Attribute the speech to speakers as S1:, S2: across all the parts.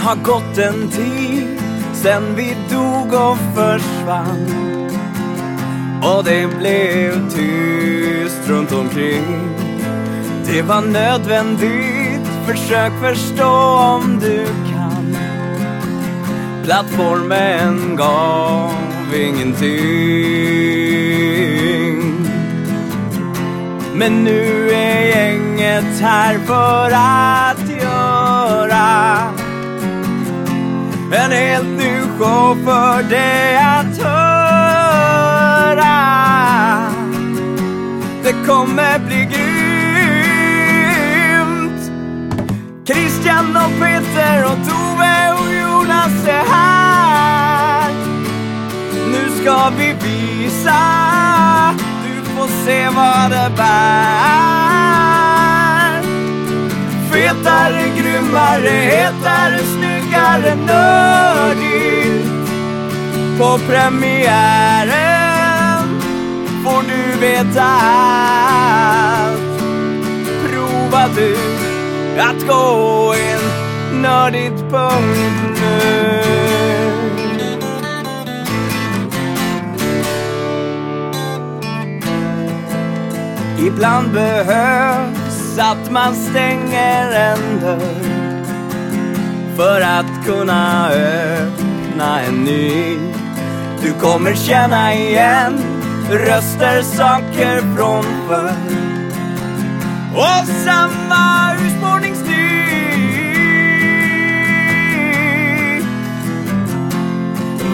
S1: Det har gått en tid sen vi dog och försvann och det blev tyst runt omkring. Det var nödvändigt, försök förstå om du kan. Plattformen gav ingenting. Men nu är gänget här för att en helt ny show för dig att höra. Det kommer bli grymt. Christian och Peter och Tove och Jonas är här. Nu ska vi visa, du får se vad det bär. Fetare, grymmare, hetare, nördigt. På premiären får du veta allt. Prova du att gå in nördigt.nu Ibland behövs att man stänger en dörr för att kunna öppna en ny. Du kommer känna igen röster, saker från förr och samma urspårningsstil.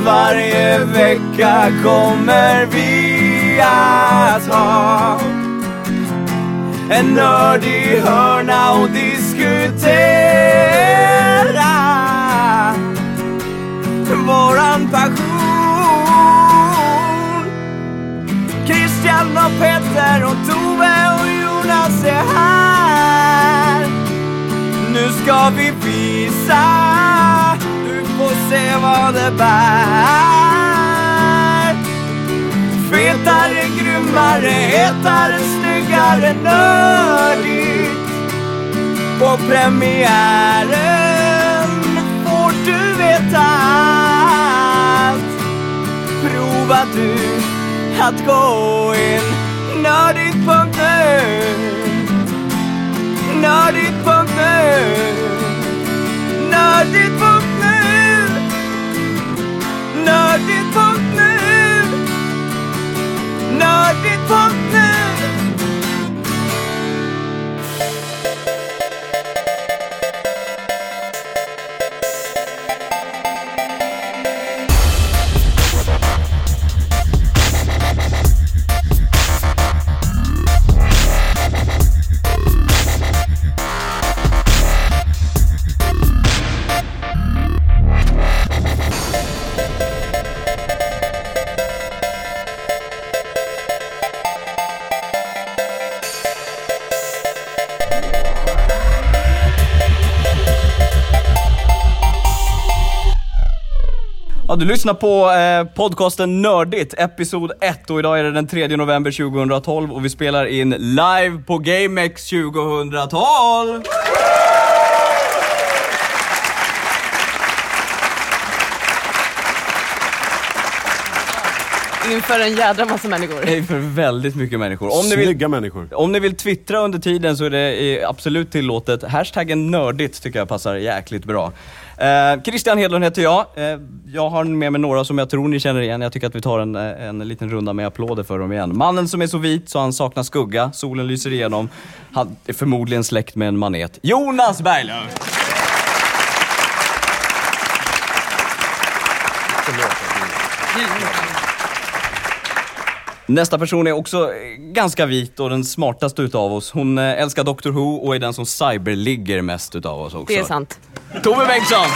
S1: Varje vecka kommer vi att ha en nördig hörna och diskutera våran passion. Christian och Petter och Tove och Jonas är här. Nu ska vi visa, du får se vad det bär. Fetare, grymmare, hetare, snyggare, nördig på premiären. Får du veta allt. Prova du att gå in. Nördigt.nu Nördigt.nu Nördigt.nu Nördigt.nu Nördigt.nu Ja, du lyssnar på eh, podcasten Nördigt, episod 1 och idag är det den 3 november 2012 och vi spelar in live på GameX 2012!
S2: Inför en jädra massa människor.
S1: Det är för väldigt mycket människor. Om ni, vill,
S3: Snygga människor.
S1: om ni vill twittra under tiden så är det eh, absolut tillåtet. Hashtaggen nördigt tycker jag passar jäkligt bra. Eh, Christian Hedlund heter jag. Eh, jag har med mig några som jag tror ni känner igen. Jag tycker att vi tar en, eh, en liten runda med applåder för dem igen. Mannen som är så vit så han saknar skugga, solen lyser igenom. Han är förmodligen släkt med en manet. Jonas Berglöf! Nästa person är också eh, ganska vit och den smartaste utav oss. Hon eh, älskar Doctor Who och är den som cyberligger mest utav oss också.
S2: Det är sant.
S1: Tove Bengtsson!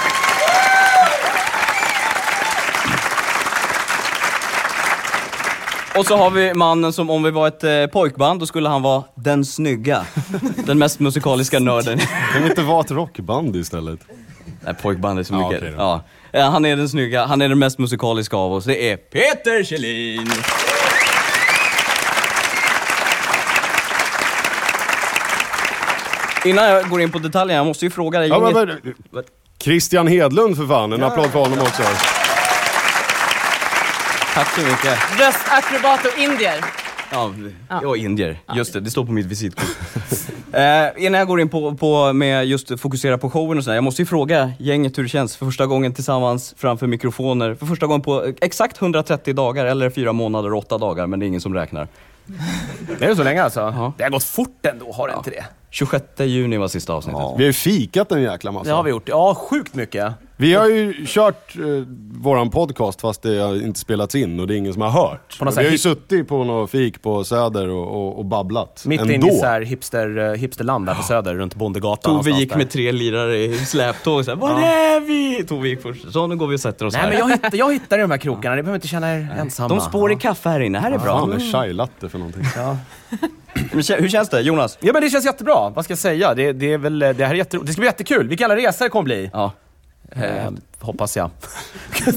S1: Och så har vi mannen som om vi var ett eh, pojkband, då skulle han vara den snygga. Den mest musikaliska nörden.
S3: Kan vi inte vara ett rockband istället?
S1: Nej, pojkband är så
S3: Ja,
S1: mycket.
S3: okej då.
S1: ja. Eh, Han är den snygga, han är den mest musikaliska av oss. Det är Peter Kjellin! Innan jag går in på detaljerna, jag måste ju fråga dig.
S3: Ja, men, men? Christian Hedlund för fan, en applåd för honom också.
S1: Tack så mycket.
S2: Röstakrobat och indier.
S1: Ja, och indier. Just det, det står på mitt visitkort. eh, innan jag går in på, på med just fokusera på showen och sådär, jag måste ju fråga gänget hur det känns för första gången tillsammans framför mikrofoner. För första gången på exakt 130 dagar, eller fyra månader och åtta dagar, men det är ingen som räknar.
S4: Det är så länge alltså?
S1: Ja.
S4: Det har gått fort ändå, har det inte det?
S1: 26 juni var sista avsnittet.
S3: Vi har ju fikat en jäkla massa.
S4: Det har vi gjort. Ja, sjukt mycket.
S3: Vi har ju kört eh, våran podcast fast det har inte spelats in och det är ingen som har hört.
S4: På något
S3: vi har ju suttit på något fik på Söder och, och, och babblat.
S4: Mitt
S3: Ändå.
S4: inne i så här hipster, eh, hipsterland där på Söder, runt Bondegatan.
S1: Tove gick
S4: där.
S1: med tre lirare i släptåg såhär, var är vi? Tove gick först. Så nu går vi och sätter oss
S4: Nej
S1: här.
S4: men jag hittar, jag hittar i de här krokarna, ni behöver inte känna er ensamma.
S1: De spår i kaffe här inne, här är bra.
S3: fan är chai latte för någonting?
S1: Kä- Hur känns det, Jonas?
S4: Ja men det känns jättebra, vad ska jag säga? Det, det är väl, det här är jätteroligt. Det ska bli jättekul. Vilka alla resor det kommer bli.
S1: Ja.
S4: Eh, hoppas jag.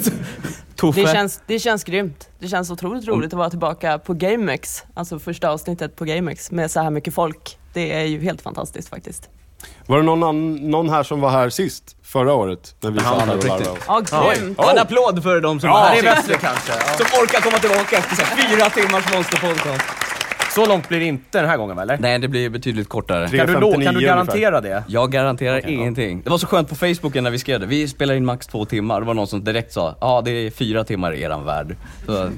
S2: Det känns, det känns grymt. Det känns otroligt roligt att vara tillbaka på GameX, alltså första avsnittet på GameX med så här mycket folk. Det är ju helt fantastiskt faktiskt.
S3: Var det någon, någon här som var här sist? Förra året? När vi satt här och?
S2: Ja, grymt.
S1: En applåd för de som
S4: Ja,
S1: var
S4: det är
S1: här
S4: bättre kanske. Ja.
S1: Som orkar komma tillbaka efter så här fyra timmars monsterpodcast.
S4: Så långt blir det inte den här gången eller?
S1: Nej, det blir betydligt kortare.
S4: Kan du, lo-
S3: 3.59
S4: kan du garantera det?
S1: Jag garanterar ingenting. Det var så skönt på Facebook när vi skrev det. Vi spelar in max två timmar. Det var någon som direkt sa, ja det är fyra timmar i eran värld. Så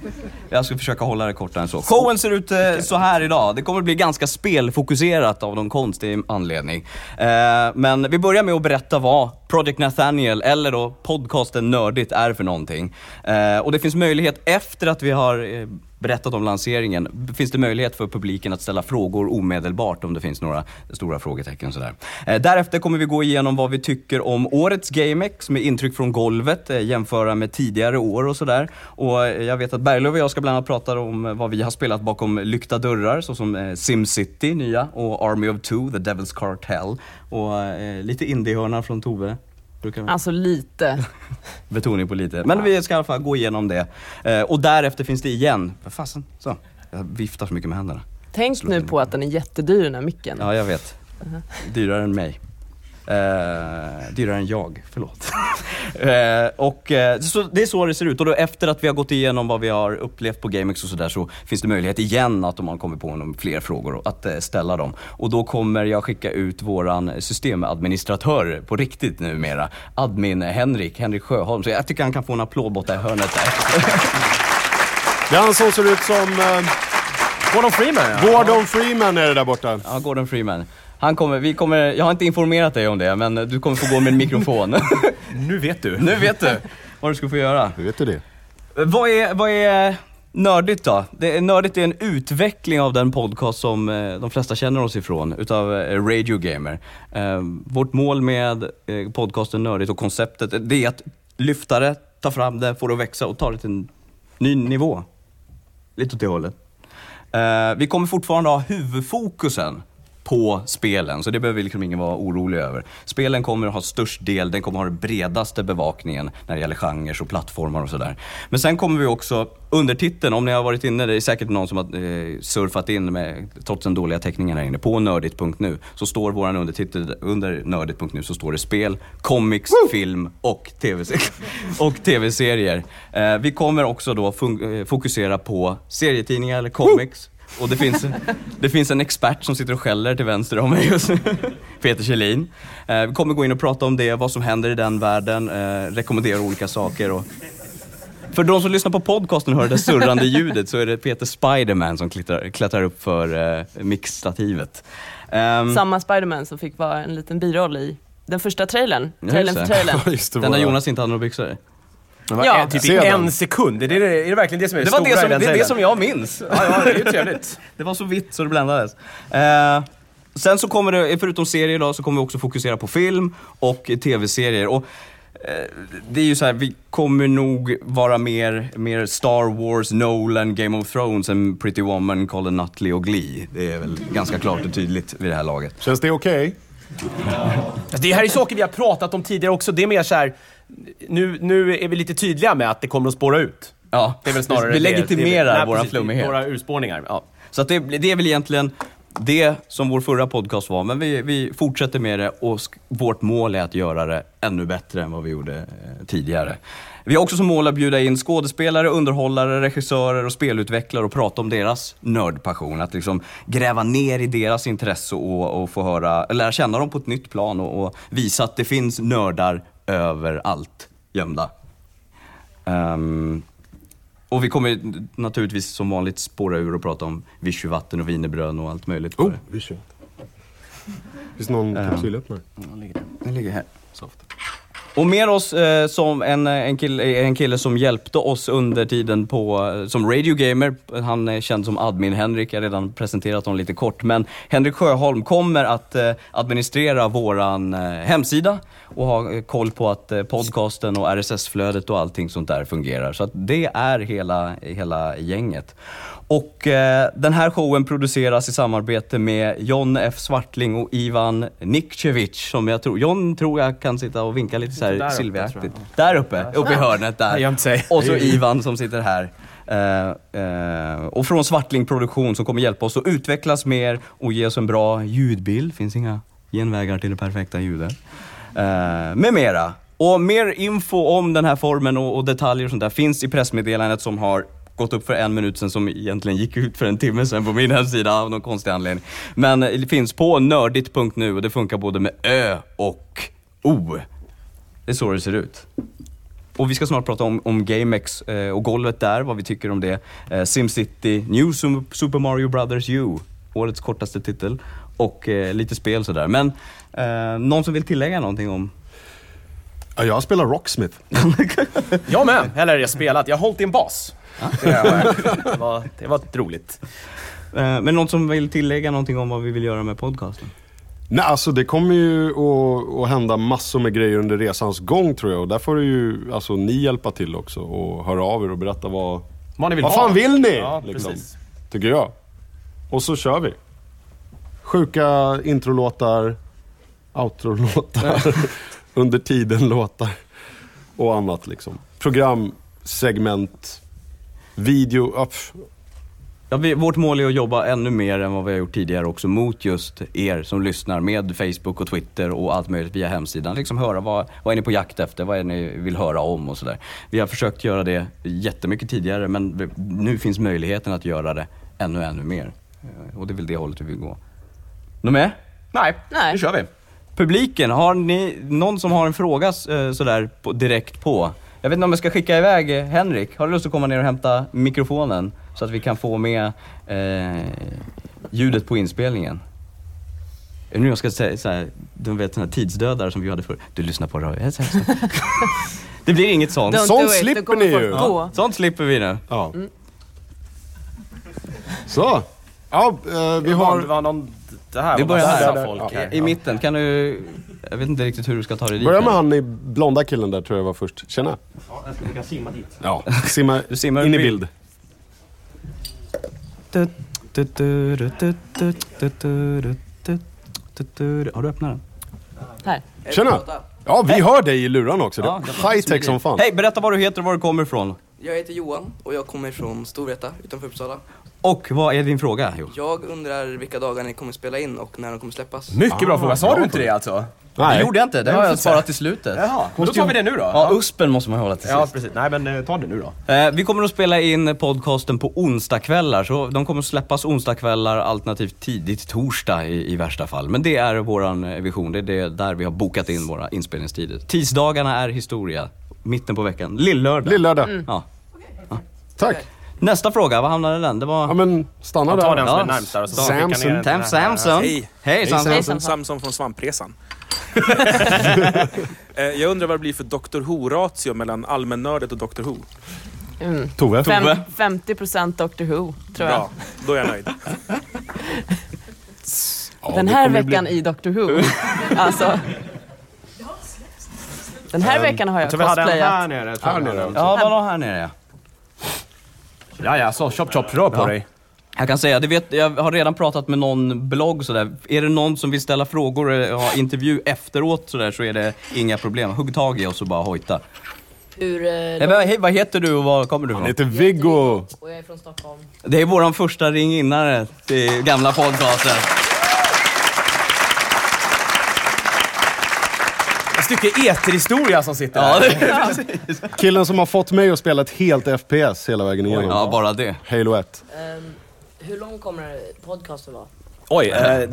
S1: jag ska försöka hålla det kortare än så. Showen ser ut eh, så här idag. Det kommer bli ganska spelfokuserat av någon konstig anledning. Eh, men vi börjar med att berätta vad Project Nathaniel, eller då podcasten Nördigt, är för någonting. Eh, och det finns möjlighet efter att vi har eh, berättat om lanseringen, finns det möjlighet för publiken att ställa frågor omedelbart om det finns några stora frågetecken. Sådär. Eh, därefter kommer vi gå igenom vad vi tycker om årets GameX med intryck från golvet, eh, jämföra med tidigare år och sådär. Och eh, jag vet att Berglöf och jag ska bland annat prata om vad vi har spelat bakom lyckta dörrar, såsom SimCity nya och Army of Two, The Devil's Cartel. Och lite indiehörna från Tove. Brukar
S2: Alltså lite.
S1: betoning på lite. Men vi ska i alla fall gå igenom det. Eh, och därefter finns det igen, vad fasen, så. Jag viftar så mycket med händerna.
S2: Tänk nu på att den är jättedyr den här micken.
S1: Ja, jag vet. Dyrare än mig. Eh, dyrare än jag, förlåt. eh, och eh, så, det är så det ser ut. Och då efter att vi har gått igenom vad vi har upplevt på GameX och sådär så finns det möjlighet igen att om man kommer på någon fler frågor att eh, ställa dem. Och då kommer jag skicka ut våran systemadministratör på riktigt numera. Admin Henrik, Henrik Sjöholm. Så jag tycker han kan få en applåd borta i hörnet där.
S3: Det är han som ser ut som... Eh,
S4: Gordon Freeman ja.
S3: Gordon Freeman är det där borta.
S1: Ja, Gordon Freeman. Han kommer, vi kommer, jag har inte informerat dig om det, men du kommer få gå med en mikrofon.
S4: Nu vet du.
S1: nu vet du vad du ska få göra.
S3: Hur vet du det?
S1: Vad är, vad är nördigt då? Det nördigt är en utveckling av den podcast som eh, de flesta känner oss ifrån, utav eh, Radio Gamer. Eh, vårt mål med podcasten Nördigt och konceptet, det är att lyfta det, ta fram det, få det att växa och ta det till en ny nivå. Lite åt det hållet. Vi kommer fortfarande ha huvudfokusen på spelen, så det behöver liksom ingen vara orolig över. Spelen kommer att ha störst del, den kommer att ha den bredaste bevakningen när det gäller genrer och plattformar och sådär. Men sen kommer vi också, undertiteln, om ni har varit inne, det är säkert någon som har eh, surfat in med, trots den dåliga täckningen här inne, på nördigt.nu, så står våran undertitel, under nördigt.nu så står det spel, comics, film och tv-serier. och TV-serier. Eh, vi kommer också då eh, fokusera på serietidningar eller comics. Och det finns, det finns en expert som sitter och skäller till vänster om mig just nu. Peter Kjellin. Eh, vi kommer gå in och prata om det, vad som händer i den världen, eh, rekommendera olika saker. Och... För de som lyssnar på podcasten och hör det surrande ljudet så är det Peter Spiderman som klättrar, klättrar upp för eh, mixstativet. Ehm,
S2: Samma Spiderman som fick vara en liten biroll i den första trailern. Trailern för trailern.
S1: Den där Jonas inte hade några byxor.
S2: Ja.
S4: En, typ
S3: Se
S4: en sekund, är det, är det verkligen det som är det,
S1: Det var
S4: stora
S1: det
S4: i
S1: som,
S4: den
S1: det, är det som jag minns.
S4: Ja, ja, det är ju trevligt.
S1: Det var så vitt så det bländades. Eh, sen så kommer det, förutom serier idag, så kommer vi också fokusera på film och tv-serier. Och eh, det är ju så här, vi kommer nog vara mer, mer Star Wars, Nolan, Game of Thrones än Pretty Woman, Colin Nutley och Glee. Det är väl ganska klart och tydligt vid det här laget.
S3: Känns det okej?
S4: Alltså, Det här är saker vi har pratat om tidigare också. Det är mer så här, nu, nu är vi lite tydliga med att det kommer att spåra ut.
S1: Ja,
S4: Det är väl snarare
S1: vi legitimerar
S4: det precis,
S1: flummighet.
S4: Våra urspårningar. Ja.
S1: Så att det, det är väl egentligen det som vår förra podcast var, men vi, vi fortsätter med det och vårt mål är att göra det ännu bättre än vad vi gjorde eh, tidigare. Vi har också som mål att bjuda in skådespelare, underhållare, regissörer och spelutvecklare och prata om deras nördpassion. Att liksom gräva ner i deras intresse och, och få höra, lära känna dem på ett nytt plan och, och visa att det finns nördar överallt gömda. Ehm, och vi kommer naturligtvis som vanligt spåra ur och prata om vichyvatten och wienerbröd och allt möjligt.
S3: Oh, vi kör. Finns det någon
S1: Ehm.
S3: kapsylöppnare?
S1: Den ligger här. Och med oss eh, som en, eh, en, kille, eh, en kille som hjälpte oss under tiden på, eh, som radiogamer. Han är känd som Admin Henrik, jag har redan presenterat honom lite kort. Men Henrik Sjöholm kommer att eh, administrera våran eh, hemsida och ha eh, koll på att eh, podcasten och RSS-flödet och allting sånt där fungerar. Så att det är hela, hela gänget. Och eh, den här showen produceras i samarbete med John F Svartling och Ivan Nikcevic som jag tror, John tror jag kan sitta och vinka lite så här
S4: uppe,
S1: silveraktigt. Där uppe, uppe i hörnet där. Och så Ivan som sitter här. Eh, eh, och från Svartling Produktion som kommer hjälpa oss att utvecklas mer och ge oss en bra ljudbild. Finns inga genvägar till det perfekta ljudet. Eh, med mera. Och mer info om den här formen och, och detaljer och sånt där finns i pressmeddelandet som har gått upp för en minut sedan som egentligen gick ut för en timme sedan på min hemsida av någon konstig anledning. Men det finns på nördigt.nu och det funkar både med Ö och O. Det är så det ser ut. Och vi ska snart prata om, om GameX eh, och golvet där, vad vi tycker om det. Eh, SimCity, New Super Mario Brothers U, årets kortaste titel. Och eh, lite spel sådär. Men eh, någon som vill tillägga någonting om...
S3: Ja, jag spelar Rocksmith.
S4: Jag med. Eller jag spelat. Jag har hållit i en bas. Det, var, det var roligt.
S1: Eh, men någon som vill tillägga någonting om vad vi vill göra med podcasten?
S3: Nej, alltså det kommer ju att, att hända massor med grejer under resans gång tror jag. Och där får ju alltså, ni hjälpa till också och höra av er och berätta vad,
S4: Vad ni vill
S3: vad
S4: ha.
S3: fan vill ni?
S4: Ja,
S3: liksom,
S4: precis.
S3: tycker jag. Och så kör vi. Sjuka introlåtar, outrolåtar, under tiden-låtar och annat liksom. Program, segment, video, upp.
S1: Ja, vi, vårt mål är att jobba ännu mer än vad vi har gjort tidigare också mot just er som lyssnar med Facebook och Twitter och allt möjligt via hemsidan. Liksom höra vad, vad är ni på jakt efter, vad är ni vill höra om och sådär. Vi har försökt göra det jättemycket tidigare men vi- nu finns möjligheten att göra det ännu, ännu mer. Eh, Och det är väl det hållet vi vill gå. Något med?
S4: Nej,
S2: Nej.
S4: nu kör vi.
S1: Publiken, har ni någon som har en fråga eh, sådär på, direkt på? Jag vet inte om jag ska skicka iväg eh, Henrik. Har du lust att komma ner och hämta mikrofonen? Så att vi kan få med eh, ljudet på inspelningen. Är det Nu jag ska säga såhär, du vet här tidsdödare som vi hade förr. Du lyssnar på radio. Det blir inget sånt.
S2: Don't
S3: Sånt slipper ni ju.
S2: Gå.
S1: Sånt slipper vi nu.
S3: Ja. Så. Ja, eh, vi har...
S4: Det var någon... Det här var massa
S1: här.
S4: folk
S3: Ja.
S4: här.
S1: I mitten, kan du... Jag vet inte riktigt hur du ska ta dig dit.
S3: Börja med han i blonda killen där tror jag var först. Tjena.
S4: Jag ska simma dit.
S3: Ja. Simma,
S1: Du simmar
S3: in i bild.
S1: Har du öppnat den?
S2: Här.
S3: Tjena. Ja, vi hör dig i luran också.
S1: Ja,
S3: high tech som fan.
S1: Hej, berätta vad du heter och var du kommer ifrån.
S5: Jag heter Johan och jag kommer från Storvreta utanför Uppsala.
S1: Och vad är din fråga? Jo.
S5: Jag undrar vilka dagar ni kommer spela in och när de kommer släppas.
S4: Mycket bra
S3: Ah,
S4: fråga. Sa du inte det alltså?
S1: Det
S3: Nej.
S1: gjorde jag inte, det har jag sparat till slutet.
S4: Jaha, men då tar vi det nu då.
S1: Ja, USPen måste man hålla till
S4: Ja,
S1: sist.
S4: precis. Nej, men eh, ta det nu då.
S1: Eh, vi kommer att spela in podcasten på onsdagskvällar, så de kommer att släppas onsdagskvällar alternativt tidigt torsdag i, i värsta fall. Men det är våran eh, vision, det är det där vi har bokat in våra inspelningstider. Tisdagarna är historia, mitten på veckan, lillördag.
S3: Lillördag.
S1: Ja.
S3: Tack.
S1: Nästa fråga, vad hamnade den? Det var...
S3: Ja men stanna där.
S4: den som är
S1: Ja,
S4: närmst där och så
S3: Samson.
S4: ner den.
S1: Samson.
S6: Hej.
S1: Hej Samson.
S2: Hej,
S6: Samson, från Svampresan. Eh, jag undrar vad det blir för Dr Who-ratio mellan allmännördet och Dr Who.
S2: Mm.
S3: Tove.
S2: Fem,
S1: Tove.
S2: 50% Doctor Who, tror jag.
S6: Bra, då är jag nöjd.
S2: Den här veckan
S3: bli-
S2: i Doctor Who. alltså. Den här veckan har
S4: Jag
S2: jag
S4: tror vi hade en här
S2: cosplayat.
S4: nere.
S3: Här nere.
S1: Ja, vadå här nere ja.
S4: Ja, så chop chop, rör på
S1: Ja.
S4: dig.
S1: Jag kan säga, det vet, jag har redan pratat med någon blogg sådär. Är det någon som vill ställa frågor och ha intervju efteråt sådär så är det inga problem. Hugg tag i oss och bara hojta.
S7: Hur... Eh,
S1: vad- Hej, vad heter du och var kommer du
S3: Han
S1: ifrån?
S3: heter Viggo.
S7: och jag är från Stockholm.
S1: Det är våran första ring-inare till gamla podcasten.
S4: Stycke eterhistoria som sitter
S1: Ja,
S4: här.
S1: det,
S3: Killen som har fått mig att spela ett helt FPS hela vägen igenom.
S1: ja, bara det.
S3: Halo 1.
S7: Ehm, hur lång kommer podcasten vara?
S4: Oj, eh, det,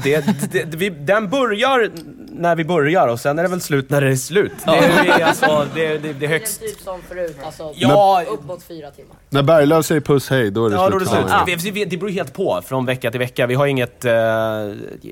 S4: det, det, vi, den börjar när vi börjar och sen är det väl slut när det är slut. Det, är- det, är alltså, det, det, det är högst...
S7: Den typ som förut, alltså
S4: Ja,
S7: upp mot fyra timmar.
S3: När Berglöf säger puss hej, då är det
S4: Ja, då är
S3: slut.
S4: det slut.
S3: Ja.
S4: Vi- vi- Det beror helt på från vecka till vecka. Vi har inget... Eh,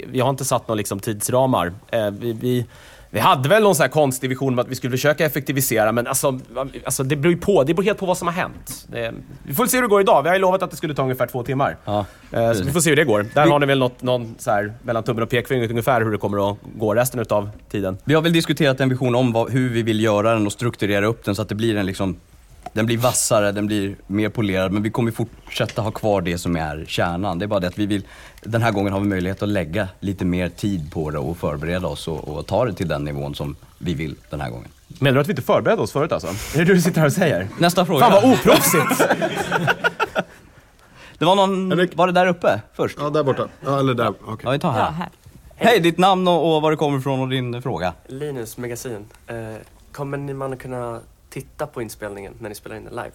S4: vi har inte satt några liksom, tidsramar. Eh, vi, vi, vi hade väl någon sån här konstig vision om att vi skulle försöka effektivisera, men alltså, alltså det beror ju på. Det beror helt på vad som har hänt. Det, vi får se hur det går idag. Vi har ju lovat att det skulle ta ungefär två timmar.
S1: Ja.
S4: Eh, så vi får se hur det går. Där har ni väl något, någon så här, mellan tummen och pekfingret ungefär hur det kommer att gå resten utav tiden.
S1: Vi har väl diskuterat en vision om vad, hur vi vill göra den och strukturera upp den så att det blir en liksom den blir vassare, den blir mer polerad, men vi kommer fortsätta ha kvar det som är kärnan. Det är bara det att vi vill, den här gången har vi möjlighet att lägga lite mer tid på det och förbereda oss och, och ta det till den nivån som vi vill den här gången.
S4: Menar du att vi inte förberedde oss förut alltså? Är det det du sitter här och säger?
S1: Nästa fråga.
S4: Fan vad oproffsigt!
S1: Det var någon,
S3: Henrik.
S1: var det där uppe först?
S3: Ja, där borta. Ja, eller där. Okej.
S1: Ja, vi tar
S2: Ja,
S1: här.
S2: här.
S1: Hej, ditt namn och, och var du kommer ifrån och din fråga.
S8: Linus Magasin. Eh, kommer ni man kunna titta på inspelningen när ni spelar in den live?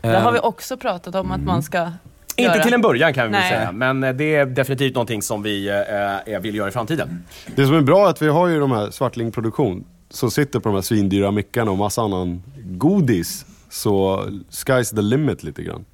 S2: Det har vi också pratat om att man ska
S4: Inte
S2: göra.
S4: till en början kan vi
S2: Nej.
S4: säga, men eh, det är definitivt någonting som vi eh, eh, vill göra i framtiden.
S3: Det som är bra är att vi har ju de här Svartling Produktion som sitter på de här svindyra mickarna och massa annan godis. Så sky's the limit lite grann.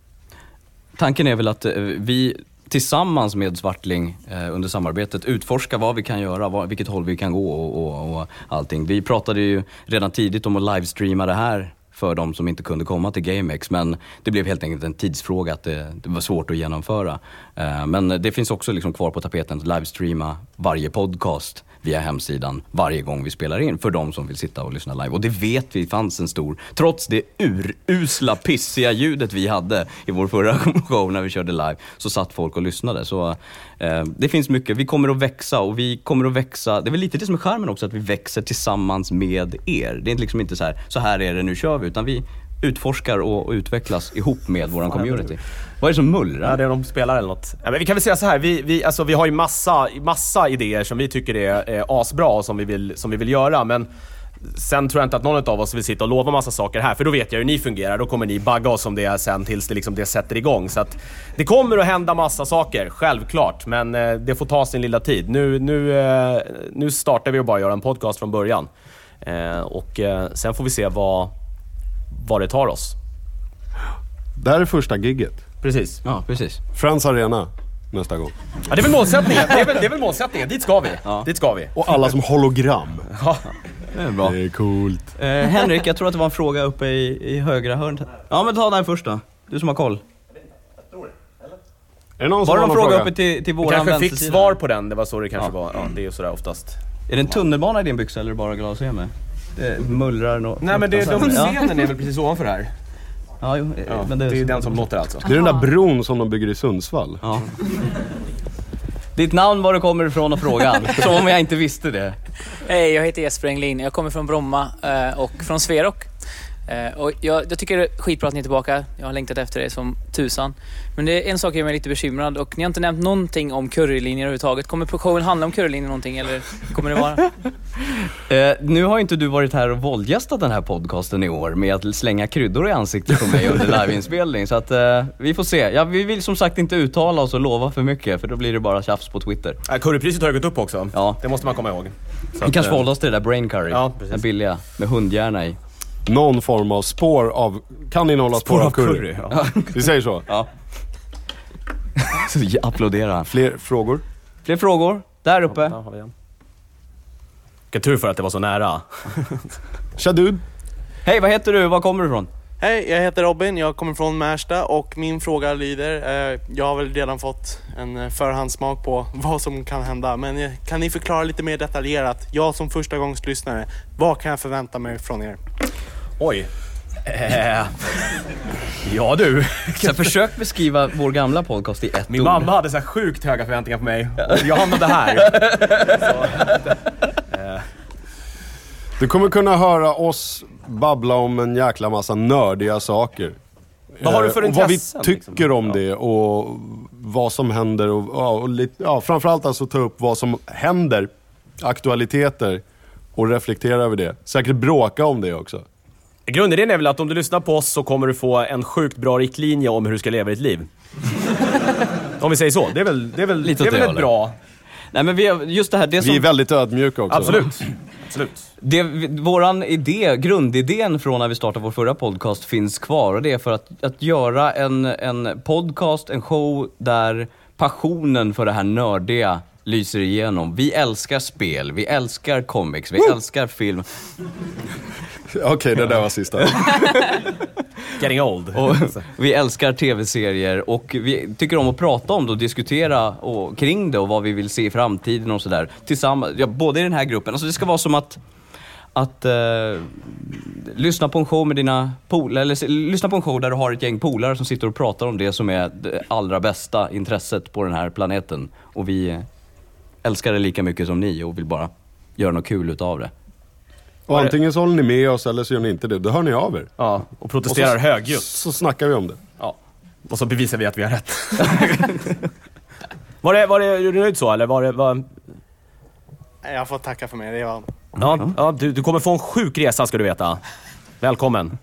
S1: Tanken är väl att eh, vi tillsammans med Svartling eh, under samarbetet utforska vad vi kan göra, vad, vilket håll vi kan gå och, och, och allting. Vi pratade ju redan tidigt om att livestreama det här för de som inte kunde komma till GameX men det blev helt enkelt en tidsfråga att det, det var svårt att genomföra. Eh, men det finns också liksom kvar på tapeten att livestreama varje podcast via hemsidan varje gång vi spelar in för de som vill sitta och lyssna live. Och det vet vi fanns en stor, trots det urusla pissiga ljudet vi hade i vår förra show när vi körde live, så satt folk och lyssnade. Så eh, det finns mycket, vi kommer att växa och vi kommer att växa, det är väl lite det som är charmen också, att vi växer tillsammans med er. Det är liksom inte så här, så här är det, nu kör vi, utan vi utforskar och, och utvecklas ihop med våran community. Vad är det som mullrar?
S4: Ja, det är de spelar eller något. Ja, men vi kan väl säga så här, vi, vi, alltså, vi har ju massa, massa idéer som vi tycker är eh, asbra och som vi, vill, som vi vill göra, men Sen tror jag inte att någon av oss vill sitta och lova massa saker här, för då vet jag hur ni fungerar. Då kommer ni bugga oss om det sen tills det, liksom, det sätter igång. Så att det kommer att hända massa saker, självklart. Men eh, det får ta sin lilla tid. Nu, nu, eh, nu startar vi och bara göra en podcast från början. Eh, och eh, sen får vi se vad, vad det tar oss.
S3: Det här är första gigget.
S4: Precis.
S1: Ja, precis.
S3: Friends Arena nästa gång.
S4: Ja, det är väl målsättningen. Det är väl, det är väl målsättningen. Dit ska vi. Dit ska vi.
S3: Och alla som hologram.
S1: Det är bra.
S3: Det är coolt.
S1: Eh, Henrik, jag tror att det var en fråga uppe i, i högra hörnet. Ja men ta den först då. Du som har koll.
S3: Är det någon som
S1: Var det någon fråga
S3: fråga?
S1: uppe till, till våran
S4: kanske fick
S1: vänstersida?
S4: svar på den, det var så det kanske
S1: Ja.
S4: var. Ja, det är ju sådär oftast.
S1: Är det en tunnelbana i din byxa eller är det bara glasögon? Det mullrar nog.
S4: Nej men det, de scenen är väl precis ovanför här.
S1: Ja, jo, eh,
S4: Ja,
S1: men
S4: det är
S1: så-
S4: den som låter alltså.
S3: Det är den där bron som de bygger i Sundsvall.
S1: Ja. Ditt namn, var du kommer ifrån och frågan. Som om jag inte visste det.
S9: Hej, jag heter Jesper Englin. Jag kommer från Bromma eh, och från Sverok. Eh, och jag, jag tycker det är skitbra att ni är tillbaka. Jag har längtat efter det som tusan. Men det är en sak som gör mig lite bekymrad och ni har inte nämnt någonting om currylinjer överhuvudtaget. Kommer showen handla om currylinjer någonting eller kommer det vara?
S1: Eh, nu har inte du varit här och våldgästat den här podcasten i år med att slänga kryddor i ansiktet på mig under liveinspelning. Så att eh, vi får se. Ja, vi vill som sagt inte uttala oss och lova för mycket för då blir det bara tjafs på Twitter.
S4: Äh, currypriset har ju gått upp också.
S1: Ja.
S4: Det måste man komma ihåg. Så
S1: Vi
S4: att,
S1: kanske får hålla oss till det där brain curry.
S4: Ja, precis.
S1: den billiga med hundhjärna i.
S3: Någon form av spår av, kan innehålla spår, av curry.
S4: ja.
S3: Vi säger så.
S1: Ja. Så vi applåderar.
S3: Fler frågor?
S1: Fler frågor? Där uppe.
S4: Ja, har vi en. Vilken tur för att det var så nära.
S3: Shadud?
S1: Hej, vad heter du? Var kommer du ifrån?
S10: Hej, jag heter Robin. Jag kommer från Märsta och min fråga lyder, eh, jag har väl redan fått en eh, förhandssmak på vad som kan hända, men eh, kan ni förklara lite mer detaljerat, jag som första gångs lyssnare, vad kan jag förvänta mig från er?
S4: Oj. Eh, ja du.
S1: Så försök beskriva vår gamla podcast i ett
S4: Min
S1: ord.
S4: mamma hade så här sjukt höga förväntningar på mig. Och jag hamnade här. Så, eh,
S3: Du kommer kunna höra oss babbla om en jäkla massa nördiga saker.
S4: Vad har du
S3: Eh,
S4: för
S3: och Vad vi
S4: intressen,
S3: tycker
S4: liksom?
S3: om det och vad som händer. Och, ja, och lite, ja, framförallt alltså ta upp vad som händer, aktualiteter och reflektera över det. Säkert bråka om det också.
S4: Grundidén är väl att om du lyssnar på oss så kommer du få en sjukt bra riktlinje om hur du ska leva ditt liv. om vi säger så. Det är väl, det är väl,
S1: Lite
S4: det är väl ett bra...
S1: Nej men vi, just det här, det som...
S3: Vi är väldigt ödmjuka också.
S4: Absolut. Absolut.
S1: Det, våran idé, grundidén från när vi startade vår förra podcast finns kvar och det är för att, att göra en, en podcast, en show där passionen för det här nördiga lyser igenom. Vi älskar spel, vi älskar comics, vi älskar film.
S3: Okej, det där var sista.
S4: Getting old.
S1: Och vi älskar tv-serier och vi tycker om att prata om det och diskutera och, kring det och vad vi vill se i framtiden och sådär. Tillsammans, ja, både i den här gruppen. Alltså det ska vara som att att eh, lyssna på en show med dina polare, eller lyssna på en show där du har ett gäng polare som sitter och pratar om det som är det allra bästa intresset på den här planeten. Och vi älskar det lika mycket som ni och vill bara göra något kul utav det.
S3: Och antingen så håller ni med oss eller så gör ni inte det. Då hör ni av er.
S4: Ja, och protesterar
S3: Och så-
S4: högljutt.
S3: Så snackar vi om det.
S4: Ja. Och så bevisar vi att vi har rätt. var det, var det, är du nöjd så eller var det, var,
S10: Jag får tacka för mig. Det var...
S4: ja, ja, du, du kommer få en sjuk resa ska du veta. Välkommen.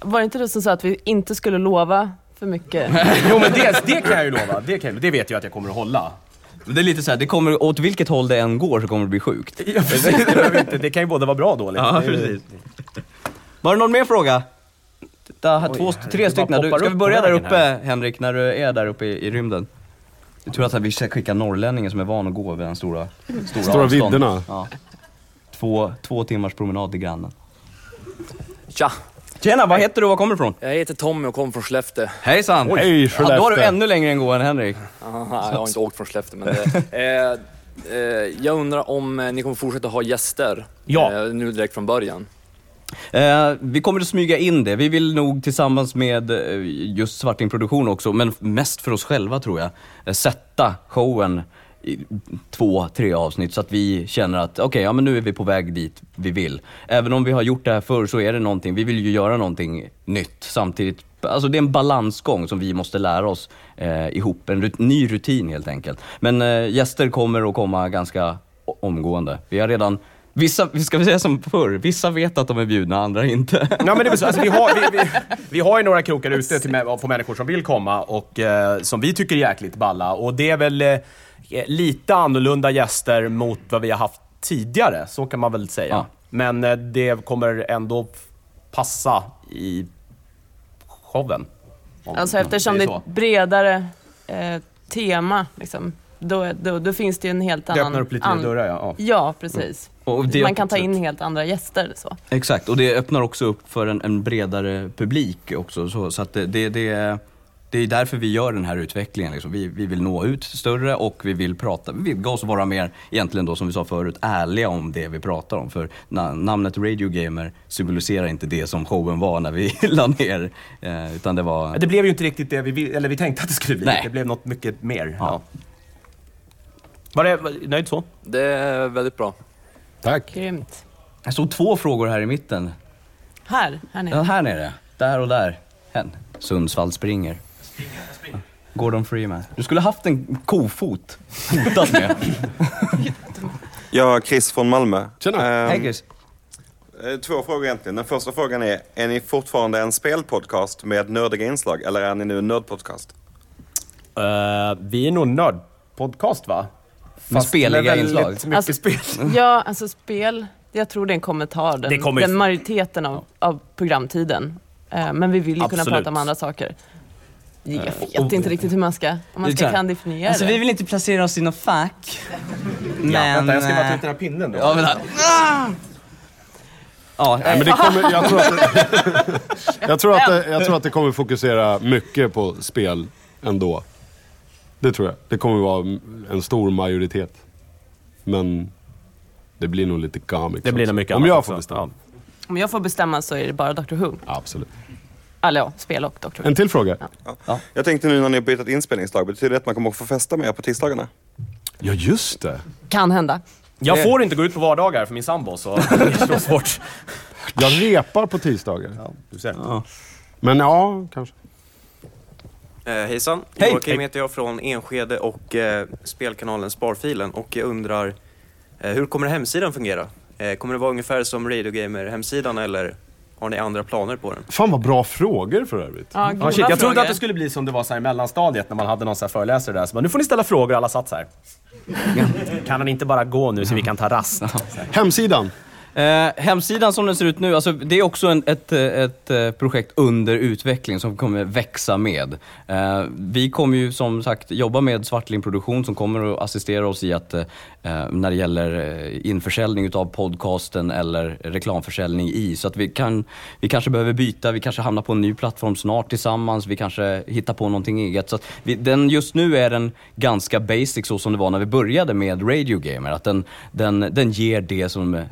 S2: Var det inte du som sa att vi inte skulle lova för mycket?
S4: Jo men det, det kan jag ju lova, det, kan, jag- det vet jag att jag kommer att hålla.
S1: Det är lite så här, det kommer, åt vilket håll det än går så kommer det bli sjukt.
S4: Ja, precis, det, behöver inte, det kan ju både vara bra och dåligt.
S1: Ja,
S4: är ju-
S1: precis. Var det någon mer fråga? Titta, här,
S4: Oj,
S1: två, tre stycken. Du, ska vi börja där uppe,
S4: här.
S1: Henrik, när du är där uppe i, i rymden? Jag tror att vi ska skicka norrlänningen som är van att gå över den stora, stora,
S3: Stora vidderna.
S1: Ja. Två, två timmars promenad till grannen.
S11: Tja!
S1: Tjena, vad heter du och var kommer du ifrån?
S11: Jag heter Tommy och kommer från Skellefteå.
S1: Hejsan!
S3: Hej,
S1: ja, då har du
S3: Skellefteå.
S1: ännu längre än gå än Henrik.
S11: Aha, jag har inte åkt från Skellefteå men det, eh, eh, Jag undrar om eh, ni kommer fortsätta ha gäster?
S4: Ja.
S11: Eh, nu direkt från början.
S1: Eh, vi kommer att smyga in det. Vi vill nog tillsammans med eh, just Svarting Produktion också, men mest för oss själva tror jag, eh, sätta showen två, tre avsnitt så att vi känner att okej, ja men nu är vi på väg dit vi vill. Även om vi har gjort det här förr så är det någonting, vi vill ju göra någonting nytt samtidigt. Alltså det är en balansgång som vi måste lära oss eh, ihop, en rut- ny rutin helt enkelt. Men eh, gäster kommer att komma ganska omgående. Vi har redan Vissa, ska vi säga som förr, vissa vet att de är bjudna, andra inte.
S4: Ja, men det är så, alltså, vi, har, vi, vi, vi har ju några krokar ute till, på människor som vill komma och eh, som vi tycker är jäkligt balla. Och det är väl eh, lite annorlunda gäster mot vad vi har haft tidigare, så kan man väl säga.
S1: Ja.
S4: Men eh, det kommer ändå passa i showen.
S2: Alltså eftersom det är ett bredare eh, tema, liksom, då, då, då finns det ju en helt
S4: Det
S2: annan...
S4: öppnar upp lite mer dörrar, ja. ja.
S2: Ja, precis.
S1: Och det-
S2: Man kan ta in helt andra gäster. Så.
S1: Exakt, och det öppnar också upp för en, en bredare publik också. Så, så att det, det, det, det är därför vi gör den här utvecklingen. Liksom. Vi, vi vill nå ut större och vi vill prata, vi vill oss vara mer, egentligen då som vi sa förut, ärliga om det vi pratar om. För na, namnet Radio Gamer symboliserar inte det som showen var när vi la ner. Eh, utan det var...
S4: Det blev ju inte riktigt det vi, eller vi tänkte att det skulle bli.
S1: Nej.
S4: Det blev något mycket mer.
S1: Ja.
S4: Ja. Var det nöjd så?
S11: Det är väldigt bra.
S3: Tack.
S2: Grymt.
S1: Jag såg två frågor här i mitten.
S2: Här, här nere.
S1: Ja, här nere. Där och där. En. Sundsvall springer. Gordon Freeman. Du skulle haft en kofot. Fotat med.
S12: Ja, Chris från Malmö.
S3: Tjena.
S12: Ehm,
S1: Hej Chris.
S12: eh, Två frågor egentligen. Den första frågan är, är ni fortfarande en spelpodcast med nördiga inslag eller är ni nu en nördpodcast?
S4: Eh, vi är nog en nördpodcast va?
S1: Med speliga
S4: väldigt
S1: inslag.
S4: mycket
S2: Alltså,
S4: spel.
S2: Ja, alltså spel, jag tror det är en kommentar
S4: Det
S2: den,
S4: kommer ju-
S2: den majoriteten av, av programtiden. Eh, men vi vill ju kunna
S4: Absolut.
S2: prata om andra saker. Jag
S1: Eh,
S2: vet
S1: och-
S2: inte riktigt hur man ska, om man ska kan definiera
S1: Alltså
S2: det.
S1: vi vill inte placera oss i något fack. Men...
S4: Ja, vänta, jag ska bara ta
S1: eh,
S4: ut den här pinnen då.
S1: Ja, men, ah! Ja,
S3: Nej, men det kommer, jag, tror att det, jag, tror att det, jag tror att det kommer fokusera mycket på spel ändå. Det tror jag. Det kommer vara en stor majoritet. Men det blir nog lite comics
S4: Det blir nog mycket
S3: Om jag får bestämma.
S2: Om jag får bestämma så är det bara Doctor Who.
S3: Absolut.
S2: Eller ja, spel och Doctor Who.
S3: En till fråga.
S12: Ja. Jag tänkte nu när ni har bytt inspelningsdag, betyder det att man kommer att få festa mer på tisdagarna?
S3: Ja, just det.
S2: Kan hända.
S4: Jag
S1: Det-
S4: får inte gå ut på vardagar för min sambo, så det är svårt.
S3: Jag repar på tisdagar.
S4: Du ser.
S3: Men ja, kanske.
S13: Eh, hejsan,
S1: Hej.
S13: Joakim heter jag från Enskede och eh, spelkanalen Sparfilen och jag undrar eh, hur kommer hemsidan fungera? Eh, kommer det vara ungefär som Radio Gamer hemsidan eller har ni andra planer på den?
S3: Fan vad bra frågor för övrigt.
S2: Ja,
S4: Ja, shit, jag trodde att det skulle bli som det var så här i mellanstadiet när man hade någon så här föreläsare där. Så bara, nu får ni ställa frågor, alla satt så här. Kan han inte bara gå nu så vi kan ta rast?
S3: Hemsidan.
S1: Eh, hemsidan som den ser ut nu, alltså, det är också en, ett, eh, ett eh, projekt under utveckling som kommer växa med. Eh, vi kommer ju som sagt jobba med Svartling Produktion som kommer att assistera oss i att eh, eh när det gäller införsäljning utav podcasten eller reklamförsäljning i. Så att vi, kan, vi kanske behöver byta, vi kanske hamnar på en ny plattform snart tillsammans, vi kanske hittar på någonting eget. Så att vi, den, just nu är den ganska basic så som det var när vi började med Radio Gamer. Att den, den, den ger det som eh,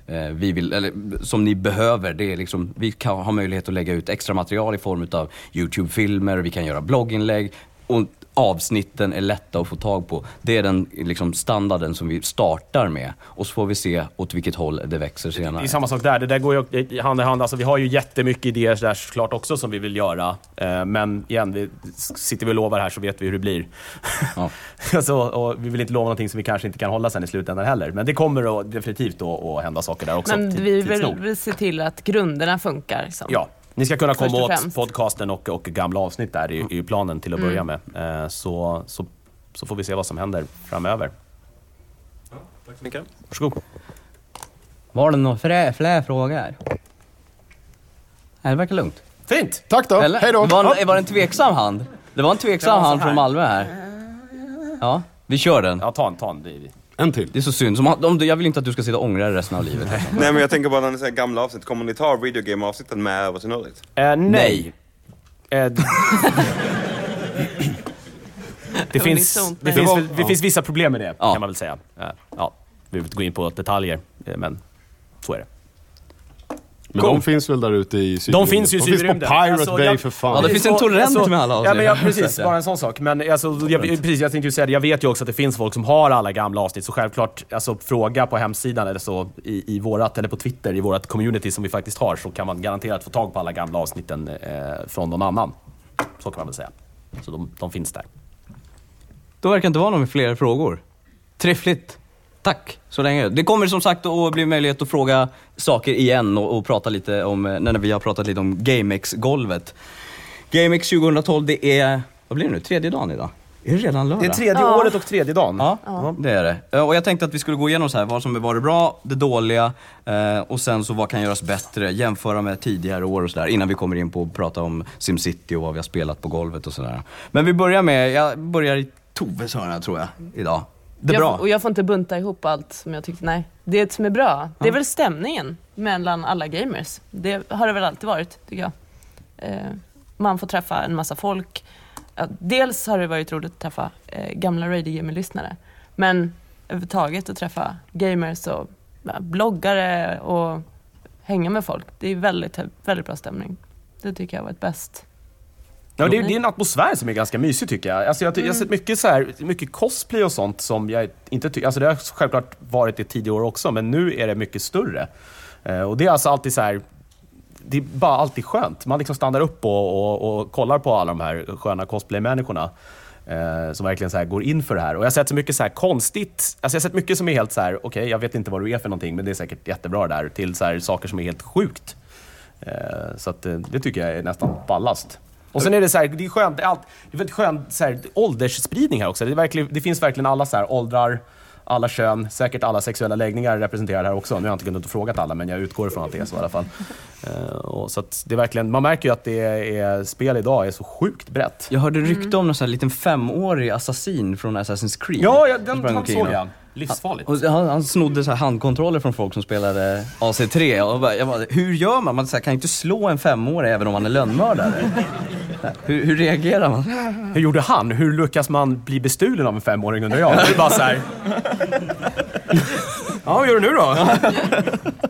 S1: vi vill, eller som ni behöver. Det är liksom, vi kan ha möjlighet att lägga ut extra material i form av YouTube-filmer, vi kan göra blogginlägg och avsnitten är lätta att få tag på. Det är den liksom, standarden som vi startar med och så får vi se åt vilket håll det växer
S4: Det
S1: senare.
S4: är samma sak där. Det där går ju hand i hand. Alltså, vi har ju jättemycket idéer där såklart också som vi vill göra. Eh, Men igen, vi, sitter vi och lovar här så vet vi hur det blir.
S1: Ja.
S4: alltså, och vi vill inte lova någonting som vi kanske inte kan hålla sen i slutändan heller. Men det kommer att, definitivt att, att hända saker där också.
S2: Men vi vill, vill se till att grunderna funkar. Liksom.
S4: Ja, ni ska kunna komma åt podcasten och, och gamla avsnitt där i, i planen till att börja med. Eh, Så, så, så får vi se vad som händer framöver.
S13: Tack så mycket.
S4: Varsågod.
S1: Var det några frä, fler frågor? Nej, det verkar lugnt.
S4: Fint!
S3: Tack då.
S1: Eller?
S3: Hej då.
S1: Det var, en, var det en tveksam hand? Det var en tveksam hand från Malmö här. Ja, vi kör den.
S4: Ja, ta en, ta en. Det är-
S3: En till.
S1: Det är så synd. Som, om, jag vill inte att du ska sitta och ångra resten av livet.
S12: Nej men jag tänker bara när ni säger gamla avsnitt, kommer ni ta videogame-avsnitten med över till Nördigt?
S4: Eh, nej. Eh, d- det, finns, det,
S2: nej.
S4: finns,
S3: Det
S4: finns vissa problem med det,
S1: Ja.
S4: kan man väl säga. Eh, Ja, vi vill inte gå in på detaljer, eh, men så är det.
S3: Men
S4: Cool.
S3: de finns väl där ute i sydrymden?
S4: De finns ju i
S3: De finns på. Pirate
S4: Alltså,
S3: Bay
S4: jag-
S3: för fan.
S1: Ja, det finns en torrent
S4: Alltså,
S1: med alla
S4: Ja, men jag,
S1: avsnitt.
S4: precis. Bara en sån sak. Men alltså, jag, precis, jag tänkte ju säga det, jag vet ju också att det finns folk som har alla gamla avsnitt, så självklart, alltså, fråga på hemsidan eller så i, i vårat, eller på Twitter, i vårat community som vi faktiskt har, så kan man garanterat få tag på alla gamla avsnitten eh, från någon annan. Så kan man väl säga. Så de, de finns där.
S1: Då verkar det inte vara några fler frågor. Trevligt. Tack så länge. Det kommer som sagt att bli möjlighet att fråga saker igen och, och prata lite om, eh, när vi har pratat lite om GameX-golvet. GameX 2012, det är, vad blir det nu, tredje dagen idag? Är det redan lördag?
S4: Det är tredje
S2: Ja.
S4: året och tredje dagen.
S1: Ja, det är det. Eh, Och jag tänkte att vi skulle gå igenom så här, vad som var det bra, det dåliga eh, och sen så vad kan göras bättre, jämföra med tidigare år och sådär innan vi kommer in på att prata om SimCity och vad vi har spelat på golvet och sådär. Men vi börjar med, jag börjar i Toves hörna tror jag, idag. Det är
S2: jag,
S1: bra.
S2: Och jag får inte bunta ihop allt som jag tyckte, nej. Det som är bra, det är väl stämningen mellan alla gamers. Det har det väl alltid varit, tycker jag. Eh, man får träffa en massa folk. Dels har det varit roligt att träffa eh, gamla Radio Gamer-lyssnare. Men överhuvudtaget att träffa gamers och bloggare och hänga med folk. Det är väldigt, väldigt bra stämning. Det tycker jag har varit bäst.
S4: Ja, det, är, det är en atmosfär som är ganska mysig tycker jag. Alltså, jag, ty- jag har sett mycket, så här, mycket cosplay och sånt som jag inte tycker... Alltså det har självklart varit det tidigare år också, men nu är det mycket större. Eh, och det är alltså alltid så här... Det är bara alltid skönt. Man liksom stannar upp och, och, och kollar på alla de här sköna cosplay-människorna. Eh, som verkligen så går in för det här. Och jag har sett så mycket så här konstigt, alltså jag har sett mycket som är helt så här: okej jag vet inte vad du är för någonting, men det är säkert jättebra där, till så här saker som är helt sjukt. Eh, så att, eh, det tycker jag är nästan ballast. Och sen är det så här, det är skönt, det är, allt, det är väldigt skönt så här, åldersspridning här också. Det, är verkligen, det finns verkligen alla så här, åldrar, alla kön, säkert alla sexuella läggningar representerade här också. Nu har jag inte kunnat frågat alla, men jag utgår ifrån att det är så i alla fall. Och så att det är verkligen, man märker ju att det är, spel idag är så sjukt brett.
S1: Jag hörde rykte om någon sån här liten femårig assassin från Assassin's Creed.
S4: Ja, ja den,
S1: omkring
S4: såg jag. Livsfarligt.
S1: Och han, han snodde så här handkontroller från folk som spelade AC3 och bara, jag bara, hur gör man? Man så här, kan ju inte slå en femåring även om man är lönnmördare. hur, hur reagerar man?
S4: Hur gjorde han? Hur lyckas man bli bestulen av en femåring undrar jag? Det är bara så här. Ja, vad gör du nu då?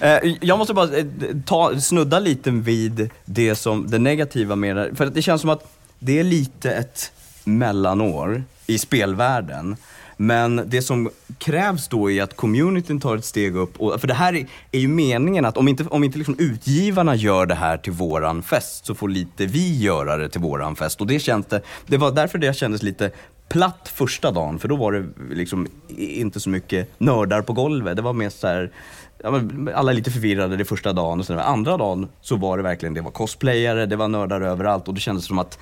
S1: Eh, Jag måste bara eh, ta, snudda lite vid det, som, det negativa med det. För att det känns som att det är lite ett mellanår i spelvärlden. Men det som krävs då är att communityn tar ett steg upp. Och, för det här är, är ju meningen att om inte, om inte liksom utgivarna gör det här till våran fest så får lite vi göra det till våran fest. Och det känns det, det var därför det kändes lite platt första dagen, för då var det liksom inte så mycket nördar på golvet. Det var mer så här, ja, men alla är lite förvirrade det första dagen och sen andra dagen så var det verkligen, det var cosplayare, det var nördar överallt och det kändes som att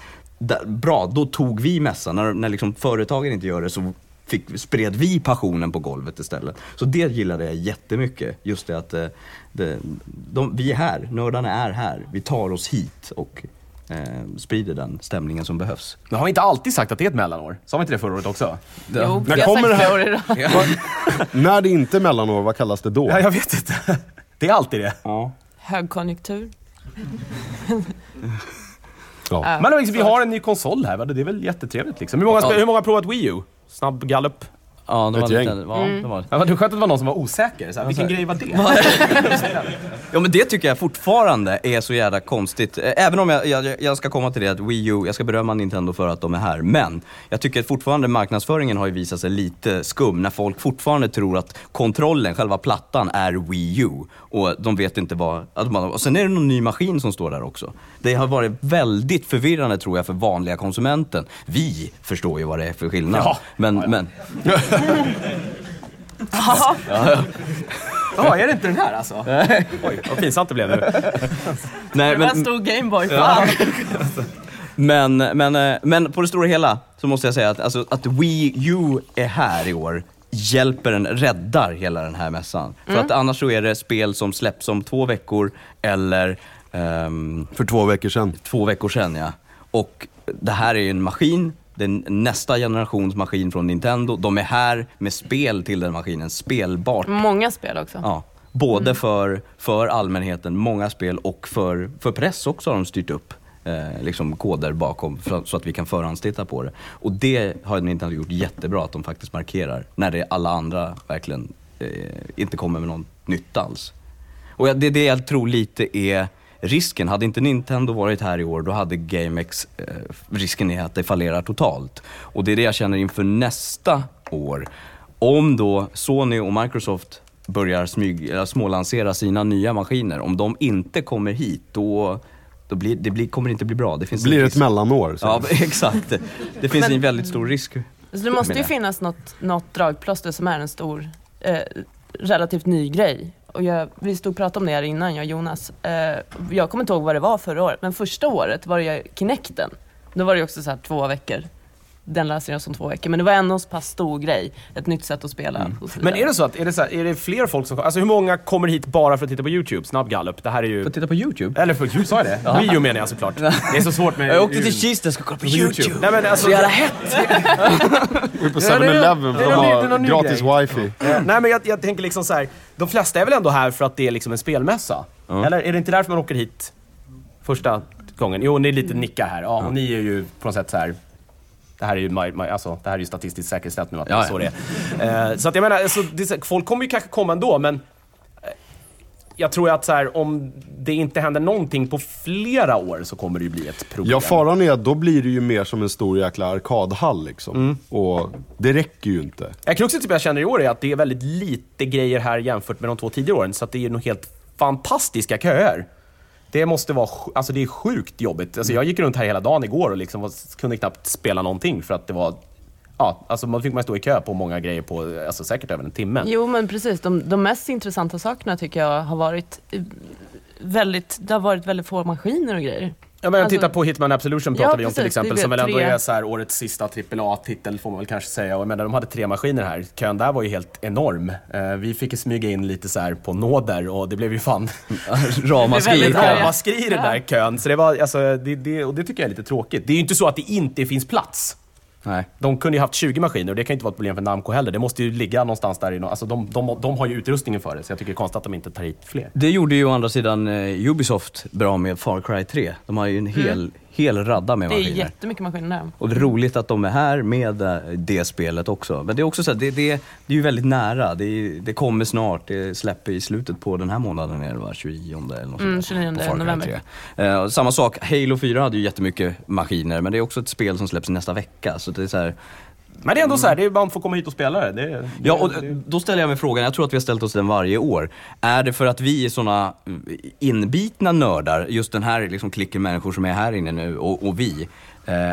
S1: bra, då tog vi mässan. När, när liksom företagen inte gör det så fick, spred vi passionen på golvet istället. Så det gillade jag jättemycket. Just det att eh, det, de, vi är här, nördarna är här. Vi tar oss hit och eh, sprider den stämningen som behövs.
S4: Men har vi inte alltid sagt att det är ett mellanår? Sa vi inte det förra året också?
S1: Det-
S2: Jo,
S3: När kommer
S2: sagt
S3: det här-
S2: idag.
S3: När det inte är mellanår, vad kallas det då?
S4: Ja, jag vet inte. Det är alltid det.
S1: Ja.
S2: Högkonjunktur.
S3: Ja.
S4: Men liksom, vi har en ny konsol här, va? det är väl jättetrevligt liksom. Hur många,
S1: Ja.
S4: hur många har provat Wii U? Snabb gallup.
S1: Ja, det var lite, ja, det var
S4: Ja, men det var skönt att det var någon som var osäker. Så här, vilken
S1: så här-
S4: grej var det?
S1: Ja men det tycker jag fortfarande är så jävla konstigt. Även om jag, jag, jag ska komma till det att Wii U, jag ska berömma Nintendo för att de är här. Men jag tycker att fortfarande marknadsföringen har ju visat sig lite skum när folk fortfarande tror att kontrollen, själva plattan, är Wii U. Och de vet inte vad... Att man, och sen är det någon ny maskin som står där också. Det har varit väldigt förvirrande tror jag för vanliga konsumenten. Vi förstår ju vad det är för skillnad.
S4: Ja.
S1: Men, men
S4: Ja, är det inte den här alltså? Oj, vad pinsamt det blev nu.
S1: nej,
S2: Det var en
S1: men,
S2: stor Gameboy. Fan.
S1: Men, men, eh, men på det stora hela så måste jag säga att, alltså, att Wii U är här i år hjälper en, räddar hela den här mässan. För att annars så är det spel som släpps om två veckor eller ehm,
S3: För två veckor sedan.
S1: två veckor sedan ja. Och det här är ju en maskin, det är nästa generations maskin från Nintendo. De är här med spel till den maskinen, spelbart.
S2: Många spel också.
S1: Ja, både för, för allmänheten, många spel och för, för press också har de styrt upp eh, liksom koder bakom för, så att vi kan förhandstitta på det. Och det har Nintendo gjort jättebra att de faktiskt markerar när det alla andra verkligen eh, inte kommer med något nytt alls. Och det är det jag tror lite är risken. Hade inte Nintendo varit här i år då hade GameX, eh, risken är att det fallerar totalt. Och det är det jag känner inför nästa år. Om då Sony och Microsoft börjar smyg, eller smålansera sina nya maskiner, om de inte kommer hit då, då blir, det blir, kommer det inte bli bra. Det finns
S3: Blir det ett mellanår? Så.
S1: Ja, exakt. Det finns
S2: Men-
S1: en väldigt stor risk.
S2: Så det måste ju finnas något, något dragplåster som är en stor, eh, relativt ny grej. Och jag, vi stod och pratade om det här innan, jag och Jonas. Eh, jag kommer inte ihåg vad det var förra året, men första året var det ju Kinecten. Då var det också så här två veckor. Den lanserades om två veckor, men det var ändå en så pass stor grej. Ett nytt sätt att spela.
S1: Mm.
S4: Men är det så att, är det, så här, är det fler folk som Alltså hur många kommer hit bara för att titta på YouTube? Snabb gallup. Det här är ju...
S1: Får titta på YouTube?
S4: Eller för YouTube, sa jag det? Wii U menar jag såklart. Det är så svårt med...
S1: Jag åkte till Kista och ska kolla på YouTube.
S4: Nej men alltså...
S1: Så jävla hett!
S3: Vi är på
S4: Ja, det är-
S3: 7-Eleven
S4: det
S3: för att ha gratis
S4: grej.
S3: wifi.
S4: Nej men jag, jag tänker liksom så här. de flesta är väl ändå här för att det är liksom en spelmässa?
S1: Ja.
S4: Eller är det inte därför man åker hit första gången? Jo, det är lite nicka här. Ja, och ni är ju på något sätt så här. Det här är ju, my, my, alltså, det här är ju statistiskt säkerställt nu att
S1: Ja, ja.
S4: så det är. Eh, så att jag menar, alltså, det folk kommer ju kanske komma ändå, men eh, jag tror att så här, om det inte händer någonting på flera år så kommer det ju bli ett problem.
S3: Ja, faran är att då blir det ju mer som en stor jäkla arkadhall liksom.
S4: Mm.
S3: Och det räcker ju inte.
S4: En kruxet typ jag känner i år är att det är väldigt lite grejer här jämfört med de två tidigare åren, så att det är nog helt fantastiska köer. Det måste vara, alltså det är sjukt jobbigt. Alltså jag gick runt här hela dagen igår och liksom var, kunde knappt spela någonting för att det var, ja, alltså man fick man stå i kö på många grejer på, alltså säkert över en timme.
S2: Jo men precis, de, de mest intressanta sakerna tycker jag har varit eh, väldigt, det har varit väldigt få maskiner och grejer.
S4: Ja men
S2: Alltså-
S4: titta på Hitman Absolution pratar
S2: Ja,
S4: vi om till exempel, som väl ändå
S2: tre-
S4: är så här årets sista AAA-titel får man väl kanske säga. Och jag menar, de hade tre maskiner här. Kön där var ju helt enorm. Eh, vi fick ju smyga in lite så här på nåder och det blev ju fan
S1: Ramaskri.
S4: i den där kön. Så det var, alltså, det, det, och det tycker jag är lite tråkigt. Det är ju inte så att det inte finns plats.
S1: Nej.
S4: De kunde ju haft 20 maskiner och det kan ju inte vara ett problem för Namco heller. Det måste ju ligga någonstans där i nå- alltså de, de, de har ju utrustningen för det, så jag tycker det är konstigt att de inte tar hit fler.
S1: Det gjorde ju å andra sidan eh, Ubisoft bra med Far Cry 3. De har ju en hel, hel radda med
S2: Det är
S1: maskiner.
S2: jättemycket maskiner där.
S1: Och det är roligt att de är här med eh, det spelet också. Men det är också så att det, det, det är ju väldigt nära. Det, det kommer snart. Det släpper i slutet på den här månaden, är det va? 29 eller något
S2: Mm,
S1: sånt där,
S2: 29
S1: på Far Cry
S2: november.
S1: 3. Eh, samma sak, Halo 4 hade ju jättemycket maskiner, men det är också ett spel som släpps nästa vecka. Så det är så här,
S4: Men det är ändå så här, det är, man får komma hit och spela det. det, det
S1: Ja, och
S4: det,
S1: då ställer jag mig frågan, jag tror att vi har ställt oss den varje år. Är det för att vi är såna inbitna nördar, just den här liksom klicken människor som är här inne nu och, och vi, eh,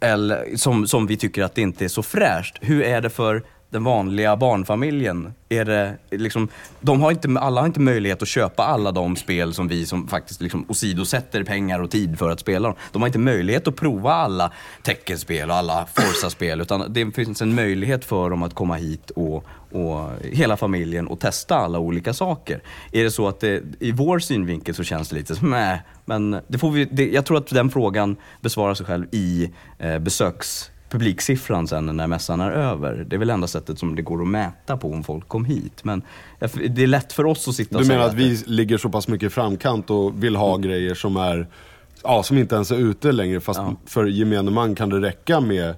S1: eller som, som vi tycker att det inte är så fräscht. Hur är det för den vanliga barnfamiljen? Är det liksom, de har inte, alla har inte möjlighet att köpa alla de spel som vi som faktiskt liksom åsidosätter pengar och tid för att spela dem. De har inte möjlighet att prova alla teckenspel och alla Forza-spel utan det finns en möjlighet för dem att komma hit och, och hela familjen och testa alla olika saker. Är det så att det, i vår synvinkel så känns det lite som nej, men det får vi, det, jag tror att den frågan besvarar sig själv i eh, besöks publiksiffran sen när mässan är över. Det är väl enda sättet som det går att mäta på om folk kom hit. Men det är lätt för oss att sitta och
S3: Du menar att vi ligger så pass mycket i framkant och vill ha grejer som är Ja, som inte ens är ute längre fast för gemene man kan det räcka med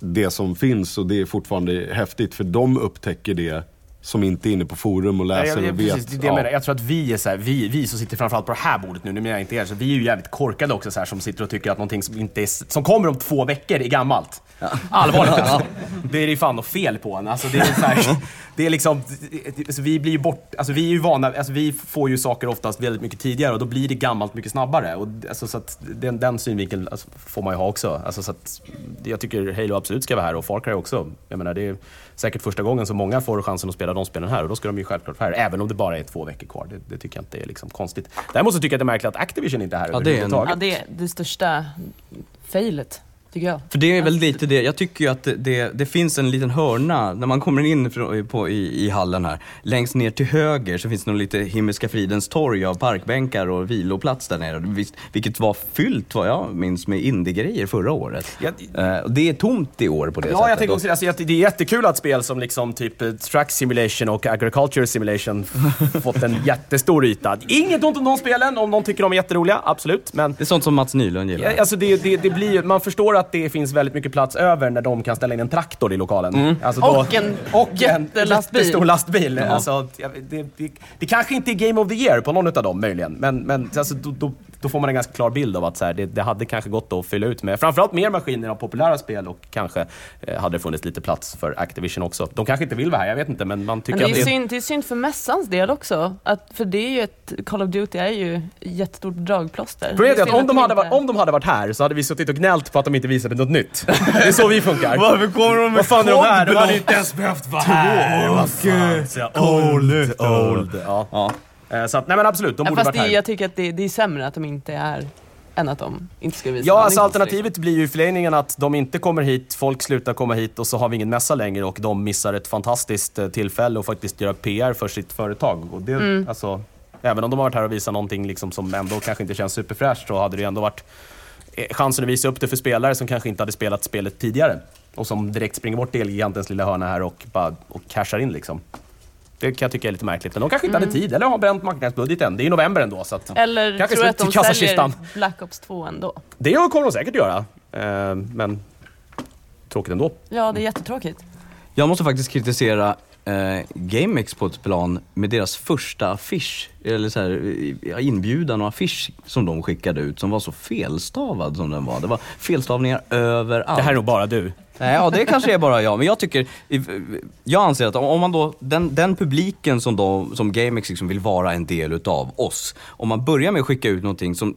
S3: det som finns och det är fortfarande häftigt för de upptäcker det som inte är inne på forum och läser
S4: jag, jag,
S3: och vet.
S4: precis, det är det jag, menar. jag tror att vi är så här, vi, vi som sitter framförallt på det här bordet nu, nu menar jag inte er, så vi är ju jävligt korkade också så här, som sitter och tycker att någonting som, inte är, som kommer om två veckor är gammalt. Allvarligt.
S1: Ja.
S4: Det är det fan något fel på en. Alltså, det är så här, det är liksom, alltså, vi blir ju bort, alltså, vi är ju vana, alltså, vi får ju saker oftast väldigt mycket tidigare och då blir det gammalt mycket snabbare. Och, alltså, så att den, den synvinkeln alltså, får man ju ha också. Alltså, så att, jag tycker Halo absolut ska vara här och Far Cry också. Jag menar, det är säkert första gången som många får chansen att spela de spelen här och då ska de ju självklart vara här, även om det bara är två veckor kvar. Det, det tycker jag inte är liksom konstigt. Däremot så tycker jag att det är märkligt att Activision inte är här
S1: Ja, det är en-
S4: överhuvudtaget.
S2: Ja, det är det största failet, tycker jag.
S1: För det är väl lite det, jag tycker ju att det, det, det finns en liten hörna, när man kommer in från- på, i, i hallen här, längst ner till höger så finns det nog lite Himmelska fridens torg av parkbänkar och viloplats där nere. Vilket var fyllt vad jag minns med indiegrejer förra året. Eh, och det är tomt i år på det
S4: Ja,
S1: sättet.
S4: jag tänker också alltså, det är jättekul att spel som liksom typ eh, Track Simulation och Agriculture Simulation fått en jättestor yta. Inget ont om de spelen, om någon tycker de är jätteroliga, absolut. Men
S1: det är sånt som Mats Nylund gillar.
S4: Ja, Alltså det, det, det blir, man förstår att det finns väldigt mycket plats över när de kan ställa in en traktor i lokalen.
S1: Mm.
S4: Alltså
S2: Och en
S4: och en
S2: jättelastbil.
S4: jättestor lastbil.
S1: Ja.
S4: Alltså, det, det, det kanske inte är Game of the Year på någon av dem möjligen, men, men alltså, då, då, då får man en ganska klar bild av att så här, det, det hade kanske gått att fylla ut med framförallt mer maskiner av populära spel och kanske eh, hade det funnits lite plats för Activision också. De kanske inte vill vara här, jag vet inte, men man tycker
S2: Men det
S4: att
S2: är,
S4: det...
S2: synd, det är synd för mässans del också. Att, för det är ju ett, Call of Duty är ju ett jättestort dragplåster.
S4: Problemet är att om de, hade
S2: inte-
S4: varit, om de hade varit här så hade vi suttit och gnällt på att de inte visade något nytt. Det är så vi funkar.
S1: Varför kommer de med
S4: Vad fan är de här? De hade inte ens behövt vara här. Så jag- Old, old. Ja. Eh, Så att, nej men absolut, de
S2: Ja,
S4: borde
S2: fast
S4: varit
S2: det,
S4: här.
S2: jag tycker att det, det är sämre att de inte är än att de inte ska visa
S4: Ja, alltså alternativet blir ju i förlängningen att de inte kommer hit, folk slutar komma hit och så har vi ingen mässa längre och de missar ett fantastiskt eh, tillfälle att faktiskt göra PR för sitt företag. Och det,
S2: Mm.
S4: alltså, även om de har varit här och visat någonting liksom som ändå kanske inte känns superfräscht så hade det ju ändå varit eh, chansen att visa upp det för spelare som kanske inte hade spelat spelet tidigare. Och som direkt springer bort till Elgigantens lilla hörna här och bara och cashar in liksom. Det kan jag tycka är lite märkligt. Men de kanske inte
S2: Mm.
S4: hade tid eller har bränt marknadsbudgeten. Det är ju november ändå så att...
S2: Eller
S4: kanske
S2: tror du att de
S4: kassakistan.
S2: säljer Black Ops 2 ändå?
S4: Det kommer de säkert göra. Eh, men tråkigt ändå.
S2: Ja, det är jättetråkigt.
S1: Jag måste faktiskt kritisera eh, GameX på ett plan med deras första affisch, eller så här, ja, inbjudan och affisch som de skickade ut som var så felstavad som den var. Det var felstavningar överallt.
S4: Det här är nog bara du.
S1: Nej, ja det kanske är bara jag, men jag tycker, jag anser att om man då, den, den publiken som, då, som GameX liksom vill vara en del utav oss, om man börjar med att skicka ut någonting som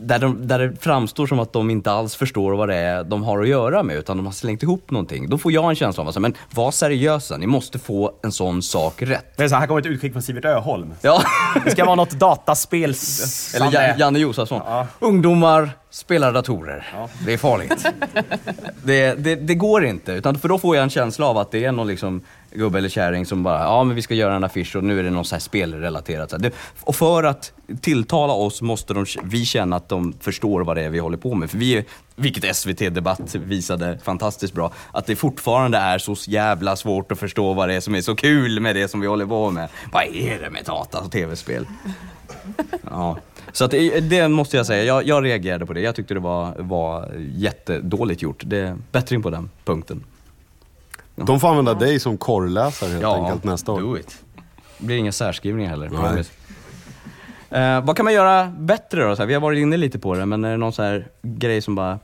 S1: där, de, där det framstår som att de inte alls förstår vad det är de har att göra med utan de har slängt ihop någonting. Då får jag en känsla av att, men var seriösa, ni måste få en sån sak rätt.
S4: Det är så här, kommer ett utskick från Sivert Öholm.
S1: Ja.
S4: Det ska vara något dataspels...
S1: Eller Ja- Janne Josefsson. Ungdomar spelar datorer. Det är farligt. det, det, det går inte, utan för då får jag en känsla av att det är någon liksom gubbe eller kärring som bara, ja men vi ska göra en affisch och nu är det något så här spelrelaterat. Och för att tilltala oss måste de, vi känna att de förstår vad det är vi håller på med. För vi vilket SVT Debatt visade fantastiskt bra, att det fortfarande är så jävla svårt att förstå vad det är som är så kul med det som vi håller på med. Vad är det med data och tv-spel? Ja. Så att det, det måste jag säga, jag, jag reagerade på det. Jag tyckte det var, var jättedåligt gjort. Det är bättring på den punkten.
S3: De får använda dig som korrläsare helt
S1: Ja,
S3: enkelt nästa år.
S1: do it. Det blir inga särskrivningar heller. Eh, vad kan man göra bättre då? Så här, vi har varit inne lite på det, men är det någon så här grej som bara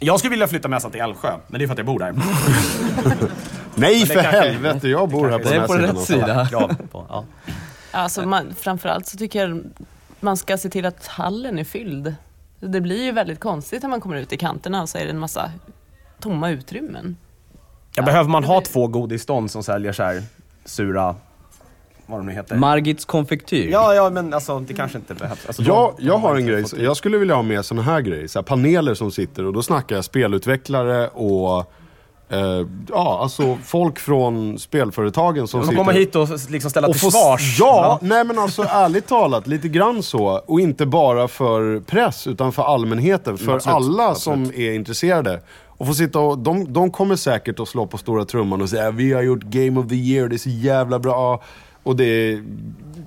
S4: Jag skulle vilja flytta mässan till Älvsjö, men det är för att jag bor där.
S3: Nej för
S4: kanske-
S3: helvete, jag bor här på
S1: Det är
S3: den
S1: på
S3: här
S1: rätt
S3: sidan.
S1: sida.
S4: Ja, på, ja.
S2: Alltså man, framförallt så tycker jag man ska se till att hallen är fylld. Det blir ju väldigt konstigt när man kommer ut i kanterna och så är det en massa tomma utrymmen.
S4: Ja, behöver man ha två godisstånd som säljer så här sura, vad de nu heter?
S1: Margits konfektyr.
S4: ja, ja, men alltså det kanske inte behövs. Alltså,
S3: Jag,
S4: de-
S3: jag har en grej, jag skulle vilja ha med såna här grejer, så här paneler som sitter och då snackar jag spelutvecklare och eh, ja, alltså folk från spelföretagen som
S4: De
S3: sitter
S4: kommer hit och liksom ställa
S3: och
S4: till
S3: få-
S4: svars.
S3: Ja, nej men alltså ärligt talat, lite grann så. Och inte bara för press, utan för allmänheten. För
S4: absolut,
S3: alla
S4: absolut.
S3: som är intresserade. Och få sitta och, de, de kommer säkert att slå på stora trumman och säga vi har gjort Game of the year, det är så jävla bra. Och det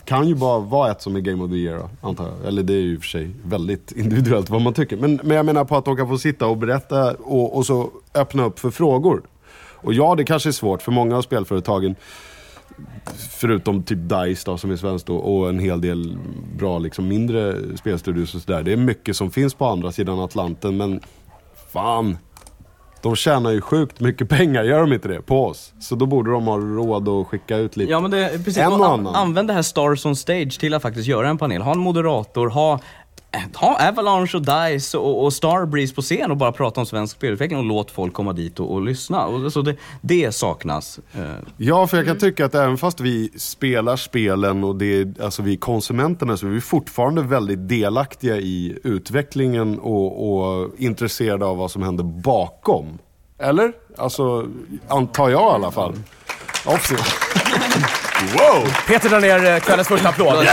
S3: kan ju bara vara ett som är Game of the year, antar jag. Eller det är ju i och för sig väldigt individuellt vad man tycker. Men, men jag menar på att de kan få sitta och berätta och, och så öppna upp för frågor. Och ja, det kanske är svårt för många av spelföretagen förutom typ DICE då, som är svenskt då, och en hel del bra liksom, mindre spelstudios och sådär. Det är mycket som finns på andra sidan Atlanten men fan. De tjänar ju sjukt mycket pengar, gör de inte det? På oss. Så då borde de ha råd att skicka ut lite.
S1: Ja men det precis,
S3: En och
S1: an,
S3: annan.
S1: använd det här Stars on Stage till att faktiskt göra en panel. Ha en moderator, ha, ha Avalanche och DICE och, och Starbreeze på scen och bara prata om svensk spelutveckling och låt folk komma dit och, och lyssna. Och, så det, det saknas. Eh.
S3: Ja, för jag kan tycka att även fast vi spelar spelen och det alltså vi är konsumenterna så är vi fortfarande väldigt delaktiga i utvecklingen och, och intresserade av vad som händer bakom. Eller? Alltså, antar jag i alla fall. Också. Wow!
S4: Peter drar ner eh, kvällens första applåd.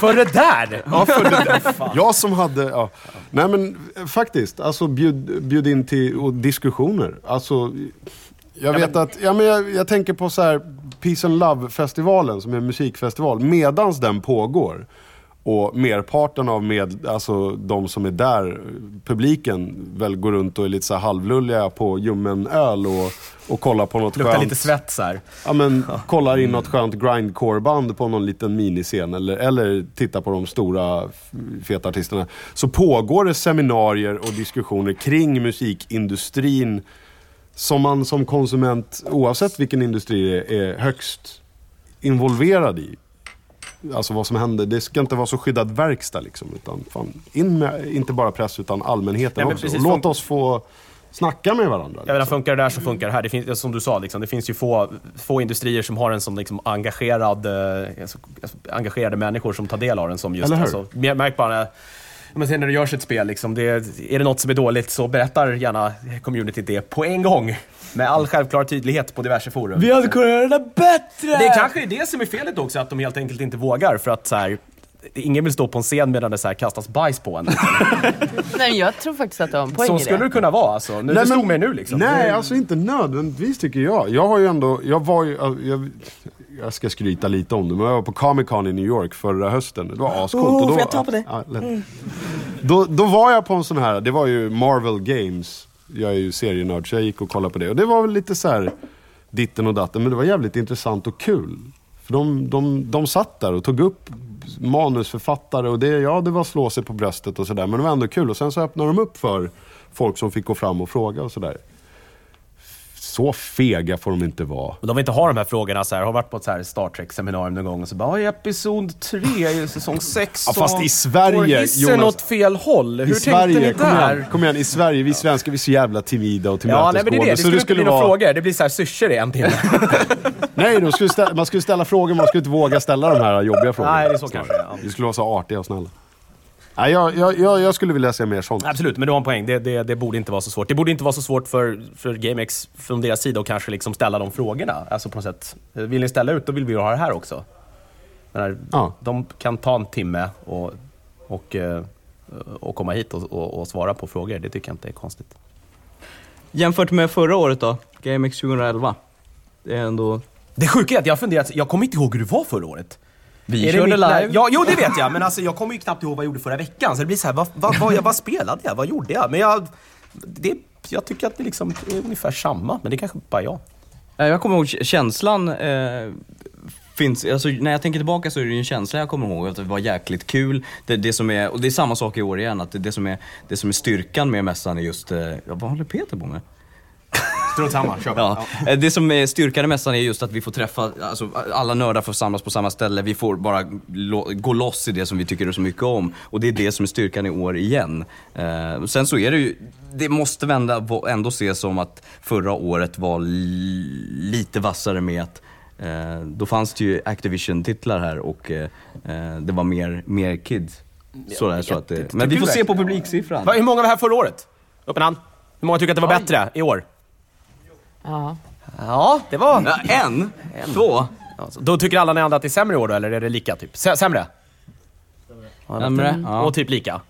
S4: För det där!
S3: Ja, för det, jag som hade, ja. Nej men eh, faktiskt, alltså bjud, bjud in till och diskussioner. Alltså, jag vet att, ja men jag, jag tänker på så här Peace and Love-festivalen som är en musikfestival. Medans den pågår och merparten av med, alltså de som är där, publiken, väl går runt och är lite så halvlulliga på ljummen öl och, och kollar på något
S4: Luktar
S3: skönt.
S4: lite svett så här.
S3: Ja men kollar in något skönt grindcore-band på någon liten miniscen eller, eller tittar på de stora feta artisterna. Så pågår det seminarier och diskussioner kring musikindustrin som man som konsument, oavsett vilken industri det är, är högst involverad i. Alltså vad som händer. Det ska inte vara så skyddad verkstad liksom. Utan fan, in med inte bara press utan allmänheten
S4: Ja,
S3: också.
S4: precis,
S3: låt
S4: fun-
S3: oss få snacka med varandra.
S4: Jag menar, funkar det där så funkar det här. Det finns, som du sa, liksom, det finns ju få, få industrier som har en sån liksom, engagerad, eh, alltså, engagerade människor som tar del av den som just...
S3: Eller hur?
S4: Alltså, märker bara men sen när det görs ett spel, liksom, det, är det något som är dåligt så berättar gärna communityt det på en gång. Med all självklar tydlighet på diverse forum.
S1: Vi hade kunnat göra det bättre!
S4: Det kanske är det som är felet också, att de helt enkelt inte vågar för att så här, ingen vill stå på en scen medan det så här, kastas bajs på en.
S2: Nej, jag tror faktiskt att du har en poäng
S4: Så skulle
S2: det.
S4: kunna vara alltså. Nu,
S3: Nej,
S4: det slog mig nu liksom.
S3: Nej, alltså inte nödvändigtvis tycker jag. Jag har ju ändå, jag var ju, jag, jag ska skryta lite om det, men jag var på Comic Con i New York förra hösten. Det var ascoolt.
S1: Oh,
S3: och då,
S1: får jag ta på det?
S3: Ja, då, då var jag på en sån här, det var ju Marvel Games. Jag är ju serienörd så jag gick och kollade på det. Och det var väl lite så här ditten och datten, men det var jävligt intressant och kul. För de, de, de satt där och tog upp manusförfattare och det, ja, det var slå sig på bröstet och sådär. Men det var ändå kul. Och sen så öppnade de upp för folk som fick gå fram och fråga och sådär. Så fega får de inte vara.
S4: Och de vill inte ha de här frågorna så här. Har varit på ett så här Star Trek-seminarium någon gång och så bara "Ja, i episod 3 i säsong 6
S3: Ja, fast i Sverige,
S4: går hissen
S3: Jonas-
S4: åt fel håll. Hur
S3: I
S4: tänkte
S3: Sverige,
S4: ni
S3: kom
S4: där?
S3: igen, kom igen, i Sverige, vi svenskar vi är så jävla timida och
S4: Ja, nej, men det är det. Det
S3: så
S4: skulle inte bli några frågor. Det blir så här syrsor i en timme.
S3: Nej, de skulle ställa, man skulle ställa frågor, man skulle inte våga ställa de här jobbiga frågorna.
S4: Nej, det är så kanske, ja.
S3: Vi skulle vara så artiga och snälla. Nej, jag, jag, jag, jag skulle vilja se mer sånt.
S4: Absolut, men du har en poäng. Det, det, det borde inte vara så svårt. Det borde inte vara så svårt för, för GameX från deras sida att kanske liksom ställa de frågorna. Alltså på något sätt. Vill ni ställa ut, då vill vi ha det här också. Den här,
S3: Ja.
S4: De kan ta en timme och, och, eh, och komma hit och, och, och svara på frågor. Det tycker jag inte är konstigt.
S1: Jämfört med förra året då, GameX 2011. Det är ändå...
S4: Det sjuka är att jag har funderat, jag kommer inte ihåg hur det var förra året.
S1: Vi
S4: Är
S1: körde
S4: mitt
S1: live.
S4: Ja, jo det vet jag, men alltså, jag kommer ju knappt ihåg vad jag gjorde förra veckan. Så det blir så här, vad, vad, vad, vad spelade jag? Vad gjorde jag? Men jag, det, jag tycker att det liksom är ungefär samma, men det är kanske bara jag.
S1: Jag kommer ihåg känslan eh, finns, alltså, när jag tänker tillbaka så är det ju en känsla jag kommer ihåg att det var jäkligt kul. Det, det som är, och det är samma sak i år igen, att det, det, som, är, det som är styrkan med mässan är just, eh, vad håller Peter på med?
S4: Strunt samma, kör.
S1: Ja. Eh, Det som är styrkan i mässan är just att vi får träffa, alltså alla nördar får samlas på samma ställe. Vi får bara gå loss i det som vi tycker så mycket om. Och det är det som är styrkan i år igen. Eh, sen så är det ju, det måste vända, ändå ses som att förra året var li- lite vassare med att eh, då fanns det ju Activision-titlar här och eh, eh, det var mer, mer kids. Sådär, så att, det, men vi får se på publiksiffran.
S4: Hur många var här förra året? Upp en hand. Hur många tycker att det var bättre i år?
S2: Ja.
S4: Ja, det var...
S1: Ja, en, två.
S4: Alltså, då tycker alla ni andra att det är sämre i år då, eller är det lika? Typ? Sä- Sämre?
S1: Sämre, ja.
S4: Och typ lika?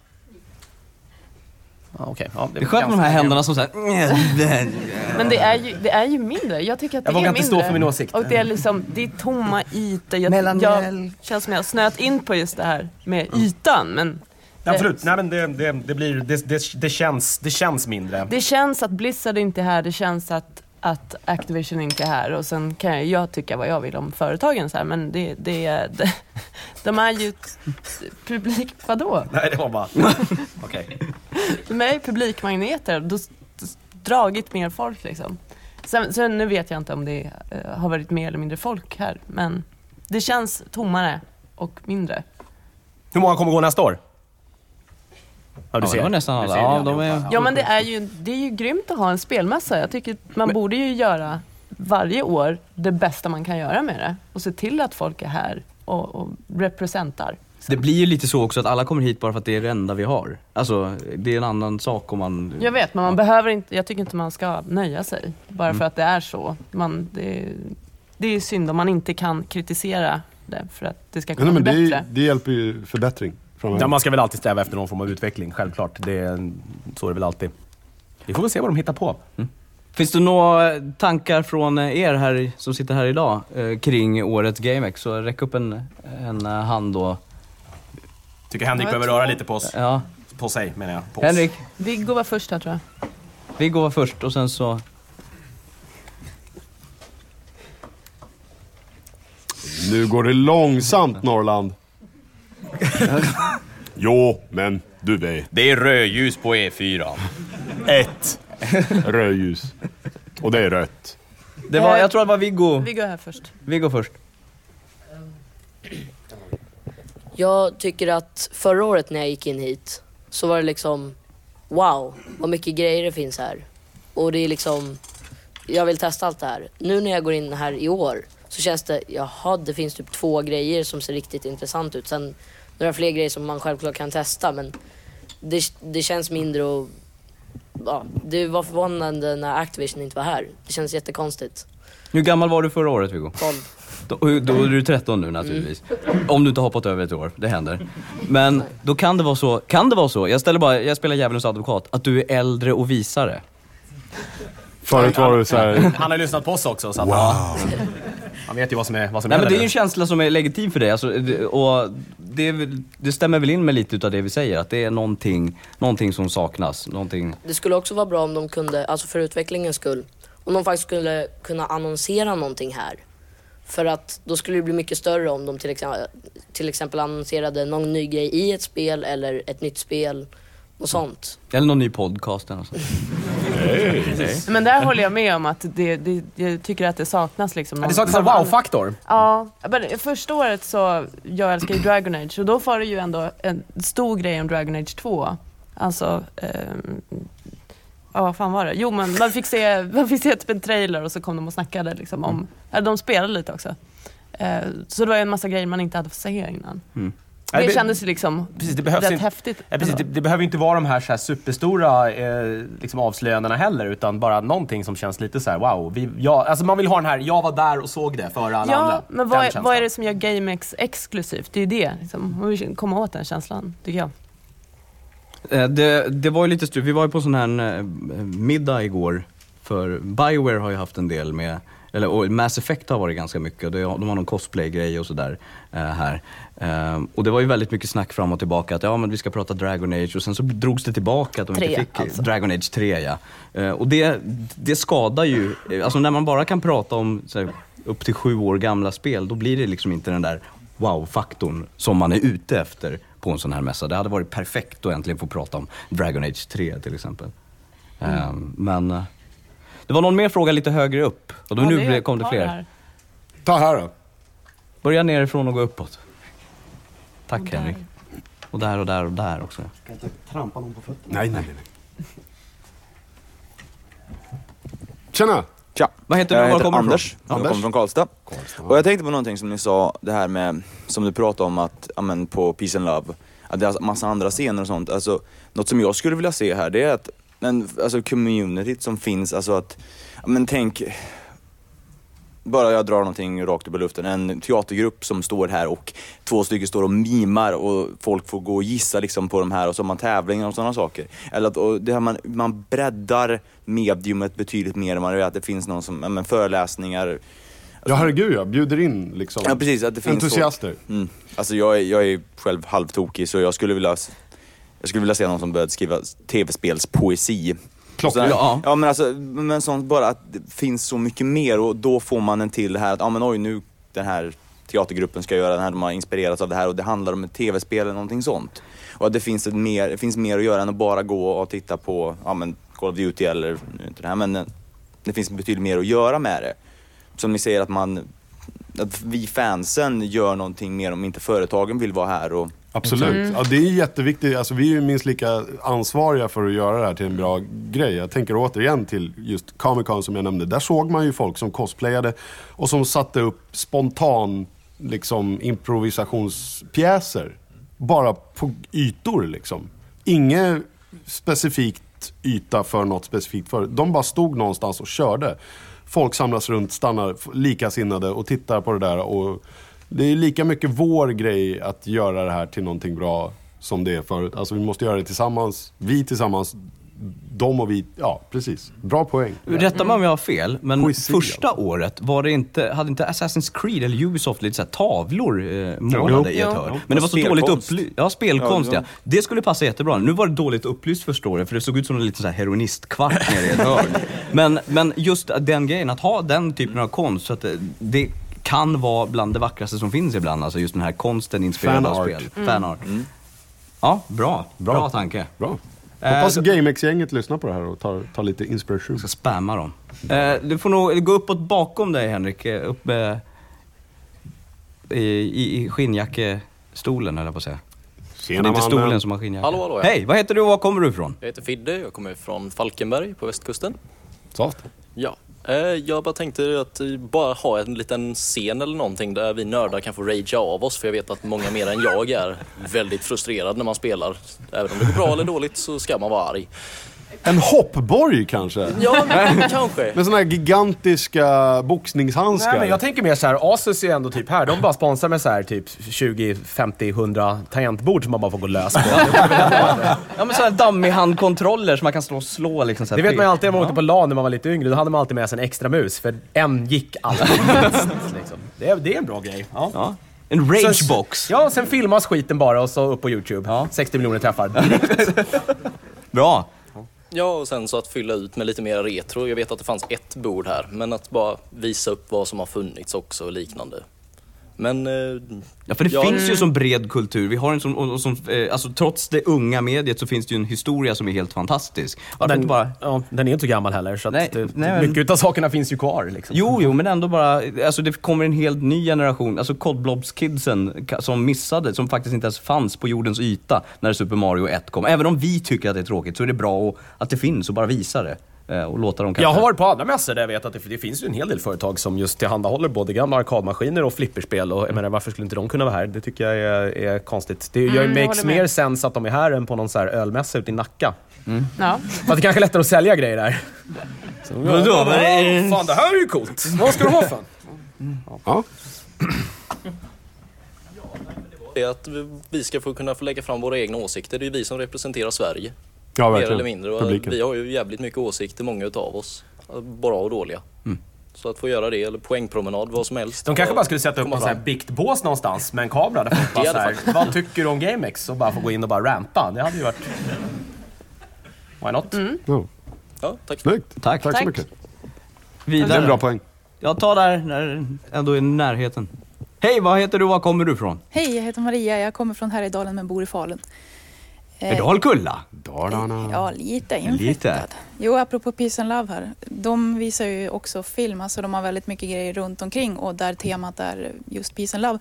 S4: Ja, Okej, ja,
S1: Det är skönt med de här händerna som såhär...
S2: Men det är, ju, det är ju mindre. Jag tycker att det
S4: Jag vågar
S2: är
S4: inte
S2: mindre.
S4: stå för min åsikt.
S2: Och det är liksom, det är tomma ytor. Jag, jag känns som jag har snöat in på just det här med ytan. Men det,
S4: Absolut, nej men det, det, det blir, det, det, det, känns, det känns mindre.
S2: det känns att Blizzard inte är här. Det känns att, att Activision inte är här. Och sen kan jag, jag tycka vad jag vill om företagen så här. Men det, det, det, de är ju publik... Vadå?
S4: Nej, det var bara... Okej.
S2: De är ju publikmagneter. S- dragit mer folk liksom. Sen, sen nu vet jag inte om det eh, har varit mer eller mindre folk här. Men det känns tommare och mindre.
S4: Hur många kommer gå nästa år? Ja,
S1: Ja, det var nästan alla.
S4: Du ser
S1: Ja,
S4: det,
S1: de är-
S2: Ja men det är ju, det är ju grymt att ha en spelmässa. Jag tycker man borde ju göra varje år det bästa man kan göra med det. Och se till att folk är här och, och representar.
S1: Det blir ju lite så också att alla kommer hit bara för att det är det enda vi har. Alltså, det är en annan sak om man...
S2: Jag vet, men man behöver inte, jag tycker inte man ska nöja sig bara
S1: Mm.
S2: för att det är så. Man, det, det är synd om man inte kan kritisera det för att det ska
S3: Ja,
S2: kunna
S3: nej, men
S2: bli
S3: det,
S2: bättre.
S3: det hjälper ju förbättring
S4: Ja, man ska väl alltid sträva efter någon form av utveckling, självklart. Det, är- så är det väl alltid. Vi får väl se vad de hittar på.
S1: Finns det några tankar från er här som sitter här idag eh, kring årets GameX? Så räck upp en, en eh, hand då.
S4: Tycker Henrik
S2: Jag
S4: behöver röra lite på oss.
S1: Ja.
S4: På sig menar jag. På oss.
S1: Henrik,
S2: Viggo var först här tror jag.
S1: Viggo var först och sen så...
S3: Nu går det långsamt Norrland. jo, men du vet.
S1: Det är rödljus på E E4.
S3: Ett rödljus. Och det är rött.
S1: Det var, jag tror det var Viggo.
S2: Viggo är här först.
S1: Viggo först.
S7: Jag tycker att förra året när jag gick in hit så var det liksom wow, vad mycket grejer det finns här. Och det är liksom, jag vill testa allt det här. Nu när jag går in här i år så känns det, jaha det finns typ två grejer som ser riktigt intressant ut. Sen några fler grejer som man självklart kan testa men det, det känns mindre och ja, det var förvånande när Activision inte var här. Det känns jättekonstigt.
S1: Hur gammal var du förra året Viggo?
S7: 12.
S1: Då, då är du 13 nu naturligtvis. Om du inte har hoppat över ett år, det händer. Men då kan det vara så, kan det vara så, jag ställer bara, jag spelar djävulens advokat, att du är äldre och visare.
S3: Förut var du så här.
S4: Han har lyssnat på oss också så att han, han vet ju vad som är vad som
S1: Nej men det är ju en känsla som är legitim för dig alltså, det- och det, det stämmer väl in med lite utav det vi säger, att det är någonting, någonting som saknas, någonting...
S7: Det skulle också vara bra om de kunde, alltså för utvecklingens skull, om de faktiskt skulle kunna annonsera någonting här. För att då skulle det bli mycket större om de till exempel, till exempel annonserade någon ny grej i ett spel eller ett nytt spel och sånt.
S1: Eller någon ny podcast eller något sånt.
S2: Men där håller jag med om att det, det, jag tycker att det saknas liksom.
S4: Ja, det saknas en
S2: någon-
S4: wow-faktor.
S2: Ja, men första året så, jag älskar ju Dragon Age och då var det ju ändå en stor grej om Dragon Age 2. Alltså, ehm, ja vad fan var det? Jo men man fick se, man fick se typ en trailer och så kom de och snackade liksom om, eller de spelade lite också. Eh, så det var ju en massa grejer man inte hade fått se innan.
S1: Mm.
S2: Det
S4: det-
S2: kändes liksom
S4: Precis, det behövs
S2: rätt
S4: inte-
S2: häftigt.
S4: Ja, precis, det, det behöver inte vara de här, så här superstora eh, liksom avslöjandena heller, utan bara någonting som känns lite så här: wow. Vi, ja, alltså man vill ha den här, jag var där och såg det före alla andra.
S2: Ja, men
S4: Den
S2: vad är, vad är det som gör GameX exklusivt? Det är ju det. Liksom. Man vill komma åt den känslan, tycker jag.
S1: Eh, Det, det var ju lite strul, vi var ju på sån här eh, middag igår, för Bioware har ju haft en del med, eller och Mass Effect har varit ganska mycket, de har de har någon cosplay-grej och sådär eh, här. Eh, och det var ju väldigt mycket snack fram och tillbaka att ja men vi ska prata Dragon Age och sen så drogs det tillbaka att de
S2: Tre,
S1: inte fick
S2: alltså.
S1: Dragon Age 3 ja. Eh, och det, det skadar ju, alltså när man bara kan prata om så här, upp till sju år gamla spel, då blir det liksom inte den där wow-faktorn som man är ute efter på en sån här mässa. Det hade varit perfekt att äntligen få prata om Dragon Age 3 till exempel.
S2: Mm.
S1: Ehm, men eh, det var någon mer fråga lite högre upp och då
S2: Ja,
S1: nu
S2: det-
S1: blev- kom det fler.
S2: här.
S3: Ta här då.
S1: Börja nerifrån och gå uppåt. Tack
S2: Och där.
S1: Henrik. Och där och där och där också.
S3: Ska inte trampa någon på fötterna? Nej, nej, nej. Tjena!
S14: Tja!
S1: Vad heter du?
S14: Jag heter
S1: kommer du ifrån?
S14: Anders. Jag
S1: Anders?
S14: kommer från Karlstad. Och jag tänkte på någonting som ni sa, det här med, som du pratade om att, ja men på Peace and Love, att det är massa andra scener och sånt. Alltså, något som jag skulle vilja se här, det är att, den, alltså communityt som finns, alltså att, men tänk, bara jag drar någonting rakt upp i luften, en teatergrupp som står här och två stycken står och mimar och folk får gå och gissa liksom på de här och så har man tävlingar och sådana saker. Eller att det här man, man breddar mediumet betydligt mer än man gör, att det finns någon som, ja, men föreläsningar.
S3: Ja herregud jag bjuder in liksom
S14: Ja precis, att det finns
S3: entusiaster.
S14: Mm. Alltså jag är, jag är själv halvtokig så jag skulle vilja jag skulle vilja se någon som började skriva tv-spelspoesi.
S3: Klockrent. Ja.
S14: Ja men alltså, men sånt bara att det finns så mycket mer och då får man en till det här att, ja men oj nu den här teatergruppen ska göra den här, de har inspirerats av det här och det handlar om ett tv-spel eller någonting sånt. Och att det finns, ett mer, det finns mer att göra än att bara gå och titta på, ja men Call of Duty eller, nu inte det här men eh, det finns betydligt mer att göra med det. Som ni säger att man, att vi fansen gör någonting mer om inte företagen vill vara här och
S3: Absolut.
S2: Mm.
S3: Ja, det är jätteviktigt. Alltså, vi är ju minst lika ansvariga för att göra det här till en bra grej. Jag tänker återigen till just Comic Con som jag nämnde. Där såg man ju folk som cosplayade och som satte upp spontan liksom, improvisationspjäser. Bara på ytor liksom. Inget specifikt yta för något specifikt för. De bara stod någonstans och körde. Folk samlas runt, stannar likasinnade och tittar på det där. Och det är lika mycket vår grej att göra det här till någonting bra som det är förut. Alltså vi måste göra det tillsammans. Vi tillsammans, de och vi. Ja, precis. Bra poäng.
S1: Rätta mig om jag har fel, men
S3: Poesi,
S1: första året var det inte, hade inte Assassin's Creed eller Ubisoft lite så här tavlor eh, målade i ett hörn? Men det var så
S14: Spelkonst.
S1: dåligt upplyst. Ja, spelkonst
S14: Ja,
S1: ja,
S14: det
S1: det skulle passa jättebra. Nu var det dåligt upplyst förstår jag, för det såg ut som en liten så här heroinistkvart nere i ett hörn. Men, men just den grejen, att ha den typen av konst, så att det, det kan vara bland det vackraste som finns ibland. Alltså just den här konsten inspirerad av
S3: Fanart.
S1: spel.
S3: Mm.
S1: Fanart. Ja, bra. Bra, tanke.
S3: Bra.
S1: Eh,
S3: Hoppas
S1: så-
S3: GameX-gänget lyssnar på det här och tar, tar lite inspiration.
S1: ska spamma dem. Eh, du får nog gå uppåt bakom dig Henrik, eh, upp eh, i, i, i skinnjackestolen höll jag på att säga.
S3: Tjena,
S1: det är inte
S3: mannen.
S1: stolen som har skinnjacka.
S11: Hallå, hallå, ja.
S1: Hej, vad heter du och var kommer du ifrån?
S11: Jag heter Fidde, jag kommer från Falkenberg på västkusten.
S3: Soft.
S11: Ja. Eh, jag bara tänkte att bara ha en liten scen eller någonting där vi nördar kan få ragea av oss för jag vet att många mer än jag är väldigt frustrerad när man spelar. Även om det går bra eller dåligt så ska man vara arg.
S3: En hoppborg kanske?
S11: Ja, men kanske.
S3: Med såna här gigantiska boxningshandskar.
S4: Nej, men jag tänker mer så här, Asus är ändå typ här, de bara sponsrar med så här typ 20, 50, 100 tangentbord som man bara får gå lös på.
S1: Ja men sådana dummy-handkontroller som man kan stå och slå liksom. så här
S4: Det vet man ju alltid när man
S1: Ja.
S4: åkte på LAN när man var lite yngre, då hade man alltid med sig en extra mus för en gick alltid. Liksom. Det, är, det är en bra grej. Ja.
S1: Ja. En ragebox.
S4: Ja, sen filmas skiten bara och så upp på YouTube. 60 miljoner träffar.
S1: Bra.
S11: Ja, och sen så att fylla ut med lite mer retro. Jag vet att det fanns ett bord här, men att bara visa upp vad som har funnits också och liknande. Men... Eh,
S1: Ja, för det
S11: jag-
S1: finns ju som bred kultur. Vi har en och som eh, alltså trots det unga mediet så finns det ju en historia som är helt fantastisk. Varför
S4: Den,
S1: inte bara...
S4: ja, den är inte så gammal heller, så att
S1: Nej,
S4: det,
S1: nej, men-
S4: mycket utav sakerna finns ju kvar. Liksom.
S1: Jo, jo, men ändå bara, alltså det kommer en helt ny generation, alltså Kodblobs-kidsen som missade, som faktiskt inte ens fanns på jordens yta när Super Mario 1 kom. Även om vi tycker att det är tråkigt så är det bra att, att det finns och bara visa det. Eh, Och låta dem
S4: Jag
S1: kanske...
S4: har varit på andra mässor där jag vet att det, det finns ju en hel del företag som just tillhandahåller både gamla arkadmaskiner och flipperspel. Och jag menar, varför skulle inte de kunna vara här? Det tycker jag är, är konstigt. Det gör
S2: Mm, jag
S4: makes mer sense att de är här än på någon så här ölmässa ute i Nacka.
S2: Ja.
S4: För att det kanske är lättare att sälja grejer där. Så,
S1: Vadå?
S4: ja,
S1: det?
S4: Fan, det här är ju coolt. Vad ska du ha för?
S3: Ja.
S11: Det är att vi ska få kunna få lägga fram våra egna åsikter. Det är ju vi som representerar Sverige.
S3: Ja,
S11: mer
S3: verkligen.
S11: eller mindre.
S3: Publiken.
S11: vi har ju jävligt mycket åsikter, många utav oss. Bra och dåliga. Så att få göra det, eller poängpromenad, vad som helst.
S4: De kanske bara skulle sätta upp en sån här biktbås någonstans med en kamera där folk bara så här, Vad tycker du om GameX? Och bara få gå in och bara ranta. Det hade ju varit... Why not?
S3: Ja.
S11: Ja, tack.
S3: Snyggt.
S1: Tack.
S3: Tack så
S2: Tack.
S3: mycket.
S1: Vidare.
S3: Det är en bra poäng.
S1: Jag tar där när det ändå är i närheten. Hej, vad heter du och var kommer du ifrån?
S15: Hej, jag heter Maria. Jag kommer från Härjedalen men bor i Falun. Eh,
S1: Dalkulla?
S3: Dalarna.
S15: Ja, lite inflyttad.
S1: Lite.
S15: Jo, apropå Peace and Love här. De visar ju också film, alltså de har väldigt mycket grejer runt omkring och där temat är just Peace and Love.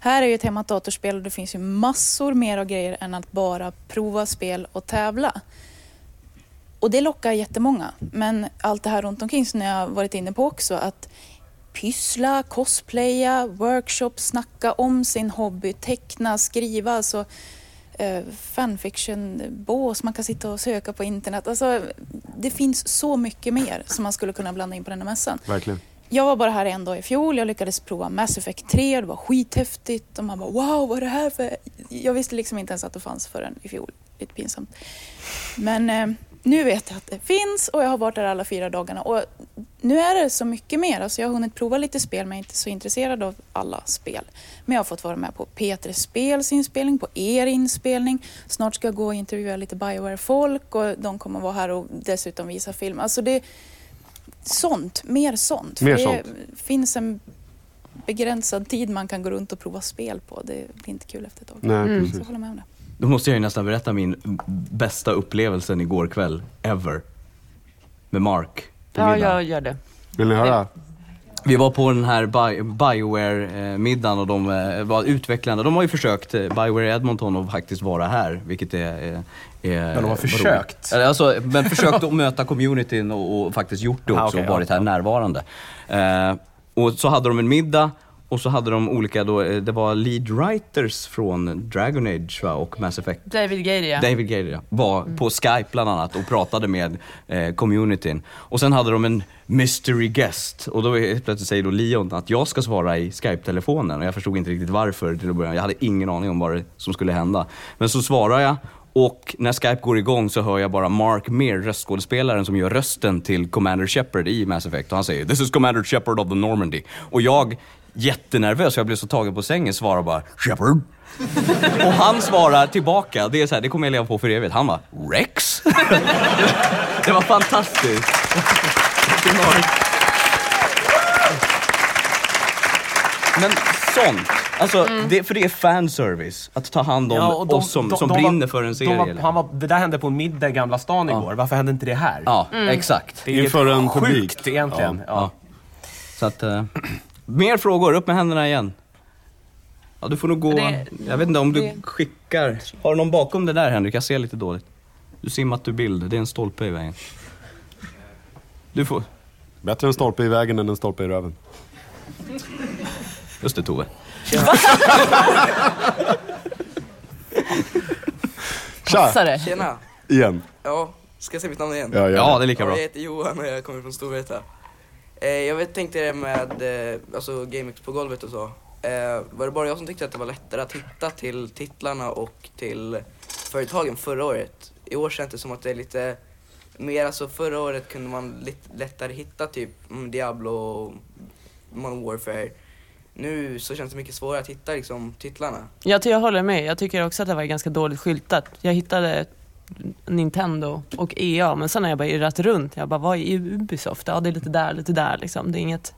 S15: Här är ju temat datorspel och det finns ju massor mer av grejer än att bara prova spel och tävla. Och det lockar jättemånga. Men allt det här runt omkring som jag varit inne på också, att pyssla, cosplaya, workshop, snacka om sin hobby, teckna, skriva, alltså fanfiction-bås man kan sitta och söka på internet. Alltså, det finns så mycket mer som man skulle kunna blanda in på den här mässan.
S3: Verkligen.
S15: Jag var bara här en dag i fjol. Jag lyckades prova Mass Effect 3 och det var skithäftigt. Och man bara wow, vad är det här för... Jag visste liksom inte ens att det fanns förrän i fjol. Lite pinsamt. Men eh, nu vet jag att det finns och jag har varit där alla fyra dagarna. Och nu är det så mycket mer. Alltså jag har hunnit prova lite spel men jag är inte så intresserad av alla spel. Men jag har fått vara med på P3 Spels inspelning, på er inspelning. Snart ska jag gå och intervjua lite Bioware-folk och de kommer vara här och dessutom visa film. Alltså det sånt, mer sånt.
S3: Mer sånt.
S15: Det finns en begränsad tid man kan gå runt och prova spel på. Det blir inte kul efter ett tag.
S3: Nej,
S15: Mm. Så jag håller med om det.
S1: Då måste jag ju nästan berätta min bästa upplevelsen igår kväll, ever. Med Mark.
S2: Ja, jag gör det.
S3: Vill ni höra?
S1: Vi var på den här Bi- Bioware-middagen och de eh, var utvecklande. De har ju försökt, eh, Bioware Edmonton, att faktiskt vara här, vilket är... är, är
S4: de har försökt?
S1: roligt. Alltså, men försökt att möta communityn och, och faktiskt gjort det
S4: Ah,
S1: också
S4: okej,
S1: och varit
S4: ja.
S1: här närvarande. Eh, och så hade de en middag och så hade de olika då, eh, det var lead writers från Dragon Age va, och Mass Effect.
S2: David Gade ja.
S1: David Gade ja, var på Skype bland annat och pratade med eh, communityn. Och sen hade de en mystery guest och då plötsligt säger då Leon att jag ska svara i Skype-telefonen och jag förstod inte riktigt varför till att början. Jag hade ingen aning om vad det som skulle hända. Men så svarar jag och när Skype går igång så hör jag bara Mark Meer, röstskådespelaren som gör rösten till Commander Shepard i Mass Effect och han säger “This is Commander Shepard of the Normandy” och jag jättenervös, jag blev så tagen på sängen, svarar bara “Shepard” Och han svarar tillbaka, det är så här, det kommer jag leva på för evigt. Han bara, Rex? det var fantastiskt. Men sånt, alltså, det, för det är fanservice. Att ta hand om
S4: Ja, och de-
S1: oss som,
S4: de-
S1: som
S4: de
S1: brinner
S4: var-
S1: för en
S4: de
S1: serie.
S4: var- han var, det där hände på en middag i Gamla stan igår. Varför hände inte det här?
S1: Ja, exakt.
S4: Det är
S3: Inför en
S4: sjukt
S3: publik.
S4: egentligen. Ja.
S1: Så att, eh, mer frågor, upp med händerna igen. Ja, du får nog gå,
S2: Det-
S1: jag vet inte om du
S2: det-
S1: skickar. Har du någon bakom det där Henrik? Jag ser lite dåligt. Du simmat ur bild, det är en stolpe i vägen. Du får,
S3: Bättre en stolpe i vägen än en stolpe i röven.
S1: just det Tove.
S3: Tja!
S2: Passar det?
S5: Tjena!
S3: Igen.
S5: Ja, ska jag säga mitt namn igen?
S3: Ja,
S1: Ja, det är lika
S5: Ja,
S1: bra.
S5: jag heter Johan och jag kommer från Storvreta. Eh, jag vet, tänkte det med eh, alltså GameX på golvet och så. Eh, var det bara jag som tyckte att det var lättare att hitta till titlarna och till företagen förra året? I år känns det som att det är lite mer, alltså förra året kunde man lite lättare hitta typ mm, Diablo och Modern Warfare. Nu så känns det mycket svårare att hitta liksom titlarna.
S2: Jag, jag håller med. Jag tycker också att det var ganska dåligt skyltat. Jag hittade Nintendo och EA, men sen har jag bara irrat runt. Jag bara, vad är Ubisoft? Ja, det är lite där, lite där liksom. Det är inget...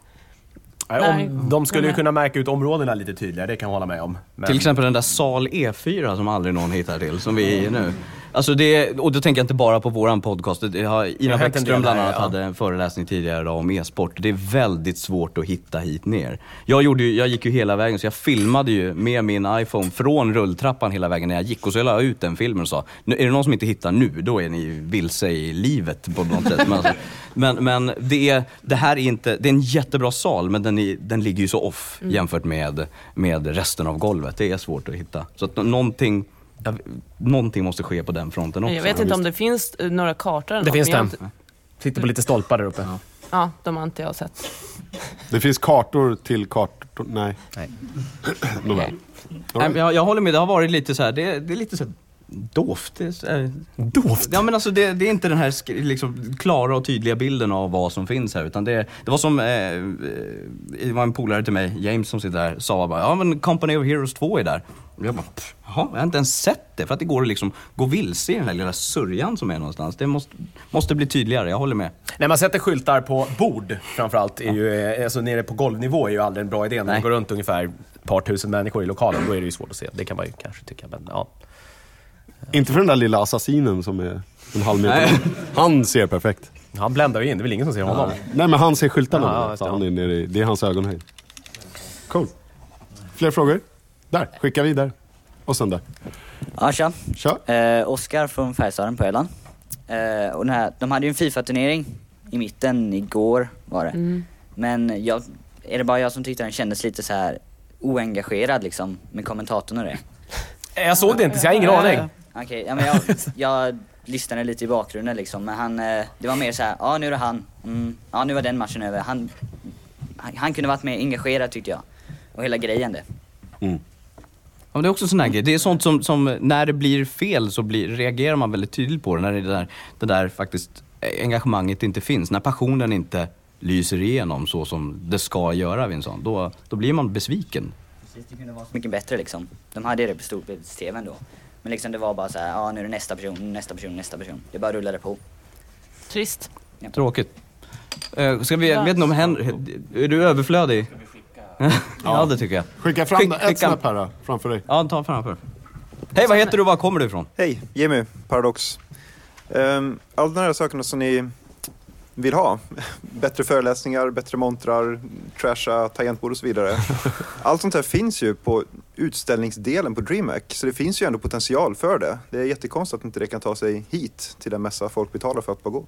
S4: Nej, om, de skulle ju kunna märka ut områdena lite tydligare, det kan jag hålla med om. Men,
S1: Till exempel den där sal E4 som aldrig någon hittar till, som vi är i nu. Alltså det, och då tänker jag inte bara på våran podcast. Det har, Ina Bäckström bland annat
S4: ja.
S1: hade en föreläsning tidigare idag om e-sport. Det är väldigt svårt att hitta hit ner. Jag, gjorde ju, jag gick ju hela vägen, så jag filmade ju med min iPhone från rulltrappan hela vägen när jag gick. Och så la jag ut den filmen och sa, nu, är det någon som inte hittar nu, då är ni vilse i livet på något sätt. Men, alltså, men, men det, är, det här är inte, det är en jättebra sal, men den, är, den ligger ju så off
S2: Mm.
S1: jämfört med, med resten av golvet. Det är svårt att hitta. Så att nå- någonting, ja, någonting måste ske på den fronten också.
S2: Jag vet inte om det finns eh, några kartor eller
S4: det
S2: något,
S4: finns
S2: jag
S4: det.
S2: inte-
S4: Sitter på lite stolpar där uppe.
S2: Ja, de har inte jag sett.
S3: Det finns kartor till kartor. Nej.
S1: Nej.
S3: Nåväl.
S1: Nej, men jag, jag håller med, det har varit lite så här, det, det är lite så här Dovt? Dovt? Ja men alltså det, det är inte den här liksom, klara och tydliga bilden av vad som finns här utan det, det var som, eh, eh, det var en polare till mig, James som sitter där, sa bara ja men Company of Heroes 2 är där. Och jag bara, "Pff, jaha, jag har inte ens sett det för att det går att liksom gå vilse i den här lilla sörjan som är någonstans. Det måste, måste bli tydligare, jag håller med.
S4: När man sätter skyltar på bord framförallt, är ju, eh, alltså nere på golvnivå är ju aldrig en bra idé. När det går runt ungefär ett par tusen människor i lokalen, då är det ju svårt att se. Det kan man ju kanske tycka, men ja.
S3: Inte för den där lilla assassinen som är en halv meter
S4: Nej.
S3: Han ser perfekt.
S4: Han bländar ju in, det är väl ingen som ser honom?
S3: Nej men han ser skyltarna.
S4: Ja,
S3: så han är nere i, det är hans ögonhöjd. Cool. Fler frågor? Där, skicka vidare. Och sen där.
S16: Ja, tja.
S3: Tja.
S16: Eh, Oskar från Färjestaden på Öland. Eh, och den här, de hade ju en Fifa-turnering i mitten igår var det.
S2: Mm.
S16: Men jag, är det bara jag som tyckte den kändes lite så här oengagerad liksom med kommentatorn och det?
S4: Eh, Jag såg det inte, så jag har ingen aning.
S16: Okej, ja, men jag, jag lyssnade lite i bakgrunden liksom, men han, eh, det var mer så här, ja nu är det han, mm, ja nu var den matchen över. Han, han, han kunde varit mer engagerad tyckte jag. Och hela grejen det.
S1: Ja, men det är också sån här grej. Det är sånt som, som när det blir fel så blir, reagerar man väldigt tydligt på det. När det där, det där faktiskt engagemanget inte finns. När passionen inte lyser igenom så som det ska göra vid en sån. Då, då blir man besviken.
S16: Precis, det kunde vara så mycket bättre liksom. De hade det på storbilds-tvn då. Men liksom det var bara så här, ja nu är det nästa person, nästa person, nästa person. Det bara rullade på.
S2: Trist.
S1: Tråkigt. Uh, ska vi, jag vet inte om Hen är du överflödig? ja, det tycker jag.
S3: Skicka fram
S1: Skick-
S3: ett snäpp här då, framför dig.
S1: Ja, ta framför. Hej, vad heter du och var kommer du ifrån?
S17: Hej, Jimmy, Paradox. Um, alla de här sakerna som ni vill ha, bättre föreläsningar, bättre montrar, trasha tangentbord och så vidare. Allt sånt här finns ju på utställningsdelen på DreamHack, så det finns ju ändå potential för det. Det är jättekonstigt att inte det kan ta sig hit till den mässa folk betalar för att bara gå.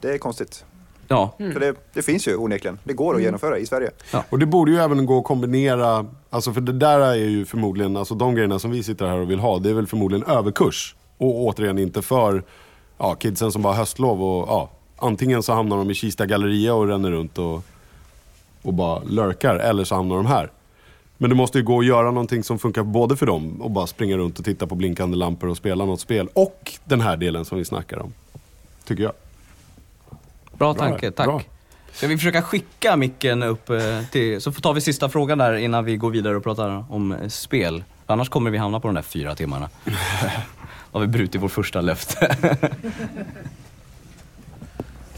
S17: Det är konstigt.
S1: Ja.
S17: För det, det finns ju onekligen. Det går att
S3: Mm.
S17: genomföra i Sverige.
S3: Och det borde ju även gå att kombinera, alltså för det där är ju förmodligen, alltså de grejerna som vi sitter här och vill ha, det är väl förmodligen överkurs. Och återigen inte för ja, kidsen som bara höstlov och ja, antingen så hamnar de i Kista galleria och ränner runt och, och bara lurkar, eller så hamnar de här. Men det måste ju gå att göra någonting som funkar både för dem och bara springa runt och titta på blinkande lampor och spela något spel. Och den här delen som vi snackar om. Tycker jag.
S1: Bra
S3: Bra
S1: tanke, tack.
S3: Bra.
S1: Ska vi försöka skicka micken upp eh, till, så tar vi sista frågan där innan vi går vidare och pratar om eh, spel. Annars kommer vi hamna på de där fyra timmarna. Då har vi brutit vårt första löfte.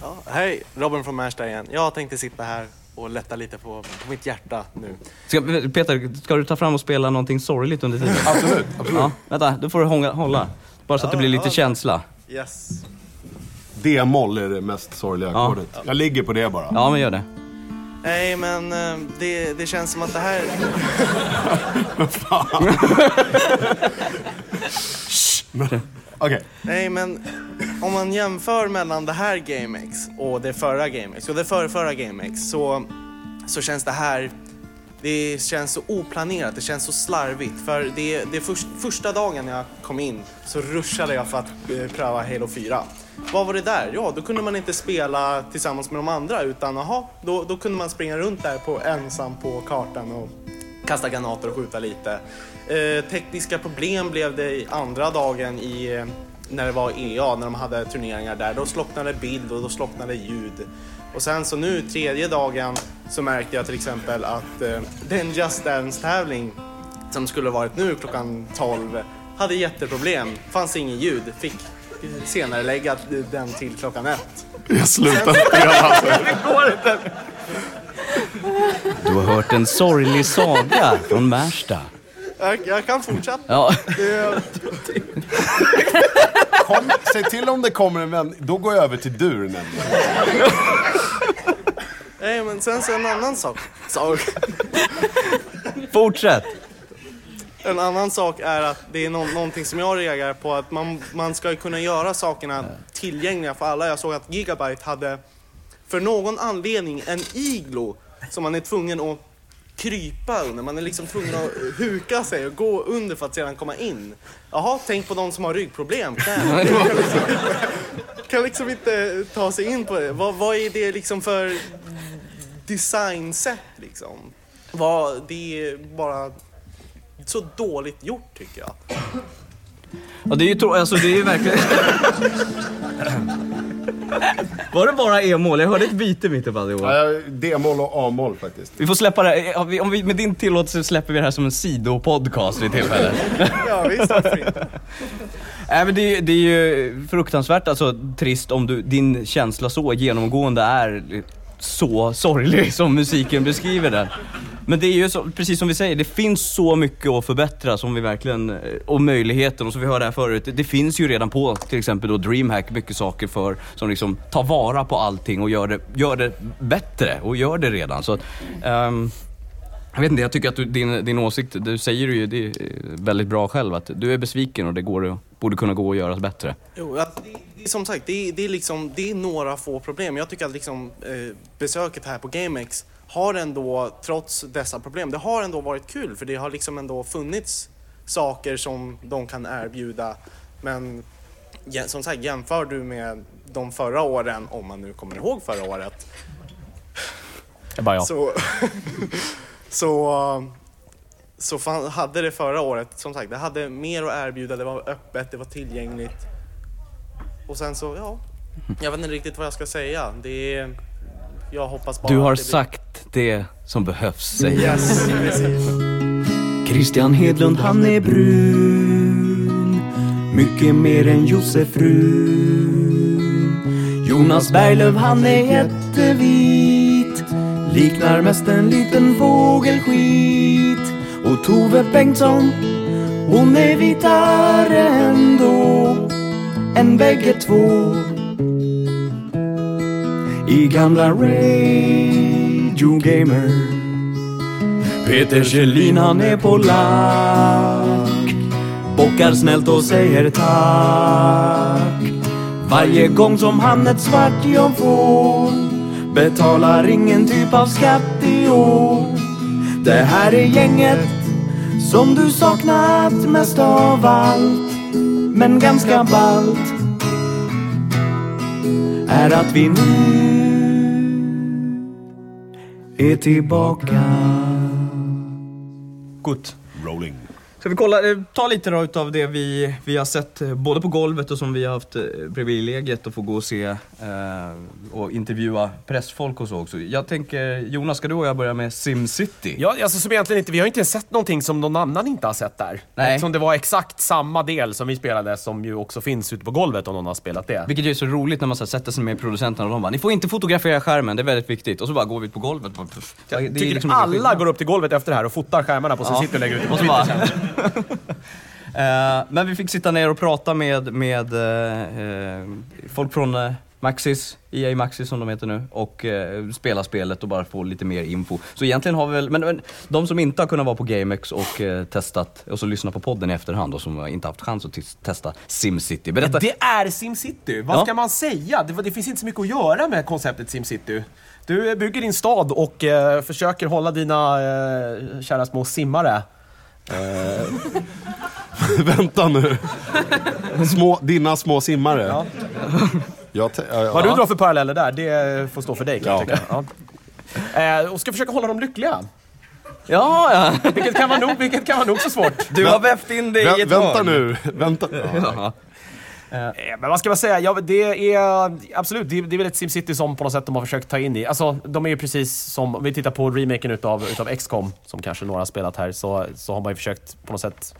S10: Ja, hej, Robin från Märsta igen. Jag tänkte sitta här och lätta lite på, på mitt hjärta nu.
S1: Ska, Peter, ska du ta fram och spela någonting sorgligt under tiden?
S3: Absolut, absolut.
S1: Ja, vänta, då får du hånga, hålla. Bara så att det blir lite
S10: ja.
S1: känsla.
S10: Yes.
S3: D-moll är det mest sorgliga
S1: Ja.
S3: ackordet. Jag ligger på det bara.
S1: Ja, men gör det.
S10: Nej, men eh, det, det känns som att det här...
S3: Okej.
S10: Nej, men om man jämför mellan det här GameX och det förra GameX och det förra, förra GameX så, så känns det här det känns så oplanerat, det känns så slarvigt. För det, det först, första dagen jag kom in så rushade jag för att eh, pröva Halo 4. Vad var det där? Ja, då kunde man inte spela tillsammans med de andra utan aha, då, då kunde man springa runt där på, ensam på kartan och kasta granater och skjuta lite. Eh, tekniska problem blev det i andra dagen i, eh, när det var EA, när de hade turneringar där. Då slocknade bild och då slocknade ljud. Och sen så nu, tredje dagen, så märkte jag till exempel att eh, den Just Dance-tävling som skulle varit nu klockan 12 hade jätteproblem. Fanns ingen ljud. Fick senare lägga den till klockan ett.
S3: Jag slutar
S10: inte.
S1: Du har hört en sorglig saga från Märsta.
S10: Jag, jag kan fortsätta.
S1: Ja.
S10: Det,
S3: Kom, säg till om det kommer en vän, då går jag över till dur nämligen.
S10: nej, men sen så en annan sak. sak.
S1: Fortsätt.
S10: En annan sak är att det är nå- någonting som jag reagerar på, att man, man ska ju kunna göra sakerna tillgängliga för alla. Jag såg att Gigabyte hade för någon anledning en iglo som man är tvungen att krypa under. Man är liksom tvungen att huka sig och gå under för att sedan komma in. Jaha, tänk på de som har ryggproblem. Kan, liksom, inte- kan liksom inte ta sig in på det. Vad, vad är det liksom för designsätt liksom? Vad, det är bara så dåligt gjort tycker jag.
S1: Ja, det är ju trå- alltså det är ju verkligen... Var det bara E-mål? Jag hörde ett byte mitt uppe allihop.
S3: Ja, D-moll och A-moll faktiskt.
S1: Vi får släppa det, ja, vi- om vi, med din tillåtelse släpper vi det här som en sidopodcast vid tillfälle.
S10: Ja, visst, varför inte?
S1: Nej men det, är- det är ju fruktansvärt alltså trist om du, din känsla så genomgående är så sorglig som musiken beskriver den. Men det är ju så, precis som vi säger, det finns så mycket att förbättra som vi verkligen, eh, och möjligheten och som vi hörde här förut, det, finns ju redan på till exempel då DreamHack mycket saker för, som liksom tar vara på allting och gör det, gör det bättre och gör det redan. Så att, ehm, jag vet inte, jag tycker att du, din, din åsikt, du säger ju det eh, väldigt bra själv att du är besviken och det går, borde kunna gå att göra bättre.
S10: Jo, att det, det är som sagt, det är, det, är liksom, det är några få problem. Jag tycker att liksom, eh, besöket här på GameX har ändå, trots dessa problem, det har ändå varit kul för det har liksom ändå funnits saker som de kan erbjuda. Men som sagt, jämför du med de förra åren, om man nu kommer ihåg förra året,
S4: Det är bara jag.
S10: så, så, så fan, hade det förra året, som sagt, det hade mer att erbjuda, det var öppet, det var tillgängligt. Och sen så, ja, jag vet inte riktigt vad jag ska säga. Det är, jag hoppas bara
S1: Du har
S10: att det
S1: sagt det som behövs.
S10: Yes.
S18: Christian Hedlund han är brun. Mycket mer än Josef Frun Jonas Berglöf han är jättevit. Liknar mest en liten fågelskit. Och Tove Bengtsson Hon är vitare ändå Än bägge två. I gamla Radio Gamer. Peter Kjellin han är polack Bockar snällt och säger tack. Varje gång som han ett svart jobb får Betalar ingen typ av skatt i år. Det här är gänget som du saknat mest av allt Men ganska ballt Är att vi nu är tillbaka
S3: Gut.
S1: Ska vi kolla, eh, ta lite då utav det vi, vi har sett eh, både på golvet och som vi har haft eh, privilegiet att få gå och se eh, och intervjua pressfolk och så också. Jag tänker, Jonas, ska du och jag börja med SimCity?
S4: Ja, alltså som egentligen inte, vi har inte sett någonting som någon annan inte har sett där.
S1: Nej.
S4: Eftersom det var exakt samma del som vi spelade som ju också finns ute på golvet om någon har spelat det.
S1: Vilket ju är så roligt när man så sätter sig med producenterna och de bara, ni får inte fotografera skärmen, det är väldigt viktigt. Och så bara går vi ut på golvet. Det
S4: Jag tycker
S1: liksom
S4: alla går upp till golvet efter det här och fotar skärmarna på sin
S1: Ja.
S4: och lägger ut det på Twitter.
S1: Eh, men vi fick sitta ner och prata med, med eh, eh, folk från eh, Maxis, EA Maxis som de heter nu, och eh, spela spelet och bara få lite mer info. Så egentligen har vi väl, men, men de som inte har kunnat vara på GameX och eh, testat, och så lyssna på podden i efterhand och som inte haft chans att testa SimCity. Berätta.
S4: Det är SimCity, vad
S1: Ja.
S4: ska man säga? Det, det finns inte så mycket att göra med konceptet SimCity. Du bygger din stad och eh, försöker hålla dina kära små simmare
S3: Vänta nu. Små, dina små simmare.
S4: Ja.
S3: Jag te- ja, ja.
S4: Vad du drar för paralleller där, det får stå för dig kan jag
S3: Ja.
S4: tycka. Ja. Eh, och ska försöka hålla dem lyckliga.
S1: Ja, ja.
S4: Vilket kan vara nog, vilket kan vara nog så svårt.
S1: Du har vävt in det i
S3: Vä-
S1: ett
S3: vänta
S1: hörn.
S3: nu. Vänta.
S1: Ja.
S4: Eh, Men vad ska man säga? Ja, det är absolut, det är, det är väl ett SimCity som på något sätt de har försökt ta in i. Alltså, de är ju precis som, om vi tittar på remaken utav, utav XCOM, som kanske några har spelat här, så, så har man ju försökt på något sätt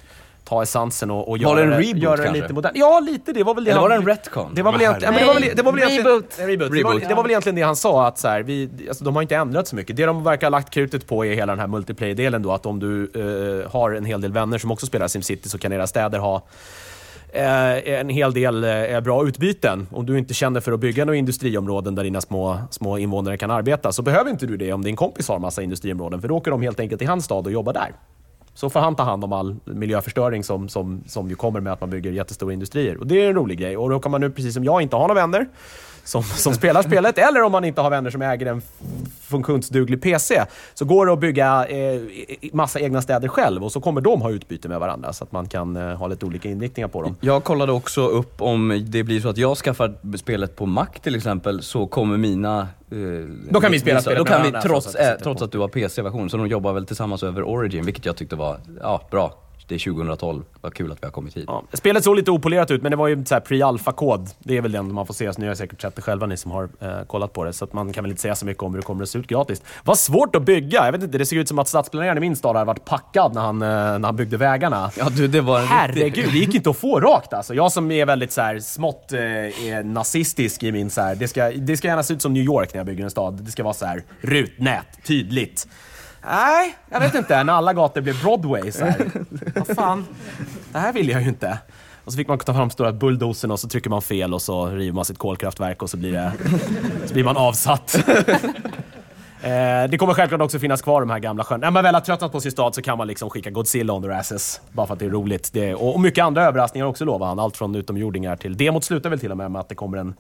S4: ta essensen och, och göra
S1: det en
S4: det,
S1: reboot
S4: göra det
S1: kanske?
S4: lite modernt. Ja, lite. Det var väl det
S1: Eller
S4: han-
S1: var det en retcon?
S4: Det var väl egentligen, ja, det var väl, det var väl egentligen,
S2: Reboot.
S4: En reboot. Det, var,
S1: Reboot.
S4: det var väl egentligen det han sa, att så här, vi, alltså, de har inte ändrat så mycket. Det de verkar ha lagt krutet på är hela den här multiplayer-delen då, att om du eh, har en hel del vänner som också spelar SimCity så kan era städer ha Eh, en hel del eh, bra utbyten. Om du inte känner för att bygga några industriområden där dina små, små invånare kan arbeta så behöver inte du det om din kompis har massa industriområden för då åker de helt enkelt till hans stad och jobbar där. Så får han ta hand om all miljöförstöring som, som, som ju kommer med att man bygger jättestora industrier. Och det är en rolig grej. Och då kan man nu, precis som jag, inte ha några vänner som, som spelar spelet, eller om man inte har vänner som äger en funktionsduglig PC, så går det att bygga eh, massa egna städer själv och så kommer de ha utbyte med varandra så att man kan eh, ha lite olika inriktningar på dem.
S1: Jag kollade också upp om det blir så att jag skaffar spelet på Mac till exempel, så kommer mina... Eh,
S4: Då kan vi spela spelet
S1: Då kan vi, trots, eh, trots att du har PC-version, så de jobbar väl tillsammans över Origin, vilket jag tyckte var, ja, bra. Det är 2012. Vad kul att vi har kommit hit.
S4: Ja. Spelet såg lite opolerat ut, men det var ju så här pre-alpha-kod. Det är väl den man får se. Så ni har säkert sett det själva, ni som har eh, kollat på det. Så att man kan väl inte säga så mycket om hur det kommer att se ut gratis. Vad svårt att bygga! Jag vet inte, det ser ut som att stadsplaneraren i min stad har varit packad när han, eh, när han byggde vägarna.
S1: Ja, du, det var
S4: Herregud, det gick inte att få rakt alltså. Jag som är väldigt så här, smått eh, nazistisk i min så här, det ska, det ska gärna se ut som New York när jag bygger en stad. Det ska vara så här rutnät, tydligt. Nej, jag vet inte. När alla gator blev Broadway så här. Vad fan, det här vill jag ju inte. Och så fick man ta fram stora bulldozern och så trycker man fel och så river man sitt kolkraftverk och så blir, det, så blir man avsatt. Eh, det kommer självklart också finnas kvar de här gamla sjön. När man väl har tröttnat på sin stad så kan man liksom skicka Godzilla on their asses. Bara för att det är roligt. Det, och, och mycket andra överraskningar också lovar han. Allt från utomjordingar till... Demot slutar väl till och med med att det kommer en,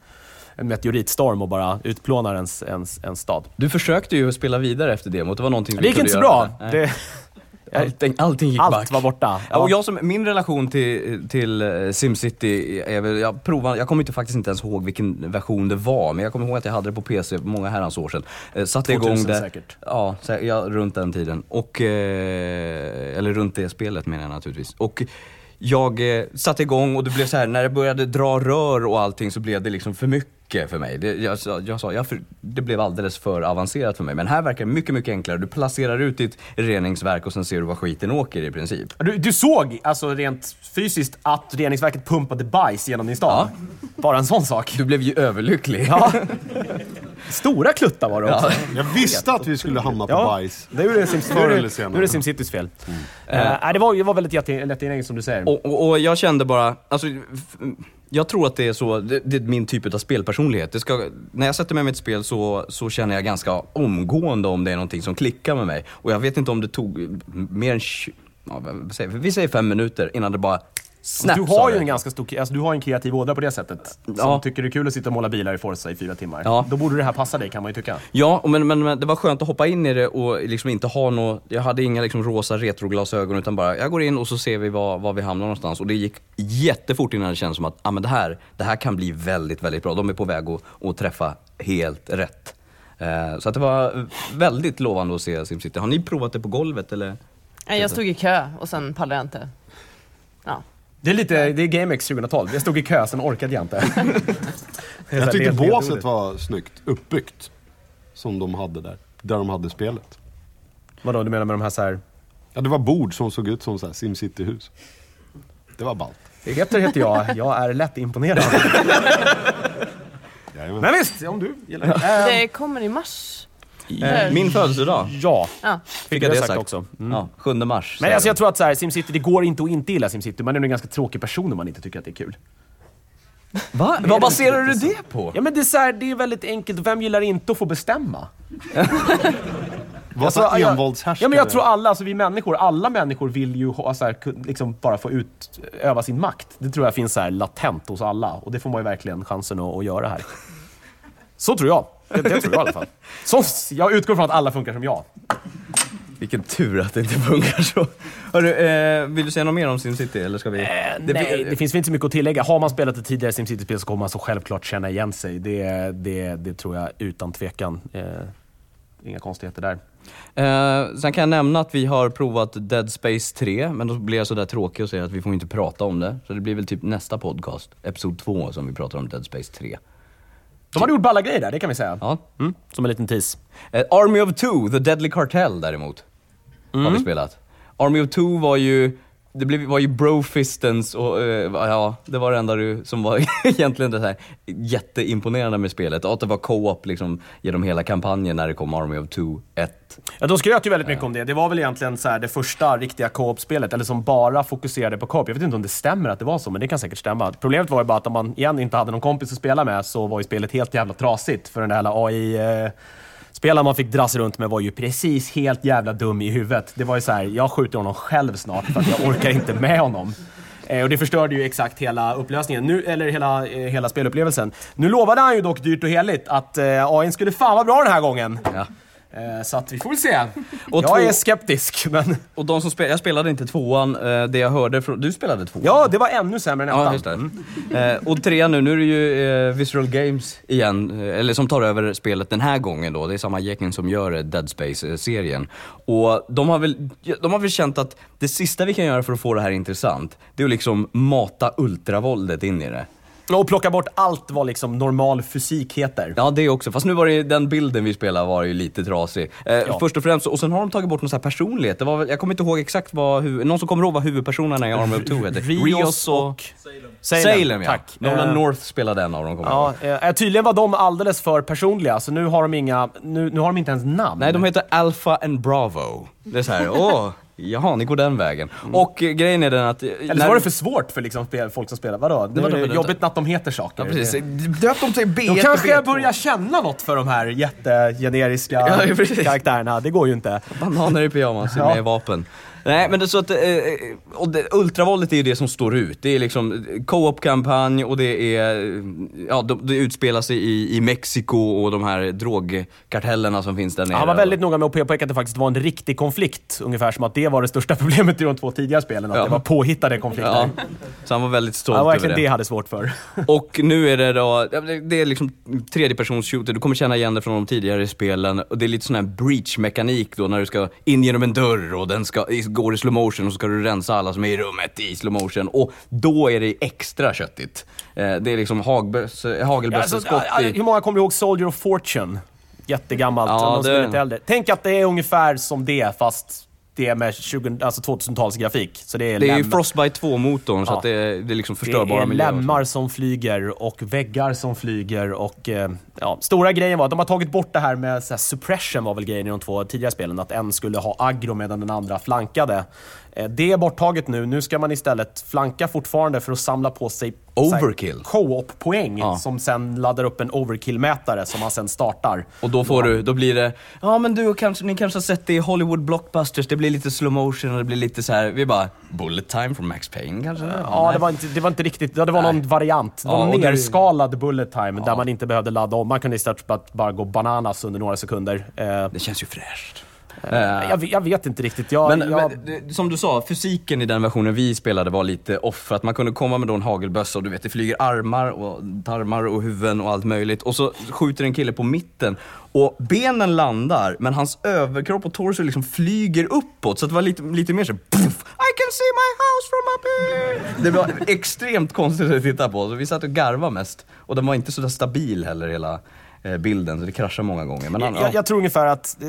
S4: en meteoritstorm och bara utplånar ens, ens, en stad.
S1: Du försökte ju spela vidare efter demot. Det var någonting
S4: Det
S1: vi
S4: gick
S1: kunde
S4: inte så
S1: göra.
S4: bra.
S1: Nej.
S4: Det,
S1: Allting, allting gick
S4: Allt
S1: back.
S4: var borta.
S1: Ja. Och jag som, min relation till, till eh, SimCity är väl, jag provade, jag kommer inte, faktiskt inte ens ihåg vilken version det var, men jag kommer ihåg att jag hade det på PC för många herrans år sedan. Eh, satte
S4: 2000
S1: igång det.
S4: säkert.
S1: Ja, så, ja, runt den tiden. Och, eh, eller runt det spelet menar jag naturligtvis. Och jag eh, satte igång och det blev så här när det började dra rör och allting så blev det liksom för mycket för mig. Det, jag, sa- jag sa, jag det blev alldeles för avancerat för mig. Men här verkar det mycket, mycket enklare. Du placerar ut ditt reningsverk och sen ser du var skiten åker i princip.
S4: Du, du såg alltså rent fysiskt att reningsverket pumpade bajs genom din stad? Bara en sån sak.
S1: Du blev ju överlycklig.
S4: Ja. Stora kluttar var det också.
S3: Jag visste att vi skulle hamna på
S4: Ja,
S3: bajs.
S4: Det är det Sims,
S3: Förr
S4: nu är det- nu är det SimCitys fel. Eh, nej, det, var, det var väldigt jätte- lättillgängligt som du säger.
S1: Och, och, och jag kände bara, alltså, jag tror att det är så, det, det är min typ av spelpersonlighet. Det ska, när jag sätter mig med ett spel så, så känner jag ganska omgående om det är någonting som klickar med mig. Och jag vet inte om det tog mer än, ja, vad säger, vi säger fem minuter innan det bara snap
S4: du har ju en ganska stor, alltså du har en kreativ ådra på det sättet. Som
S1: Ja.
S4: tycker det är kul att sitta och måla bilar i Forza i fyra timmar.
S1: Ja.
S4: Då borde det här passa dig kan man ju tycka.
S1: Ja, men, men, men det var skönt att hoppa in i det och liksom inte ha något, jag hade inga liksom rosa retroglasögon utan bara, jag går in och så ser vi var, var vi hamnar någonstans. Och det gick jättefort innan det kändes som att, ah, men det, här, det här kan bli väldigt, väldigt bra. De är på väg att, att träffa helt rätt. Eh, så att det var väldigt lovande att se SimCity. Har ni provat det på golvet eller?
S2: Nej, jag stod i kö och sen pallade jag inte. Ja.
S4: Det är lite, det är GameX 2012. Jag stod i kö, sen orkade jag inte.
S3: Jag tyckte båset var snyggt uppbyggt. Som de hade där. Där de hade spelet.
S4: Vadå, du menar med de här så här...
S3: Ja, det var bord som såg ut som så här SimCity-hus. Det var ballt.
S4: Peter heter jag, jag är lätt imponerad. Men visst, om du gillar det.
S2: Det kommer i mars.
S1: Eh, min födelsedag.
S4: Ja,
S2: Ja.
S1: Fick
S4: det
S1: jag det
S4: sagt också. Mm.
S1: Ja, 7 mars.
S4: Men alltså jag tror att så här, SimCity, det går inte att inte gilla SimCity. Man är nog en ganska tråkig person om man inte tycker att det är kul.
S1: Va? Vad baserar du det på?
S4: Ja men det är, så här, det är väldigt enkelt, vem gillar inte att få bestämma?
S3: Vad
S4: Alltså,
S3: sa
S4: jag-
S3: envåldshärskare?
S4: Ja men jag tror alla, alltså vi människor, alla människor vill ju ha, så här, liksom bara få utöva sin makt. Det tror jag finns så här latent hos alla och det får man ju verkligen chansen att, att göra här. Så tror jag. Det, det tror jag i alla fall. Så, jag utgår från att alla funkar som jag.
S1: Vilken tur att det inte funkar så. Hörru, eh, vill du säga något mer om SimCity eller ska vi?
S4: Eh, Nej, det finns väl inte så mycket att tillägga. Har man spelat ett tidigare SimCity-spel så kommer man så självklart känna igen sig. Det, det, det tror jag utan tvekan. Eh, inga konstigheter där.
S1: Eh, sen kan jag nämna att vi har provat Dead Space 3, men då blir jag sådär tråkig och säger att vi får inte prata om det. Så det blir väl typ nästa podcast, Episod 2, som vi pratar om Dead Space 3.
S4: De hade gjort balla grejer där, det kan vi säga.
S1: Ja.
S4: Mm, som en liten tease.
S1: Eh, Army of Two, The Deadly Cartel däremot, har
S4: Mm.
S1: vi spelat. Army of Two var ju, det blev, var ju brofistens och eh, ja, det var det enda du, som var egentligen det här jätteimponerande med spelet. Och att det var co-op liksom genom hela kampanjen när det kom Army of Two 1.
S4: Ja, de skröt ju väldigt mycket om det. Det var väl egentligen så här det första riktiga co-op-spelet, eller som bara fokuserade på co-op. Jag vet inte om det stämmer att det var så, men det kan säkert stämma. Problemet var ju bara att om man igen inte hade någon kompis att spela med så var ju spelet helt jävla trasigt. För den där jävla AI... Eh, Eh, Spelaren man fick dras runt med var ju precis helt jävla dum i huvudet. Det var ju så här, jag skjuter honom själv snart för att jag orkar inte med honom. Eh, och det förstörde ju exakt hela upplösningen, nu, eller hela, eh, hela spelupplevelsen. Nu lovade han ju dock dyrt och heligt att eh, AI skulle fan vara bra den här gången.
S1: Ja.
S4: Eh, Så att vi får väl se.
S1: Och
S4: jag
S1: två-
S4: är skeptisk, men...
S1: Och de som spel, jag spelade inte tvåan, eh, det jag hörde från, du spelade tvåan?
S4: Ja, det var ännu sämre än ettan.
S1: Ja, det. Eh, och trean nu, nu är det ju Visceral Games igen, eller som tar över spelet den här gången då. Det är samma gäng som gör Dead Space-serien. Och de har, väl, de har väl känt att det sista vi kan göra för att få det här intressant, det är att liksom mata ultravåldet in i det.
S4: Och plocka bort allt vad liksom normal fysik heter.
S1: Ja, det också. Fast nu var det ju, den bilden vi spelade var ju lite trasig. Eh,
S4: Ja.
S1: Först och främst, och sen har de tagit bort någon sån här personlighet. Det var jag kommer inte ihåg exakt vad, hu- någon som kommer ihåg vad huvudpersonerna i Army of Two heter?
S4: Rios och Salem.
S1: Salem, ja.
S4: Tack.
S1: Nolan
S4: Eh,
S1: North spelade en av dem, kommer jag
S4: Ja,
S1: ihåg.
S4: eh, tydligen var de alldeles för personliga, så nu har de inga, nu, nu har de inte ens namn.
S1: Nej, de heter Alpha and Bravo. Det är så här, åh, jaha, ni går den vägen. Och eh, grejen är den att...
S4: Mm. Eller så var det för svårt för liksom folk som spelar. Vadå? Det
S1: var de-
S4: jobbigt att de heter saker.
S1: Ja, precis. Döp dem till B1
S4: De kanske
S1: och B2.
S4: börjar känna något för de här jättegeneriska
S1: Ja,
S4: karaktärerna. Det går ju inte.
S1: Bananer i pyjamas
S4: Ja.
S1: med vapen. Nej men det är så att, eh, och det, ultravåldet är ju det som står ut. Det är liksom co-op-kampanj och det är, ja det, det utspelar sig i, i Mexiko och de här drogkartellerna som finns där nere.
S4: Han var väldigt noga med att påpeka att det faktiskt var en riktig konflikt. Ungefär som att det var det största problemet i de två tidigare spelen. Att
S1: Ja.
S4: det var påhittade konflikter.
S1: Ja, så han var väldigt stolt över
S4: verkligen
S1: det.
S4: det hade svårt för.
S1: Och nu är det då, det- det är liksom tredjepersons shooter, du kommer känna igen det från de tidigare spelen. Och det är lite sån här breach-mekanik då när du ska in genom en dörr och den ska, går i slow motion och så ska du rensa alla som är i rummet i slow motion. Och då är det extra köttigt. Eh, Det är liksom
S4: Ja,
S1: hagelbösseskott
S4: alltså, ja,
S1: i...
S4: hur många kommer ihåg Soldier of Fortune? Jättegammalt,
S1: Ja, det-
S4: lite äldre. Tänk att det är ungefär som det, fast det är med 20, alltså 2000-talsgrafik. Så det är,
S1: Det är ju Frostbite 2-motorn så
S4: Ja.
S1: att det är, det är liksom
S4: det
S1: förstörbara
S4: är
S1: miljöer.
S4: lemmar som flyger och väggar som flyger och eh, ja, stora grejen var att de har tagit bort det här med så här, suppression var väl grejen i de två tidigare spelen, att en skulle ha aggro medan den andra flankade. Eh, det är borttaget nu, nu ska man istället flanka fortfarande för att samla på sig så
S1: Overkill.
S4: co-op-poäng som sen laddar upp en overkill-mätare som man sen startar.
S1: Och då får du, då blir det, ja men du kanske, ni kanske har sett det i Hollywood blockbusters, det blir lite slow motion och det blir lite så här. vi bara, bullet time från Max Payne kanske?
S4: Ja, det var, inte, det var inte riktigt, ja, det var någon variant.
S1: Ja, det-
S4: nerskalad bullet time där man inte behövde ladda om. Man kunde istället bara, bara gå bananas under några sekunder. det
S1: känns ju fräscht.
S4: Jag, vet- jag vet inte riktigt. Jag,
S1: men,
S4: jag,
S1: men som du sa, fysiken i den versionen vi spelade var lite off. För att man kunde komma med då en hagelbössa och du vet, det flyger armar och tarmar och huvuden och allt möjligt. Och så skjuter en kille på mitten och benen landar men hans överkropp och torso liksom flyger uppåt. Så det var lite, lite mer så puff, I can see my house from up here. Det var extremt konstigt att titta på. Så vi satt och garvade mest. Och den var inte så stabil heller hela eh, bilden, så det kraschade många gånger. Men han,
S4: jag, jag tror ungefär att eh,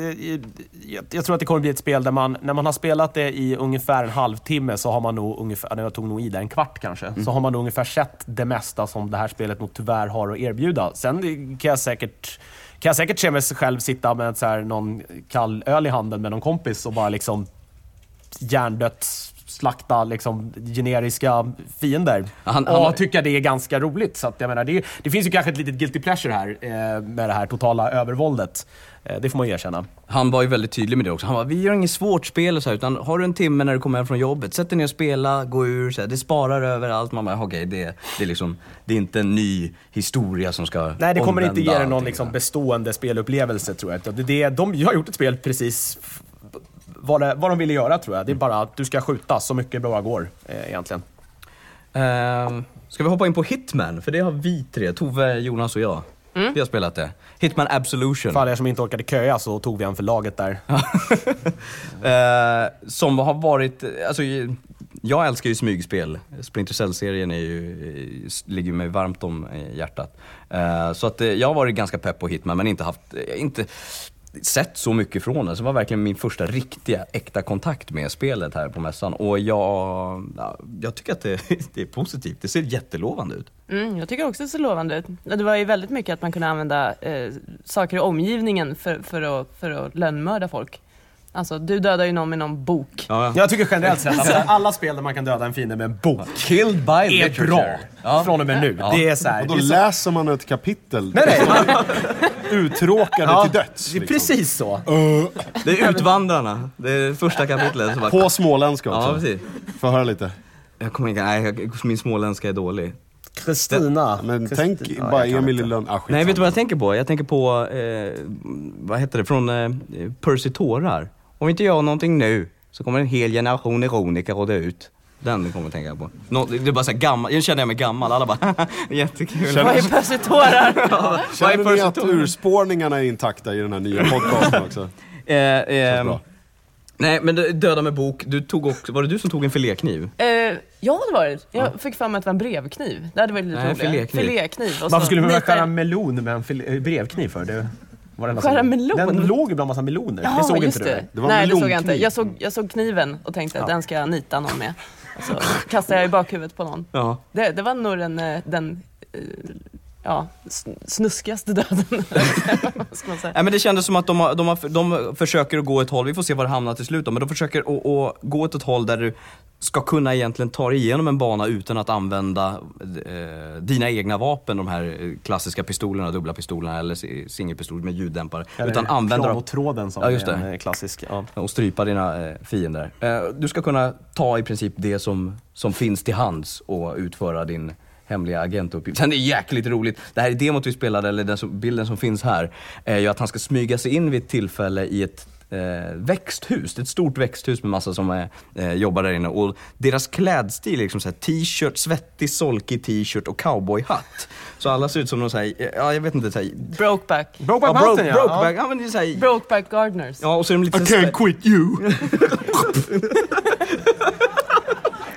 S4: jag, jag tror att det kommer bli ett spel där man, när man har spelat det i ungefär en halvtimme så har man nog ungefär, jag tog nog i där en kvart kanske,
S1: Mm.
S4: så har man nog ungefär sett det mesta som det här spelet nog tyvärr har att erbjuda. Sen kan jag säkert kan jag säkert se mig själv sitta med så här någon kall öl i handen med någon kompis och bara liksom hjärndött slakta liksom generiska fiender.
S1: Han-
S4: och
S1: han-
S4: tycka det är ganska roligt. Så att jag menar, det, det finns ju kanske ett litet guilty pleasure här eh, med det här totala övervåldet. Eh, det får man ju erkänna.
S1: Han var ju väldigt tydlig med det också. Han var vi gör inget svårt spel och så här, utan har du en timme när du kommer hem från jobbet, sätt dig ner och spela, gå ur, så här, det sparar överallt. Man bara, okej, det, det är liksom, det är inte en ny historia som ska
S4: Nej, det kommer inte ge dig någon liksom bestående spelupplevelse tror jag. Det, det, de har gjort ett spel precis vad, det, vad de ville göra tror jag. Det är bara att du ska skjuta så mycket det bara går eh, egentligen.
S1: Ehm, ska vi hoppa in på Hitman? För det har vi tre, Tove, Jonas och jag. Vi har spelat det. Hitman Absolution.
S4: För er som inte orkade köa så tog vi en för laget där.
S1: Eh, som har varit, alltså jag älskar ju smygspel. Splinter Cell-serien är ju, ligger mig varmt om eh, hjärtat. Eh, så att jag har varit ganska pepp på Hitman men inte haft, inte sett så mycket från det. Så det var verkligen min första riktiga, äkta kontakt med spelet här på mässan. Och jag, ja, jag tycker att det, det är positivt. Det ser jättelovande ut.
S2: Mm, jag tycker också det ser lovande ut. Det var ju väldigt mycket att man kunde använda eh, saker i omgivningen för, för, att, för att lönnmörda folk. Alltså, du dödar ju någon med någon bok.
S4: Jag tycker generellt sett att alla spel där man kan döda en fiende med en bok
S1: Killed by
S4: är
S1: literature.
S4: bra
S1: Ja.
S4: från och med nu.
S1: Ja.
S4: Det är så här,
S3: Och då
S4: det är så-
S3: läser man ett kapitel.
S4: Nej, nej.
S3: Uttråkade
S4: Ja,
S3: till döds.
S4: det är precis så.
S1: Det är Utvandrarna, det är första kapitlet. Så bara-
S3: På småländska också.
S1: Ja, precis.
S3: Få höra lite.
S1: Jag kommer inte, nej, jag- min småländska är dålig.
S4: Kristina.
S3: Men
S4: Kristina.
S3: tänk
S4: Ja,
S3: bara
S4: kan
S3: Emil i
S4: inte.
S3: Lönn. Ah,
S1: Nej, vet du vad jag tänker på? Jag tänker på, eh, vad heter det, från eh, Percy Tårar. Om vi inte gör någonting nu så kommer en hel generation ironiker att dö ut. Den kommer jag tänka på. Nå, det är bara så här gammal, jag känner mig gammal, alla bara jättekul.
S3: Känner- Vad är
S2: Percy Tårar?
S3: Känner ni att urspårningarna är intakta i den här nya podcasten också?
S1: Eh, eh, nej men Döda med bok, du tog också, var det du som tog en filékniv?
S2: Eh, ja, det var det. Jag fick för mig att det var en brevkniv. Det hade varit lite roligare.
S1: filékniv.
S2: Filékniv. och
S4: Varför
S2: så
S4: skulle man skära melon med en eh, brevkniv för? Det
S2: Skära melon?
S4: Den låg bland massa meloner.
S2: Ja,
S4: det såg inte
S2: det.
S4: du?
S2: Nej, det såg jag inte. Jag såg, jag såg kniven och tänkte att
S4: Ja.
S2: den ska jag nita någon med. Och så kastade jag i bakhuvudet på någon.
S1: Ja.
S2: Det, det var nog den, eh, den eh, ja, sn- snuskigaste döden.
S1: Nej men det kändes som att de, har, de, har, de försöker att gå ett håll, vi får se var det hamnar till slut då, men de försöker att, att gå åt ett håll där du ska kunna egentligen ta dig igenom en bana utan att använda eh, dina egna vapen, de här eh, klassiska pistolerna, dubbla pistolerna eller si- singelpistoler med ljuddämpare.
S4: Eller
S1: utan använda dem-
S4: klavotråden som
S1: ja, just
S4: är
S1: det.
S4: eh, klassisk. Ja.
S1: och strypa dina eh, fiender. Eh, du ska kunna ta i princip det som, som finns till hands och utföra din hemliga agentuppgift. Sen är det jäkligt roligt, det här är demot vi spelade, eller den som, bilden som finns här, är ju att han ska smyga sig in vid ett tillfälle i ett eh, växthus. Det är ett stort växthus med massa som är, eh, jobbar där inne och deras klädstil är liksom så här t-shirt, svettig, solkig t-shirt och cowboyhatt. Så alla ser ut som någon såhär, ja jag vet inte, såhär,
S2: Brokeback.
S1: Brokeback
S2: Ja,
S1: Mountain
S2: Broke-
S1: ja. Brokeback, ja men det är såhär,
S2: Brokeback Gardeners.
S1: ja och så är de lite
S3: I can't quit you.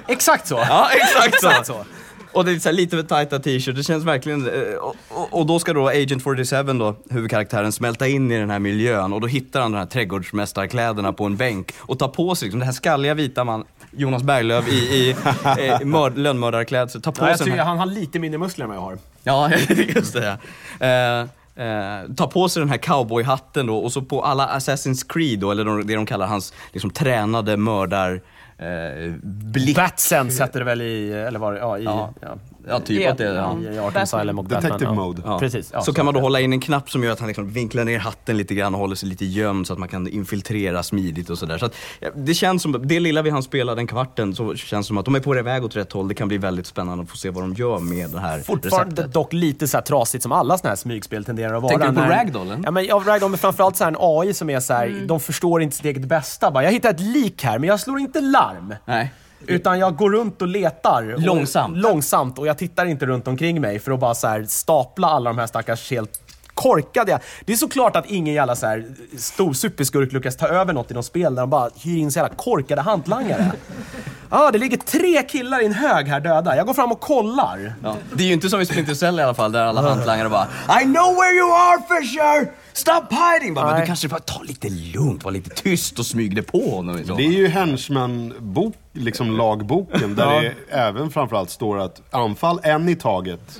S4: Exakt så!
S1: Ja, exakt så. Och det är så lite för tajta t-shirt, det känns verkligen... eh, Och, och, och då ska då Agent 47 då, huvudkaraktären, smälta in i den här miljön och då hittar han de här trädgårdsmästarkläderna på en bänk och tar på sig liksom, den här skalliga vita man, Jonas Berglöf i, i eh, mörd, lönnmördarklädsel, tar på
S4: Ja,
S1: sig
S4: tycker han har lite mindre muskler än vad jag har.
S1: Ja, just det. Ja. Eh, eh, tar på sig den här cowboyhatten då och så på alla Assassin's Creed då, eller de, det de kallar hans liksom, tränade mördar... Eh, blick.
S4: Batsense hette det väl i, eller var det, ja, i,
S1: Ja.
S4: ja.
S1: Ja, typ att det är
S4: ja. i Arkham Asylum och
S3: Detective
S4: Batman. ja.
S3: mode.
S1: Ja.
S4: Precis. Ja,
S1: så kan man då hålla in en knapp som gör att han liksom vinklar ner hatten lite grann och håller sig lite gömd så att man kan infiltrera smidigt och sådär. Så att, ja, det känns som, det lilla vi hann spela den kvarten så känns som att de är på väg åt rätt håll. Det kan bli väldigt spännande att få se vad de gör med det här
S4: Fortfarande
S1: receptet.
S4: dock lite så här trasigt som alla såna här smygspel tenderar att vara.
S1: Tänker du på
S4: När-
S1: Ragdollen?
S4: Ja, men ja, Ragdoll, men framförallt så här en AI som är så här, de förstår inte sitt eget bästa. Bara, jag hittar ett lik här, men jag slår inte larm.
S1: Nej.
S4: Utan jag går runt och letar. Och,
S1: Långsamt.
S4: Långsamt. Och jag tittar inte runt omkring mig för att bara så stapla alla de här stackars helt korkade. Det är såklart att ingen jävla så här stor superskurk lyckas ta över något i något spel där de bara hyr in så jävla korkade hantlangare. ah, det ligger tre killar i en hög här döda. Jag går fram och kollar.
S1: Ja. Det är ju inte som i Splinter Cell i alla fall där alla hantlangare bara I know where you are Fisher! Stop hiding! Bara, men du kanske bara ta lite lugnt, var lite tyst och smyg dig på honom.
S3: Det är ju Henchman-bok, liksom lagboken, där
S1: Ja.
S3: det även framförallt står att anfall en i taget.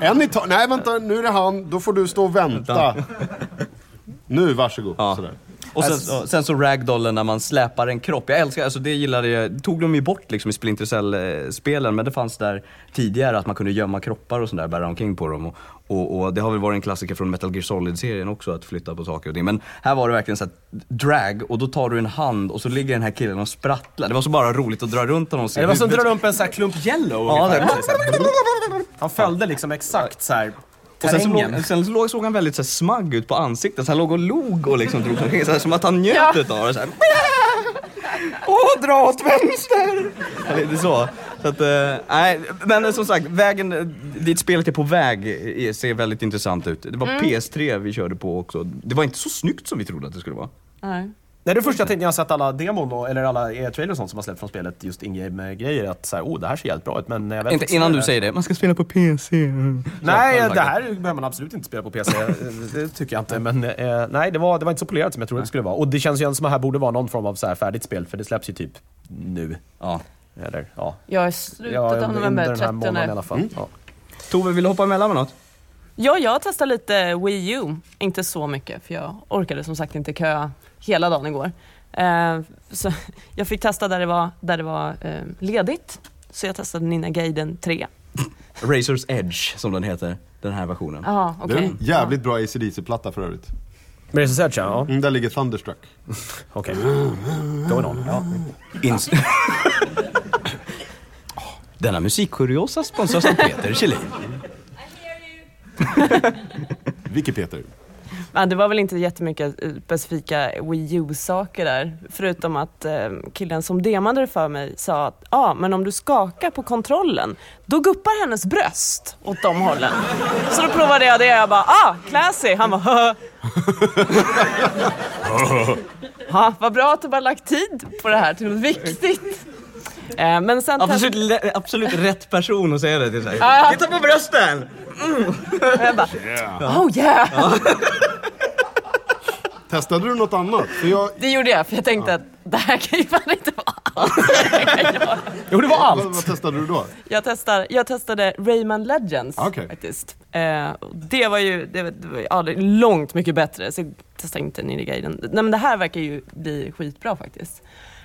S3: En i taget. Nej vänta, nu är det han, då får du stå och vänta. Nu, varsågod. Sådär.
S1: Och sen, så- sen så ragdollen när man släpar en kropp. Jag älskar, alltså det gillade jag, tog de ju bort liksom i Splinter Cell-spelen, men det fanns där tidigare att man kunde gömma kroppar och sådär, bära omkring på dem. Och, och, och det har väl varit en klassiker från Metal Gear Solid-serien också, att flytta på saker och ting. Men här var det verkligen så att drag, och då tar du en hand och så ligger den här killen och sprattlar. Det var så bara roligt att dra runt honom och se
S4: Det var som att dra upp en sån här klump yellow
S1: Ja, det-
S4: Så här. Han följde liksom exakt så här
S1: Och sen så låg, sen så låg, såg han väldigt så här, smagg ut på ansiktet, så han låg och log och liksom drog omkring, så här, som att han njöt utav det. Så här. Åh, dra åt vänster! Lite så. så att, eh, nej, men som sagt, vägen eh, dit spelet är på väg eh, ser väldigt intressant ut. Det var
S2: Mm.
S1: PS3 vi körde på också. Det var inte så snyggt som vi trodde att det skulle vara.
S2: Nej.
S4: Nej, det första jag tänkte när jag sett alla demon och, eller alla e-trailers och sånt som har släppts från spelet, just in-game-grejer, att så här, oh, det här ser jävligt bra ut. Men när jag väl
S1: Inte innan du säger det, man ska spela på PC.
S4: Nej,
S1: Ja,
S4: det här behöver man absolut inte spela på PC. det tycker jag inte. Men eh, nej, det var, det var inte så polerat som jag trodde det skulle vara. Och det känns ju som att det här borde vara någon form av så här färdigt spel, för det släpps ju typ nu.
S1: Ja.
S4: Eller ja.
S2: Jag är slutet
S4: Ja,
S2: av november,
S4: den här månaden i alla
S2: 30.
S4: fall.
S1: Mm.
S4: Ja.
S1: Tove, vill du hoppa emellan med något?
S2: Ja, jag testar lite Wii U. Inte så mycket, för jag orkade som sagt inte köa hela dagen igår. Eh, så jag fick testa där det var, där det var eh, ledigt. Så jag testade Ninja Gaiden 3.
S1: Razor's Edge, som den heter, den här versionen.
S2: Jaha,
S3: Det är en jävligt bra ACDC-platta för övrigt.
S4: Razor's Edge, ja.
S3: Mm, där ligger Thunderstruck.
S4: Okej. Going on. Ja.
S1: Ins- Denna musikkuriosa sponsras av Peter Kjellin.
S3: Vilket Peter?
S2: Ja, det var väl inte jättemycket eh, specifika Wii U-saker där. Förutom att eh, killen som demade det för mig sa att ja, men om du skakar på kontrollen, då guppar hennes bröst åt de hållen. Så då provade jag det och jag bara, ah, classy. Han bara, Hö. ja, vad bra att du bara lagt tid på det här till något viktigt. Eh, men sen
S1: Absolut, absolut rätt person att säga det till sig. Titta på brösten!
S2: Jag bara,
S3: Yeah.
S2: oh yeah!
S3: Testade du något annat? För jag...
S2: Det gjorde jag, för jag tänkte att det här kan ju fan inte vara allt.
S3: Jo, det var allt. Vad, vad testade du då?
S2: Jag, testar, jag testade Rayman Legends
S3: Okej.
S2: faktiskt. Eh, och det var ju det, var- det var, ja, det är långt mycket bättre, så jag testade inte Ninja Gaiden. Nej men det här verkar ju bli skitbra faktiskt.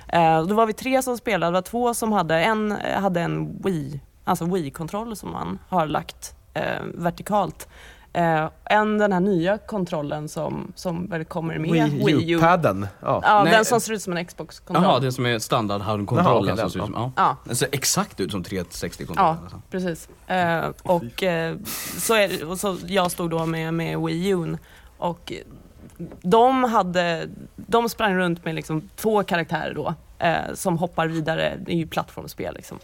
S2: Eh, då var vi tre som spelade, det var två som hade en, hade en Wii, alltså Wii-kontroll som man har lagt eh, vertikalt. Eh, en den här nya kontrollen som, som väl kommer med
S4: Wii U-padden. Ja.
S2: Ja,
S1: Nej.
S2: den som ser ut som en Xbox-kontroll.
S1: Jaha, det som är standard
S4: Jaha,
S1: handkontrollen
S4: okej,
S1: som ser ut som, ja.
S2: Ja.
S1: Den ser exakt ut som 360-kontrollen.
S2: Ja, precis. Eh, och eh, så, är, och så jag stod då med, med Wii U och de, hade, de sprang runt med liksom två karaktärer då eh, som hoppar vidare, det är ju plattformsspel liksom.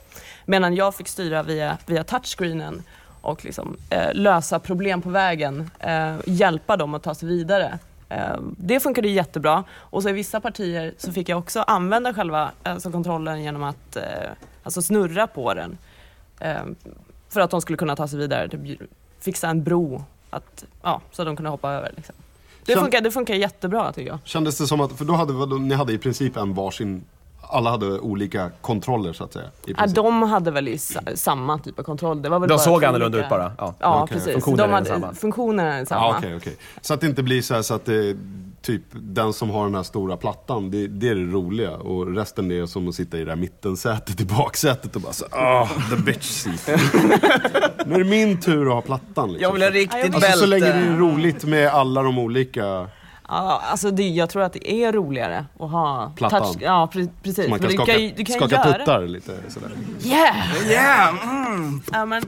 S2: Medan jag fick styra via, via touchscreenen och liksom, eh, lösa problem på vägen, eh, hjälpa dem att ta sig vidare. Eh, det funkade jättebra och så i vissa partier så fick jag också använda själva alltså kontrollen genom att eh, alltså snurra på den. Eh, för att de skulle kunna ta sig vidare, typ, fixa en bro att, ja, så att de kunde hoppa över. Liksom. Det, funkar, det funkar jättebra tycker jag.
S3: Kändes det som att, för då hade ni hade i princip en varsin, alla hade olika kontroller så att säga? I
S2: Ja, de hade väl i sa, samma typ av kontroll. Det var väl
S4: De
S2: bara
S4: såg annorlunda
S2: olika-
S4: ut bara? Ja.
S2: Ja,
S3: Okej.
S2: precis.
S4: Funktionerna
S2: de
S4: är
S2: hade,
S4: densamma.
S2: Funktionerna är samma.
S3: Ja, okej, okej. Så att det inte blir så, här så att det typ den som har den här stora plattan, det, det är det roliga. Och resten är som att sitta i det här mittensätet i baksätet och bara så ah, the bitch seat. nu är det min tur att ha plattan. Liksom.
S1: Jag vill ha riktigt
S3: alltså, så
S1: bälte.
S3: länge det är roligt med alla de olika...
S2: Ja, alltså det, jag tror att det är roligare att ha
S3: Plattan.
S2: touch. Ja, pre- precis.
S3: Så man kan
S2: du
S3: skaka,
S2: ju- du kan
S3: skaka
S2: göra-
S3: tuttar lite sådär.
S2: Yeah!
S1: Yeah! Mm.
S2: Ja, men,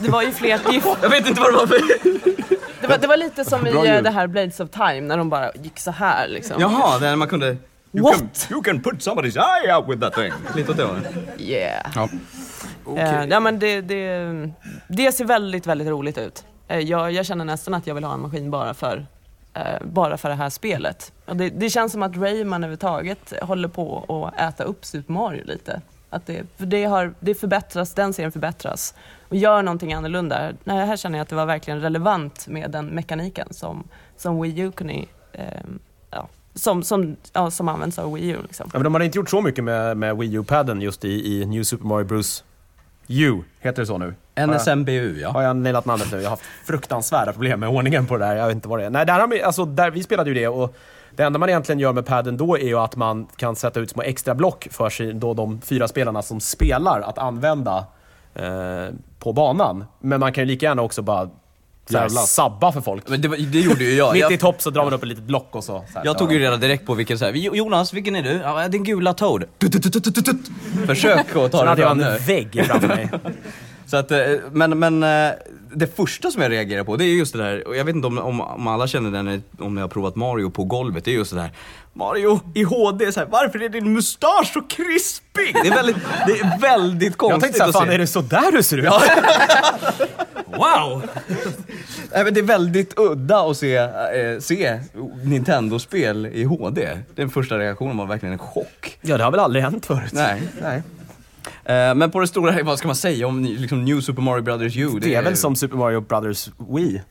S2: det var ju fler...
S1: Jag vet inte vad det var för...
S2: Det var, det var lite som i
S1: Bra
S2: eh,
S1: ljud.
S2: det här Blades of Time när de bara gick så här liksom.
S1: Jaha, där man kunde... You
S2: What?
S1: Can, you can put somebody's eye out with that thing. Lite åt det hållet.
S2: Yeah.
S1: Ja.
S2: Eh, ja, men det, det, det ser väldigt, väldigt roligt ut. Eh, jag, jag känner nästan att jag vill ha en maskin bara för, eh, Eh, bara för det här spelet. Och det, det känns som att Rayman överhuvudtaget håller på att äta upp Super Mario lite. Att det, för det, har, det förbättras, den serien förbättras och gör någonting annorlunda. Nej, här känner jag att det var verkligen relevant med den mekaniken som, som Wii U kunde, eh, ja, som, som, ja, som används av Wii U. Liksom.
S4: Ja, men de hade inte gjort så mycket med, med Wii U-padden just i, i New Super Mario Bros. U, heter det så nu?
S1: NSMBU, ja.
S4: Har jag nailat namnet nu? Jag har haft fruktansvärda problem med ordningen på det där. Jag vet inte vad det är. Nej, där har vi, alltså, där, vi spelade ju det och det enda man egentligen gör med padden då är ju att man kan sätta ut små extra block för sig, då de fyra spelarna som spelar att använda eh, på banan. Men man kan ju lika gärna också bara så här,
S1: Jävlas.
S4: sabba för folk.
S1: Men det, var- det gjorde ju jag.
S4: Mitt
S1: jag,
S4: i topp så drar man upp ett litet block och så. så här,
S1: jag tog ju reda direkt på vilken så här, "Jo- Jonas, vilken är du? Ja, den gula Toad. Tut, tut, tut, tut, tut, tut. Försök att ta
S4: Sen
S1: det
S4: hade jag en vägg framför mig.
S1: Så att, eh, men, men eh, det första som jag reagerar på det är just det där, och jag vet inte om, om, om alla känner den när- om ni har provat Mario på golvet, det är just det där Mario i HD, så här, varför är din mustasch så krispig? Det är väldigt, det är väldigt konstigt
S4: Jag tänkte såhär, fan är det så där du ser ut?
S1: Ja. Wow! Nej, men det är väldigt udda att se, eh, se Nintendo-spel i HD. Den första reaktionen var verkligen en chock.
S4: Ja, det har väl aldrig hänt förut?
S1: Nej.
S4: Nej.
S1: Eh, men på det stora, vad ska man säga om liksom, New Super Mario Brothers U?
S4: Det är väl som Super Mario Brothers Wii?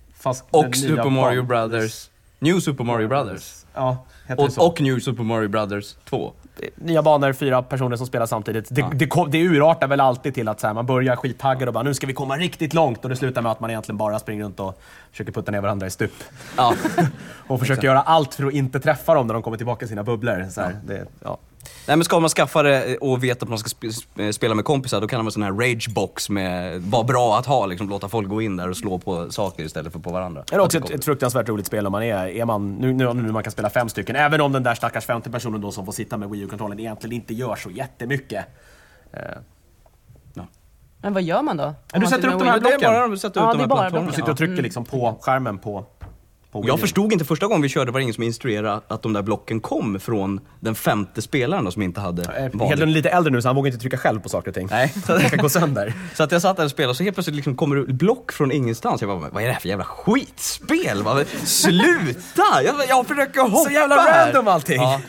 S1: Och Super Mario Brothers, New Super Mario Brothers.
S4: Ja, heter det?
S1: Och, och New Super Mario Brothers 2.
S4: Nya banor, fyra personer som spelar samtidigt. Det, det, kom- det urartar väl alltid till att så här, man börjar skittaggad och bara nu ska vi komma riktigt långt och det slutar med att man egentligen bara springer runt och försöker putta ner varandra i stup.
S1: Ja.
S4: och försöker göra allt för att inte träffa dem när de kommer tillbaka i sina bubblor. Så här, det, ja.
S1: Nej men ska man skaffa det och veta att man ska sp- sp- spela med kompisar, då kan man ha en sån här ragebox med, vara bra att ha, liksom låta folk gå in där och slå på saker istället för på varandra.
S4: Det är också ett, ett fruktansvärt roligt spel om man är, är man, nu, nu, nu man kan spela fem stycken, även om den där stackars femte personen då som får sitta med Wii U-kontrollen egentligen inte gör så jättemycket. Eh,
S2: Men vad gör man då? Om
S4: du
S2: man
S4: sätter upp de här blocken.
S2: Ja,
S1: de här plattformarna.
S4: Du sitter och trycker liksom på skärmen på,
S1: Jag förstod inte första gången vi körde var det ingen som instruerade att de där blocken kom från den femte spelaren då, som inte hade
S4: Hedlund
S1: vanligt.
S4: är lite äldre nu så han vågar inte trycka själv på saker och ting.
S1: Nej.
S4: Det kan gå sönder.
S1: Så att jag satt där och spelade och så helt plötsligt liksom kommer det block från ingenstans. Jag bara, vad är det här för jävla skitspel? Va? Sluta! Jag, jag försöker hoppa
S4: Så jävla
S1: här.
S4: random allting.
S1: Ja.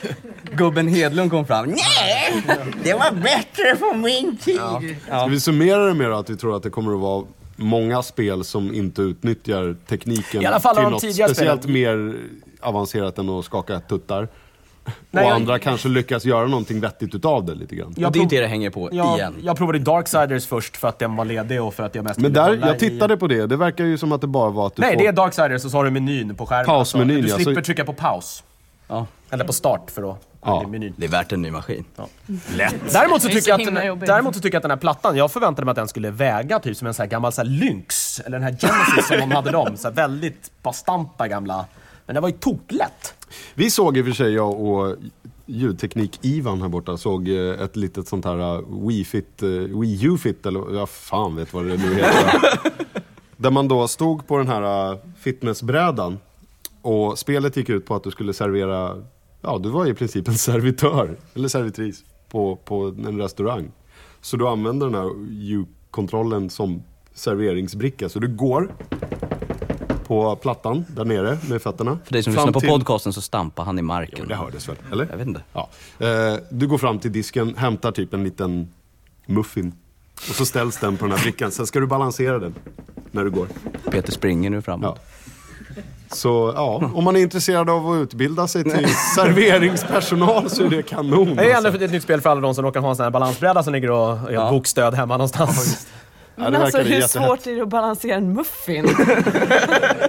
S1: Gubben Hedlund kom fram. Nej, det var bättre på min tid.
S3: Ska vi summera det med att vi tror att det kommer att vara många spel som inte utnyttjar tekniken
S4: I alla fall
S3: till
S4: de
S3: något
S4: tidigare
S3: speciellt
S4: spelen.
S3: mer avancerat än att skaka tuttar.
S4: Nej,
S3: och
S4: jag-
S3: andra kanske lyckas göra någonting vettigt utav det lite grann.
S4: Jag prov-
S1: det hänger på
S4: jag, Jag provade Darksiders först för att den var ledig och för att jag mest
S3: Men där, jag
S4: i-
S3: tittade på det, det verkar ju som att det bara var att du
S4: Nej,
S3: får...
S4: det är Darksiders och så har du menyn på skärmen.
S3: Pausmenyn,
S4: alltså, Du
S3: ja,
S4: slipper
S3: så-
S4: trycka på paus.
S1: Ja.
S4: Eller på start för att
S3: Ja.
S1: Det är värt en ny maskin.
S4: Lätt. Däremot så, tycker jag att den,
S2: jobbigt.
S4: däremot så tycker jag att den här plattan, jag förväntade mig att den skulle väga typ som en sån här gammal så här Lynx, eller den här Genesis som de hade dem. Så här väldigt bastanta gamla. Men den var ju toklätt.
S3: Vi såg i och för sig, jag och ljudteknik-Ivan här borta, såg eh, ett litet sånt här uh, Wii Fit, uh, Wii U-fit, eller jag fan vet vad det nu heter. Där man då stod på den här fitnessbrädan och spelet gick ut på att du skulle servera, ja du var i princip en servitör, eller servitris, på, på en restaurang. Så du använder den här U-kontrollen som serveringsbricka, så du går på plattan där nere med fötterna.
S1: För dig som
S3: Fram
S1: lyssnar på
S3: till-
S1: podcasten så stampar han i marken.
S3: Jo, det hördes väl? Eller?
S1: Jag vet inte.
S3: Ja. Eh, du går fram till disken, hämtar typ en liten muffin. Och så ställs den på den här brickan. Sen ska du balansera den när du går.
S1: Peter springer nu framåt.
S3: Så ja, om man är intresserad av att utbilda sig till serveringspersonal så är det kanon.
S4: Det är ändå
S3: alltså.
S4: ett nytt spel för alla de som råkar ha en sån här balansbräda som ligger och har
S1: Ja.
S4: bokstöd hemma någonstans.
S2: Men alltså hur svårt är det att balansera en muffin?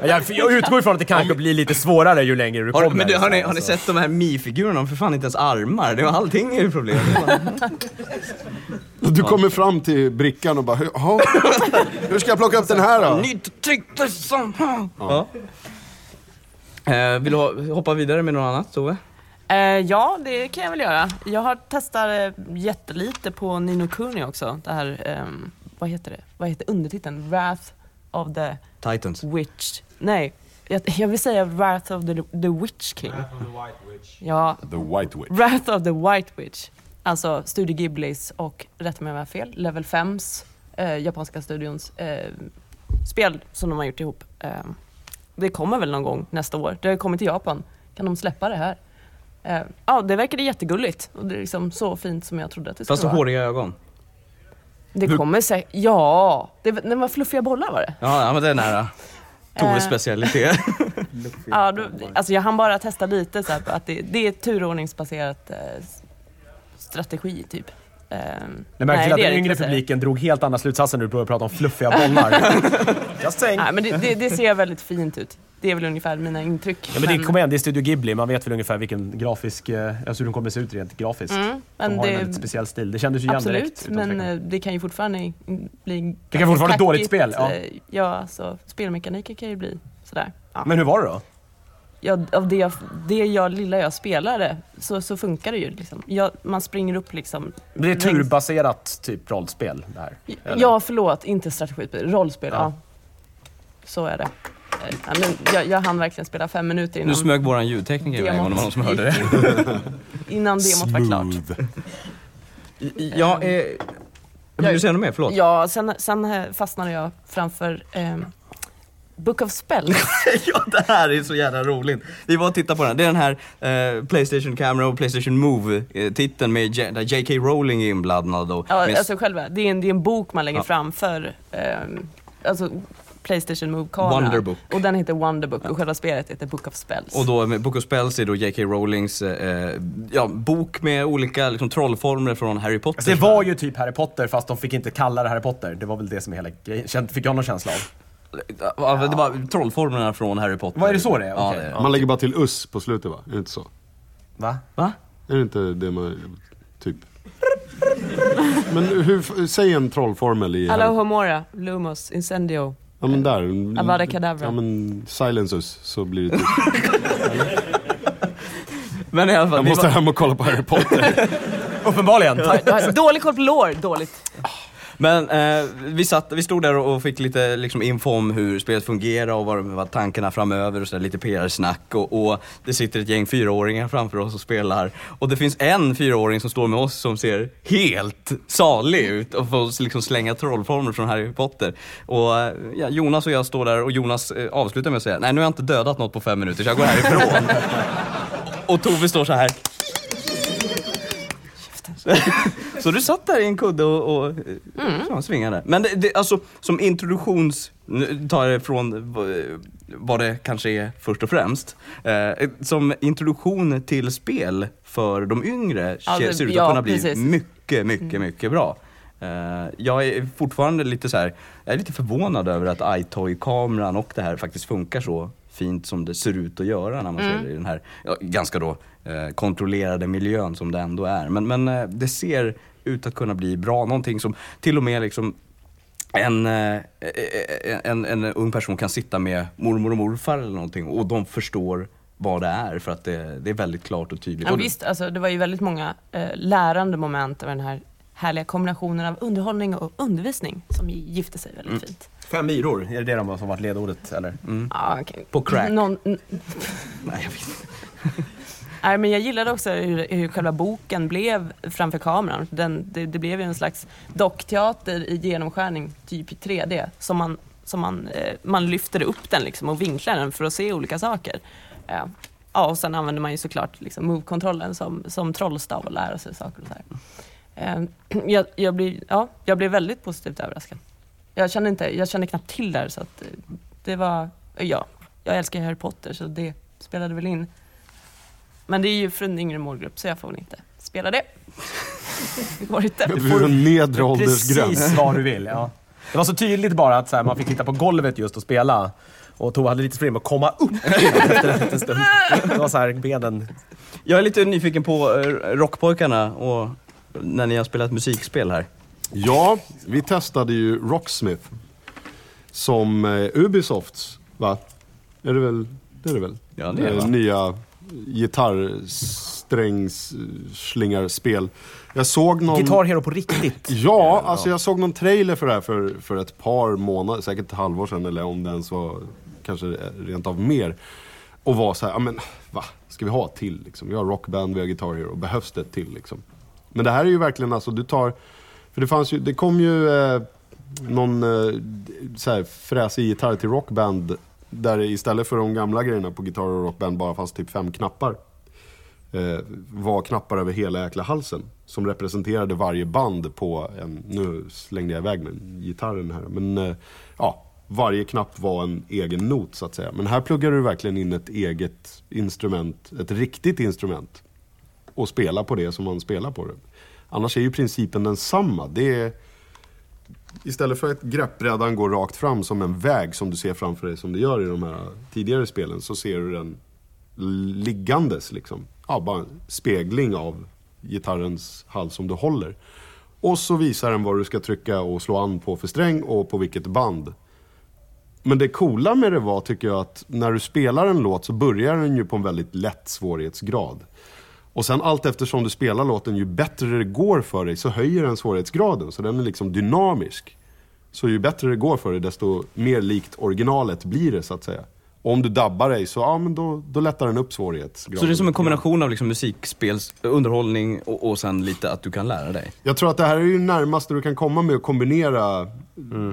S4: Jag, jag utgår ifrån att det kanske blir lite svårare ju längre du
S1: Har,
S4: kommer.
S1: men du, har, ni, har ni sett de här Mi-figurerna? De har för fan inte ens armar. Det var allting är ju problem.
S3: Du kommer fram till brickan och bara, "Hur- ska jag plocka upp den här då?
S1: Nytt tryckte som... Ja. Eh, vill du hoppa vidare med något annat, Tove?
S2: Eh, ja, det kan jag väl göra. Jag har testat eh, jättelite på Nino Kuni också. Det här, ehm, vad heter det? Vad heter undertiteln? Wrath of the
S1: Titans.
S2: Witch. Nej, jag, jag vill säga Wrath of the, the Witch King. Ja,
S3: The White Witch.
S2: Wrath of the White Witch. Alltså Studio Ghiblis och, rätta mig om jag har fel, Level 5s, eh, japanska studions eh, spel som de har gjort ihop. Eh, det kommer väl någon gång nästa år. Det har kommit till Japan. Kan de släppa det här? Eh, ja, det verkade jättegulligt och det är liksom så fint som jag trodde att det skulle
S1: Fast så
S2: vara.
S1: håriga ögon.
S2: Det
S1: Du-
S2: kommer säkert, ja. Det, det var fluffiga bollar var det.
S1: Ja, ja men det är nära. Toves
S2: Eh.
S1: specialitet.
S2: Ja, då, alltså jag hann bara testa lite så här, att det, det är turordningsbaserat eh, strategi typ. Eh,
S4: Det märks till att den yngre
S2: så
S4: publiken drog helt andra slutsatser när du började prata om fluffiga bollar. Just saying.
S2: Nej, men det, det, det ser väldigt fint ut. Det är väl ungefär mina intryck.
S4: Ja, men det, kom igen, det är Studio Ghibli, man vet väl ungefär vilken grafisk, eh, alltså hur den kommer att se ut rent grafiskt.
S2: Mm, men
S4: de har
S2: det-
S4: en väldigt speciell stil, det kändes ju igen direkt.
S2: Absolut, men
S4: tvekan.
S2: eh, det kan ju fortfarande bli...
S4: Det kan fortfarande ett dåligt spel, ja.
S2: eh, Ja, alltså spelmekaniker kan ju bli sådär. Ja.
S4: Men hur var det då?
S2: Ja, av det, jag, det jag, lilla jag spelade så, så funkar det ju. Liksom. Jag, man springer upp liksom...
S4: Det är
S2: längs-
S4: turbaserat typ rollspel det här? eller?
S2: Ja, förlåt, inte strategispel. Rollspel, ja.
S4: Ja.
S2: Så är det. Eh, Ja, men jag, jag hann verkligen spela fem minuter innan...
S1: Nu smög våran ljudtekniker iväg om det var någon som hörde det.
S2: innan demot var klart.
S1: Ja, eh, vill du säga något mer? Förlåt.
S2: Ja, sen, sen eh, fastnade jag framför ehm, Book of Spells.
S1: ja, det här är så jävla roligt. Vi var och tittade på den. Det är den här eh, Playstation Camera och Playstation Move-titeln med J- där J.K. Rowling är inblandad. Och
S2: Ja,
S1: med
S2: alltså själva, det är en, det är en bok man lägger
S1: Ja.
S2: framför ehm, alltså Playstation Move-kameran.
S1: Wonderbook.
S2: Och den heter Wonderbook och själva spelet heter Book of Spells.
S1: Och då med Book of Spells är då J.K. Rowlings eh, ja, bok med olika liksom, trollformler från Harry Potter.
S4: Alltså, det var ju typ Harry Potter fast de fick inte kalla det Harry Potter. Det var väl det som är hela grejen. Fick jag någon känsla av.
S1: Ja, Det var trollformlerna från Harry Potter.
S4: Vad är det så det är?
S1: Ja,
S4: Okej.
S1: det är.
S3: Man lägger bara till us på slutet va? Är det inte så?
S4: Va?
S1: Va?
S3: Är det inte det man, typ? Men hur, säg en trollformel i...
S2: Alohomora, Lumos, Incendio.
S3: Ja men där.
S2: Avada Kedavra.
S3: Ja men silence us så blir det typ.
S1: Men i alla fall,
S3: Jag
S1: vi
S3: måste
S1: var-
S3: hem och kolla på Harry Potter.
S4: Uppenbarligen.
S2: Ja, ja, Dålig koll på lore, dåligt.
S1: Men eh, vi, satt, vi stod där och fick lite liksom, info om hur spelet fungerar och vad, vad tankarna framöver och så där, lite PR-snack. Och, och det sitter ett gäng fyraåringar framför oss och spelar. Och det finns en fyraåring som står med oss som ser helt salig ut och får liksom slänga trollformler från Harry Potter. Och eh, ja, Jonas och jag står där och Jonas eh, avslutar med att säga, nej nu har jag inte dödat något på fem minuter så jag går härifrån. och Tove står så här. Så du satt där i en kudde och, och mm. svingade. Men det, det, alltså som introduktions, nu tar jag från vad det kanske är först och främst. Eh, som introduktion till spel för de yngre
S2: det-
S1: ser ut att
S2: ja,
S1: kunna bli
S2: precis.
S1: mycket, mycket, mycket bra. Eh, jag är fortfarande lite så här, jag är lite förvånad över att iToy-kameran och det här faktiskt funkar så fint som det ser ut att göra när man
S2: Mm.
S1: ser det i den här ja, ganska då kontrollerade miljön som det ändå är. Men, men eh, det ser ut att kunna bli bra, någonting som till och med liksom en, eh, en, en ung person kan sitta med mormor och morfar eller någonting och de förstår vad det är för att det, det är väldigt klart och tydligt.
S2: Ja, visst, alltså, det var ju väldigt många eh, lärande moment av den här härliga kombinationen av underhållning och undervisning som gifte sig väldigt
S4: Mm.
S2: fint.
S4: Fem myror, är det det de har som varit ledordet eller?
S2: Ja, okej.
S4: På crack.
S2: Någon,
S1: Nej, jag vet
S2: Nej, men jag gillade också hur, hur själva boken blev framför kameran. Den, det, det blev ju en slags dockteater i genomskärning, typ i 3D, som man, som man, eh, man lyfter upp den liksom och vinklar den för att se olika saker. Eh, ja, och sen använder man ju såklart liksom move-kontrollen som, som trollstav och lära sig saker och så här. Eh, jag, jag, blir, ja, jag blev väldigt positivt överraskad. Jag kände, inte, jag kände knappt till det här, så att eh, det var, ja, jag älskar Harry Potter så det spelade väl in. Men det är ju för en yngre målgrupp så jag får väl inte spela det. Det går inte.
S3: Det får en nedre åldersgräns.
S4: Precis vad du vill, ja. Det var så tydligt bara att så här, man fick sitta på golvet just och spela. Och Tove hade lite problem med att komma upp efter en liten stund. Det var så här, benen...
S1: Jag är lite nyfiken på eh, Rockpojkarna och när ni har spelat musikspel här.
S3: Ja, vi testade ju Rocksmith. Som eh, Ubisofts, va? Är det väl? Det är det väl?
S1: Ja, det är det,
S3: Eh,
S1: va?
S3: Nya gitarrsträngsslingarspel. Jag såg någon...
S4: Guitar Hero på riktigt.
S3: Ja, alltså jag såg någon trailer för det här för, för ett par månader, säkert ett halvår sedan eller om det ens var kanske rent av mer. Och var så här, ja men va, ska vi ha ett till liksom? Vi har Rockband, vi har Guitar Hero, behövs det ett till liksom? Men det här är ju verkligen alltså, du tar, för det fanns ju, det kom ju eh, någon eh, så här fräsig gitarr till Rockband där det istället för de gamla grejerna på Guitar och Rockband bara fanns typ fem knappar. Eh, var knappar över hela jäkla halsen. Som representerade varje band på en, nu slängde jag iväg med gitarren här. Men eh, ja, varje knapp var en egen not så att säga. Men här pluggar du verkligen in ett eget instrument, ett riktigt instrument. Och spela på det som man spelar på det. Annars är ju principen densamma. Det är, istället för att greppbrädan går rakt fram som en väg som du ser framför dig som det gör i de här tidigare spelen så ser du den liggandes liksom. Ja, bara en spegling av gitarrens hals som du håller. Och så visar den vad du ska trycka och slå an på för sträng och på vilket band. Men det coola med det var, tycker jag, att när du spelar en låt så börjar den ju på en väldigt lätt svårighetsgrad. Och sen allt eftersom du spelar låten, ju bättre det går för dig så höjer den svårighetsgraden. Så den är liksom dynamisk. Så ju bättre det går för dig, desto mer likt originalet blir det så att säga. Och om du dabbar dig så, ja men då, då lättar den upp svårighetsgraden.
S1: Så det är som en kombination av liksom musikspels, underhållning och, och sen lite att du kan lära dig?
S3: Jag tror att det här är ju närmaste du kan komma med att kombinera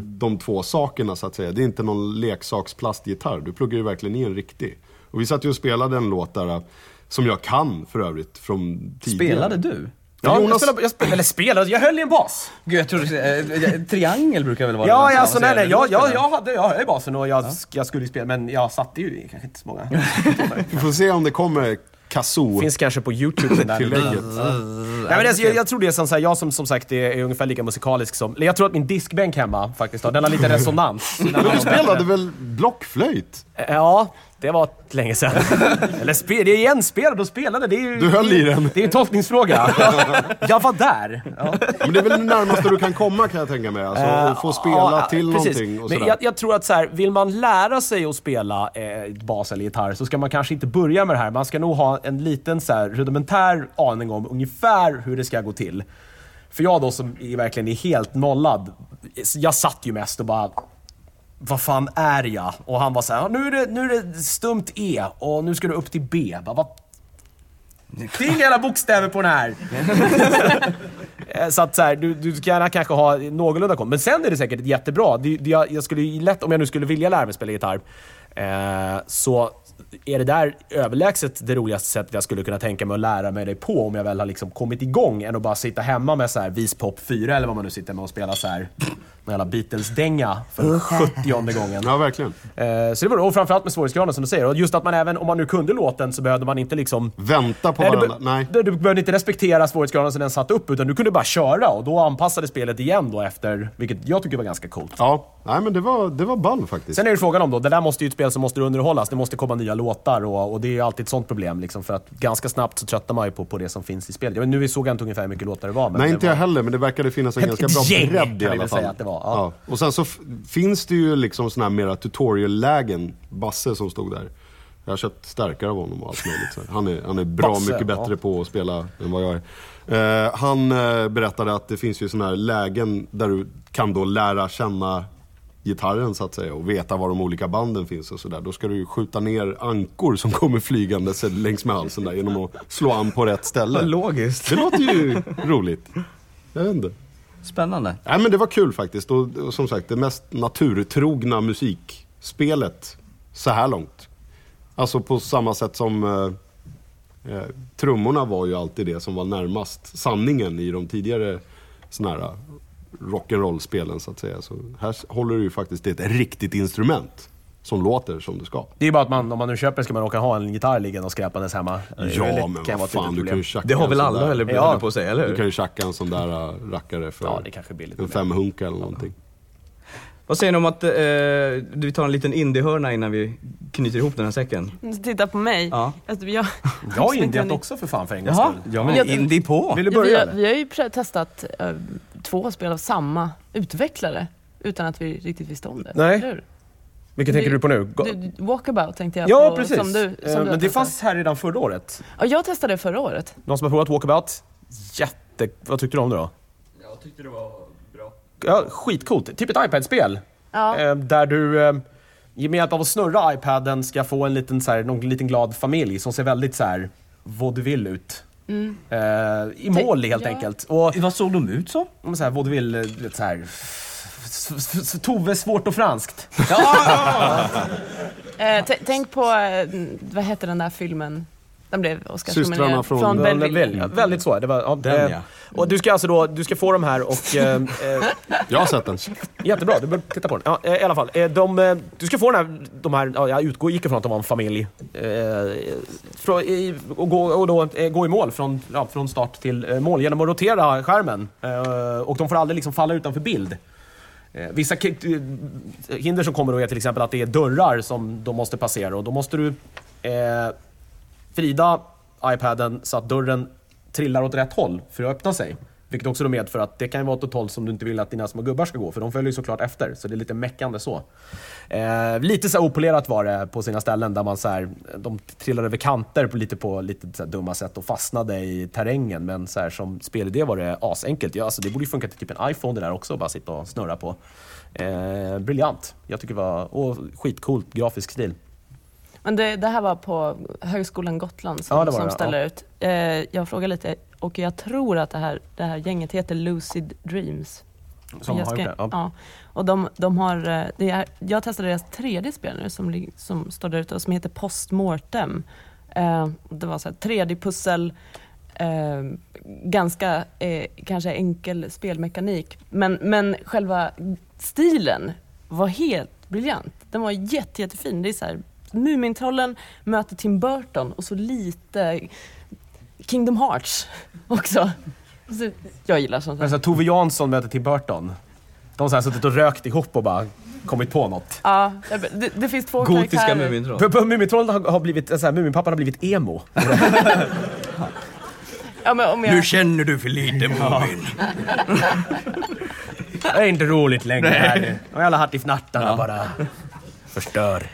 S3: de två sakerna så att säga. Det är inte någon leksaksplastgitarr. Du pluggar ju verkligen i en riktig. Och vi satt ju och spelade en låt där, som jag kan för övrigt från tidigare.
S1: Spelade du?
S4: Ja,
S3: Jonas-
S4: jag spelade, jag spelade, eller spelade, jag höll i en bas.
S1: Gud, jag trodde, äh, triangel brukar väl vara
S4: Ja,
S1: det
S4: ja alltså, nej, nej, jag, jag, jag, hade, jag höll i basen och jag, jag skulle ju spela, men jag satte ju kanske inte så många.
S3: Vi får se om det kommer kazoo.
S4: Finns kanske på YouTube den där.
S3: Tillägget.
S4: Nej, men alltså, jag, jag tror det är som så här, jag som som sagt är, är ungefär lika musikalisk som, jag tror att min diskbänk hemma faktiskt har, den har lite resonans.
S3: Du spelade väl blockflöjt?
S4: Ja, det var länge sedan. Eller spe, det är igen spelade och spelade, det är ju...
S3: Du höll i den.
S4: Det är en tolkningsfråga. jag var där. Ja.
S3: Men det är väl det närmaste du kan komma kan jag tänka mig. Alltså, att få spela
S4: Ja,
S3: till
S4: precis.
S3: någonting och
S4: Men
S3: sådär.
S4: jag, jag tror att så här, vill man lära sig att spela eh, bas eller gitarr så ska man kanske inte börja med det här. Man ska nog ha en liten så här, rudimentär aning om ungefär hur det ska gå till. För jag då som är verkligen är helt nollad, jag satt ju mest och bara vad fan är jag? Och han var så här, nu är det, nu är det stumt E och nu ska du upp till B. Bara, vad? Det är inga jävla bokstäver på den här. Eh, så att så här, du, du ska gärna kanske ha någorlunda koll. Men sen är det säkert jättebra. Det, det, jag, jag skulle lätt, om jag nu skulle vilja lära mig spela gitarr, eh, så är det där överlägset det roligaste sättet jag skulle kunna tänka mig att lära mig det på om jag väl har liksom kommit igång än att bara sitta hemma med så här Vispop 4 eller vad man nu sitter med och spela så här jävla Beatles-dänga för 70 gången.
S3: Ja, verkligen.
S4: Eh, så det var och framförallt med svårighetsgraden som du säger. Och just att man även, om man nu kunde låten så behövde man inte liksom...
S3: Vänta på
S4: Nej,
S3: varandra. Nej.
S4: Du, du behövde inte respektera svårighetsgraden som den satt upp, utan du kunde bara köra och då anpassade spelet igen då efter, vilket jag tycker var ganska coolt.
S3: Ja, nej men det var, det var ball faktiskt.
S4: Sen är det frågan om då, det där måste ju ett spel som måste underhållas, det måste komma nya låtar och, och det är ju alltid ett sånt problem liksom, för att ganska snabbt så tröttnar man ju på, på det som finns i spelet. Jag vet, nu såg jag inte ungefär hur mycket låtar det var. Men
S3: Nej,
S4: det
S3: inte
S4: var...
S3: jag heller, men det verkade finnas en
S4: Ett
S3: ganska bra bredd i alla fall.
S4: säga att det var, ja.
S3: Och sen så finns det ju liksom såna här mera tutorial-lägen. Basse som stod där. Jag har köpt starkare av honom och allt möjligt. Han, är, han är bra
S4: Basse,
S3: mycket bättre
S4: ja.
S3: på att spela än vad jag är. Eh, han eh, berättade att det finns ju såna här lägen där du kan då lära känna gitarren så att säga och veta var de olika banden finns och sådär. Då ska du ju skjuta ner ankor som kommer flygande längs med halsen där genom att slå an på rätt ställe.
S1: Logiskt.
S3: Det låter ju roligt. Jag vet inte.
S1: Spännande.
S3: Nej men det var kul faktiskt och, och som sagt det mest naturtrogna musikspelet så här långt. Alltså på samma sätt som eh, eh, trummorna var ju alltid det som var närmast sanningen i de tidigare såna här rock'n'roll-spelen så att säga. Så här håller du ju faktiskt ett riktigt instrument som låter som det ska.
S4: Det är bara att man, om man nu köper ska man råka ha en gitarr liggande och skräpandes hemma. Det
S3: Ja,
S4: kan
S3: men
S4: vara
S3: vad fan, du kan ju tjacka en sån där-
S4: Ja.
S1: på säga, eller hur?
S3: Du kan ju tjacka en sån där äh, rackare för
S4: Ja, det kanske är billigt.
S3: en femhunka eller någonting.
S1: Vad säger ni om att eh, vi tar en liten indiehörna innan vi knyter ihop den här säcken?
S2: Titta på mig.
S1: Ja.
S2: Alltså, jag,
S4: Jag har indiat också för fan för en gångs skull.
S1: ja men
S2: Jag-
S1: indie på.
S4: Vill du
S2: Ja, vi,
S4: börja
S2: har,
S4: eller?
S2: vi har ju testat eh, två spel av samma utvecklare utan att vi riktigt visste om det.
S4: Nej. Vilket tänker du på nu?
S2: Du, walkabout tänkte jag
S4: Ja,
S2: på.
S4: precis.
S2: Som du,
S4: Eh,
S2: som du har
S4: men det fanns här redan förra året.
S2: Ja, jag testade det förra året.
S4: Någon som har provat Walkabout? Jätte... Vad tyckte du om det då?
S1: Jag tyckte det var bra.
S4: Ja, skitcoolt. Typ ett iPad-spel.
S2: Ja.
S4: Eh, där du eh, med hjälp av att snurra iPaden ska få en liten, så här, någon liten glad familj som ser väldigt så här vaudeville ut.
S2: Mm.
S4: Eh, I mål helt
S2: ja.
S4: enkelt. Och,
S1: Vad såg de ut som?
S4: om så här, vaudeville, eh, du vet så här... Tove svårt och franskt.
S2: Eh, t- tänk på, eh, vad hette den där filmen? Den blev Oscarsnominerad.
S3: Systrarna från-
S2: från
S3: Ja,
S2: Belleville.
S4: Ja, väldigt så. Det var, ja,
S1: Den,
S4: eh,
S1: ja.
S4: Och du ska alltså då, du ska få de här och... Eh, eh,
S3: Jag har sett den.
S4: Jättebra, du bör titta på den. Ja, eh, I alla fall, eh, de, eh, du ska få den här, de här ja, jag utgår, gick ifrån att de var en familj. Eh, i, och gå, och då, eh, gå i mål från, ja, från start till eh, mål genom att rotera skärmen. Eh, och de får aldrig liksom falla utanför bild. Eh, vissa eh, hinder som kommer då är till exempel att det är dörrar som de måste passera och då måste du eh, vrida iPaden så att dörren trillar åt rätt håll för att öppna sig. Vilket också då medför att det kan ju vara åt ett håll som du inte vill att dina små gubbar ska gå, för de följer ju såklart efter. Så det är lite meckande så. Eh, lite så opolerat var det på sina ställen där man så här, de trillade över kanter på lite, på lite så här dumma sätt och fastnade i terrängen. Men så här, som spelidé var det asenkelt. Ja, alltså, det borde ju funka till typ en iPhone det där också, bara sitta och snurra på. Eh, briljant. Jag tycker det var, och skitcoolt grafisk stil.
S2: Men det, det här var på Högskolan Gotland som,
S4: Ja, det var
S2: som
S4: det,
S2: ställer
S4: ja.
S2: ut. Eh, jag frågar lite och jag tror att det här, det här gänget heter Lucid Dreams.
S4: Som
S2: jag
S4: har gjort det, ja.
S2: ja. Och de, de har, eh, det är, jag testade deras tredje spel nu som, som står där ute och som heter Postmortem. Eh, det var så här 3D-pussel, eh, ganska eh, kanske enkel spelmekanik. Men, men själva stilen var helt briljant. Den var jätte, jättefin. Det är så här, Mumintrollen möter Tim Burton och så lite Kingdom Hearts också. Så jag gillar sånt
S4: Men så här, Tove Jansson möter Tim Burton. De har så här suttit och rökt ihop och bara kommit på något.
S2: Ja, det, det finns två
S1: Gotiska
S2: karaktärer.
S1: Mumintroll.
S4: P- p- Mumintrollen har, har blivit, så här, Muminpappan har blivit emo.
S2: Ja, men om jag,
S1: känner du för lite Mumin.
S4: Det är inte roligt längre.
S1: Nej.
S4: här nu. De jävla hattifnattarna
S1: Ja.
S4: bara förstör.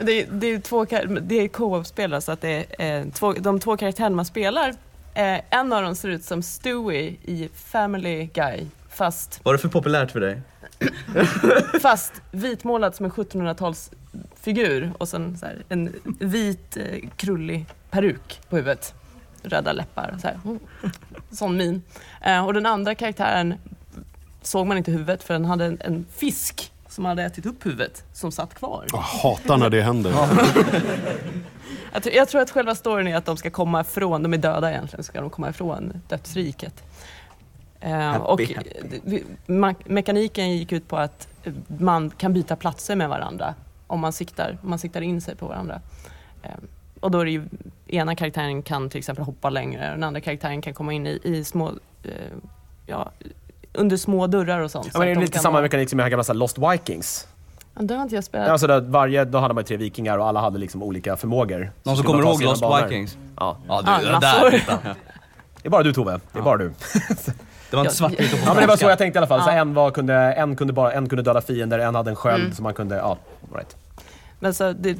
S2: det, är- det är två det är co-op-spel så att det är, eh, två, de två karaktärerna man spelar Eh, en av dem ser ut som Stewie i Family Guy, fast,
S1: Var det för populärt för dig?
S2: fast vitmålad som en 1700-talsfigur och sen så här, en vit eh, krullig peruk på huvudet. Röda läppar och så här. Sån min. Och den andra karaktären såg man inte huvudet för den hade en, en fisk som hade ätit upp huvudet som satt kvar.
S3: Jag hatar när det händer.
S2: Jag, tror- att själva storyn är att de ska komma ifrån, de är döda egentligen, ska de komma ifrån dödsriket. Eh,
S1: Happy,
S2: och
S1: happy.
S2: eh, mekaniken gick ut på att eh, man kan byta platser med varandra om man siktar, om man siktar in sig på varandra. Eh, och då är det ju, ena karaktären kan till exempel hoppa längre, och den andra karaktären kan komma in i, i små, eh, ja, under små dörrar och sånt.
S4: Ja,
S2: så
S4: men det är lite
S2: kan
S4: samma mekanik som i gamla så här Lost Vikings.
S2: Ja, det har inte jag spelat.
S4: Alltså där varje, då hade man ju tre vikingar och alla hade liksom olika förmågor.
S1: Någon som kommer ihåg Lost
S4: banor.
S1: Vikings?
S4: Ja.
S1: Ja, du, Ah, där, massor. titta.
S4: Det är bara du Tove, det är bara du.
S1: Det var inte svartvitt och på
S4: Ja men det var så jag tänkte i alla fall. Så
S2: Ja.
S4: en, var, kunde, en, kunde bara, en kunde döda fiender, en hade en sköld
S2: Mm.
S4: som man kunde, ja, right.
S2: Men så det,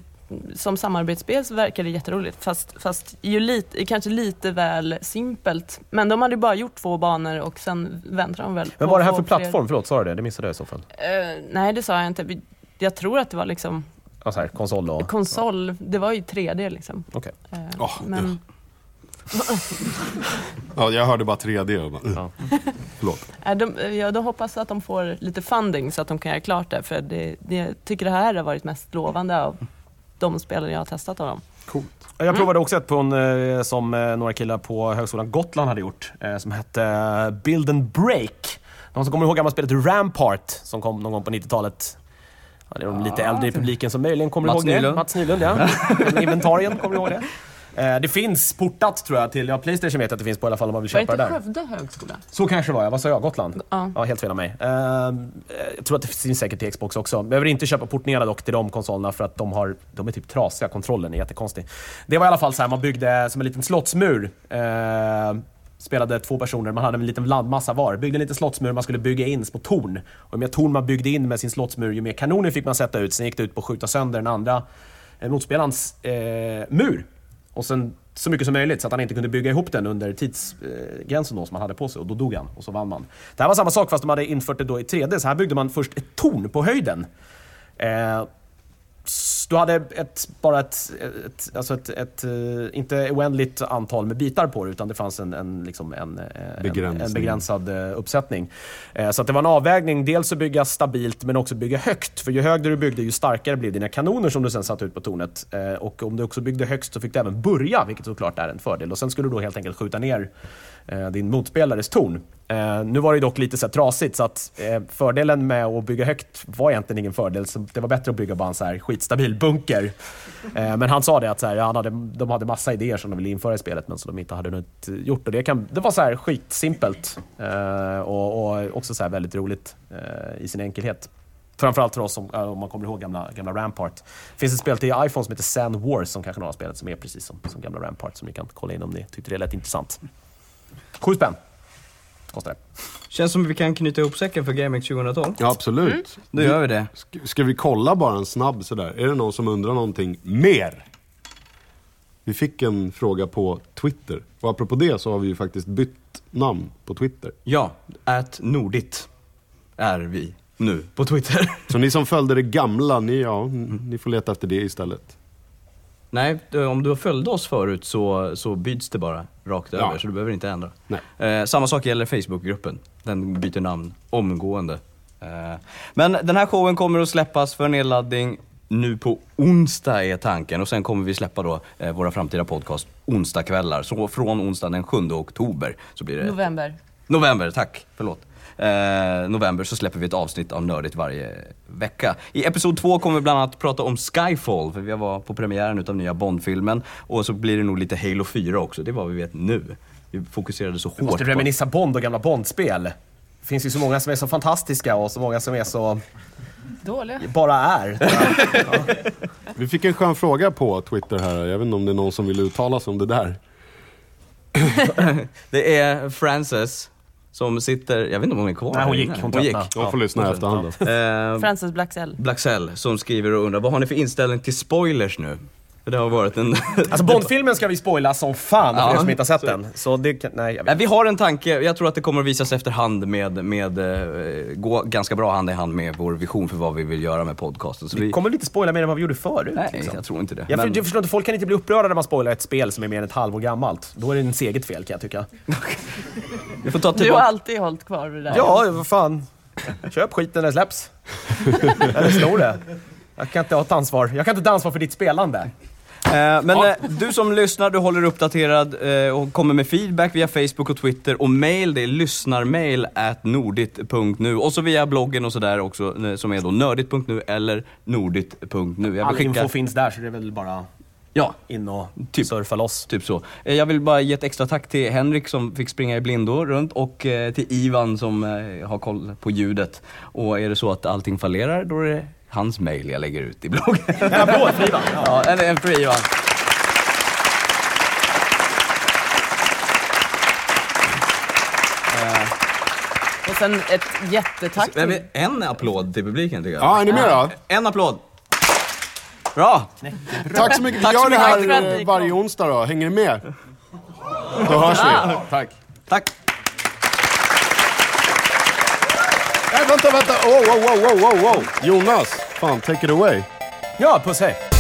S2: som samarbetsspel så verkar det jätteroligt. Fast, fast ju lite, kanske lite väl simpelt. Men de hade ju bara gjort två banor och sen väntar de väl
S4: Men vad är det här för
S2: fler-
S4: plattform? Förlåt, sa du det? Det missade jag i så fall.
S2: Eh, nej, det sa jag inte. Jag tror att det var liksom
S4: Ja, så här, konsol och...
S2: konsol. Det var ju 3D liksom.
S4: Okej.
S2: Eh,
S3: Åh,
S2: men
S3: Ja, jag hörde bara 3D och bara, uh. Förlåt.
S2: eh, de, jag då hoppas att de får lite funding så att de kan göra klart det. För det, det, jag tycker det här har varit mest lovande av de spelen jag har testat av dem.
S4: Jag provade också ett på en, eh, som eh, några killar på Högskolan Gotland hade gjort, eh, som hette Build and Break. De som kommer ihåg gamla spelet Rampart, som kom någon gång på 90-talet. Ja, det är de lite äldre i publiken som möjligen kommer
S1: Mats
S4: ihåg det.
S1: Nylund.
S4: Mats Nylund, ja. Inventarien, kommer du ihåg det? Eh, Det finns portat tror jag till, ja Playstation vet jag att det finns på i alla fall om man vill
S2: Var det
S4: köpa det
S2: inte
S4: där.
S2: Skövde högskola?
S4: Så kanske det var, ja. vad sa jag? Gotland?
S2: Ja.
S4: Ja, helt fel av mig. Eh, jag tror att det finns säkert till Xbox också. Behöver inte köpa portningarna dock till de konsolerna för att de, har, de är typ trasiga. Kontrollen är jättekonstig. Det var i alla fall så här, man byggde som en liten slottsmur. Eh, spelade två personer, man hade en liten landmassa var. Byggde en liten slottsmur, man skulle bygga in små torn. Och ju mer torn man byggde in med sin slottsmur, ju mer kanoner fick man sätta ut. Sen gick det ut på att skjuta sönder den andra motspelarens eh, mur. Och sen så mycket som möjligt så att han inte kunde bygga ihop den under tidsgränsen då som han hade på sig och då dog han och så vann man. Det här var samma sak fast de hade infört det då i 3D. Så här byggde man först ett torn på höjden. Eh, du hade ett, bara ett, ett, alltså ett, ett, eh, inte oändligt antal med bitar på det, utan det fanns en, en, liksom en, eh, en, en begränsad eh, uppsättning. Så att det var en avvägning, dels att bygga stabilt men också bygga högt. För ju högre du byggde, ju starkare blev dina kanoner som du sen satte ut på tornet. Och om du också byggde högst så fick du även börja, vilket såklart är en fördel. Och sen skulle du då helt enkelt skjuta ner Eh, din motspelares torn. Eh, nu var det dock lite så här trasigt så att eh, fördelen med att bygga högt var egentligen ingen fördel. Så det var bättre att bygga bara en så här skitstabil bunker. Eh, men han sa det att så här, han hade, de hade massa idéer som de ville införa i spelet men som de inte hade något gjort. Och det, kan, det var så här skitsimpelt eh, och, och också så här väldigt roligt eh, i sin enkelhet. Framförallt för oss som, eh, om man kommer ihåg gamla, gamla Rampart. Det finns ett spel till iPhone som heter Sand Wars som kanske några har spelat som är precis som, som gamla Rampart som ni kan kolla in om ni tyckte det lät intressant. Sju spänn kostar det.
S1: Känns som vi kan knyta ihop säcken för GameX 2012.
S3: Ja, absolut.
S1: Då gör vi det.
S3: Ska, ska vi kolla bara en snabb sådär? Är det någon som undrar någonting mer? Vi fick en fråga på Twitter. Och apropå det så har vi ju faktiskt bytt namn på Twitter.
S1: Ja, at Nordit är vi nu på Twitter.
S3: Så ni som följde det gamla, ni, ja, ni får leta efter det istället.
S1: Nej, om du följde oss förut så, så byts det bara rakt
S3: Ja.
S1: över, så du behöver inte ändra.
S3: Nej.
S1: Eh, samma sak gäller Facebookgruppen. Den byter namn omgående. Eh, men den här showen kommer att släppas för nedladdning nu på onsdag är tanken och sen kommer vi släppa då eh, våra framtida podcast onsdagskvällar. Så från onsdag den 7 oktober så blir det
S2: November.
S1: November, tack. Förlåt. Eh, november så släpper vi ett avsnitt av Nördigt varje vecka. I episod två kommer vi bland annat prata om Skyfall, för vi var på premiären utav nya Bond-filmen. Och så blir det nog lite Halo 4 också, det är vad vi vet nu. Vi fokuserade så hårt
S4: måste
S1: på...
S4: reminissa Bond och gamla Bond-spel. Det finns ju så många som är så fantastiska och så många som är så...
S2: Dåliga.
S4: Bara är.
S3: Vi fick en skön fråga på Twitter här. Jag vet inte om det är någon som vill uttala sig om det där.
S1: Det är Frances som sitter, jag vet inte om hon är kvar
S4: Nej, hon gick.
S1: inne.
S4: Hon tröttnade.
S3: Hon får lyssna i efterhand då.
S1: Eh,
S2: Frances Blaxell.
S1: Blaxell som skriver och undrar, vad har ni för inställning till spoilers nu? För det har varit en...
S4: Alltså Bondfilmen ska vi spoila som fan för
S1: Ja,
S4: er som inte har sett
S1: så-
S4: den. Så det kan, nej, jag vet.
S1: Nej, Vi har en tanke, jag tror att det kommer att visas efterhand med, med eh, gå ganska bra hand i hand med vår vision för vad vi vill göra med podcasten. Så
S4: Vi kommer lite spoila mer än vad vi gjorde förut.
S1: Nej,
S4: liksom.
S1: jag tror inte det.
S4: Jag,
S1: Men-
S4: för, jag förstår inte, folk kan inte bli upprörda när man spoilar ett spel som är mer än ett halvår gammalt. Då är det ens eget fel kan jag tycka.
S1: Vi får ta
S2: Du har alltid hållit kvar vid det där.
S4: Ja, vad fan. Köp skiten när det släpps. Eller snor det. Jag kan inte ha ett ansvar. Jag kan inte ta ansvar för ditt spelande.
S1: Eh, Men eh, du som lyssnar, du håller uppdaterad eh, och kommer med feedback via Facebook och Twitter och mail, det är lyssnarmail at nordit.nu och så via bloggen och sådär också som är då nördigt.nu eller nordit.nu.
S4: All
S1: vill
S4: info
S1: skicka,
S4: finns där så det är väl bara
S1: ja,
S4: in och
S1: typ,
S4: surfa loss.
S1: typ så. Jag vill bara ge ett extra tack till Henrik som fick springa i blindo runt och till Ivan som har koll på ljudet. Och är det så att allting fallerar, då är det hans mail jag lägger ut i bloggen.
S4: En applåd för Ivan.
S1: Ja, en, en för Ivan.
S2: Och sen ett jättetack till...
S1: vi- En applåd till publiken tycker jag.
S3: Ja, är ni med då?
S1: En applåd. Bra!
S3: Tack så mycket. Vi gör det här eh, varje onsdag då. Hänger ni med? Då hörs vi. Tack.
S1: Tack.
S3: Vänta, vänta. Oh, oh, oh, oh, oh, oh. Jonas, fan, take it away.
S4: Ja, puss hej.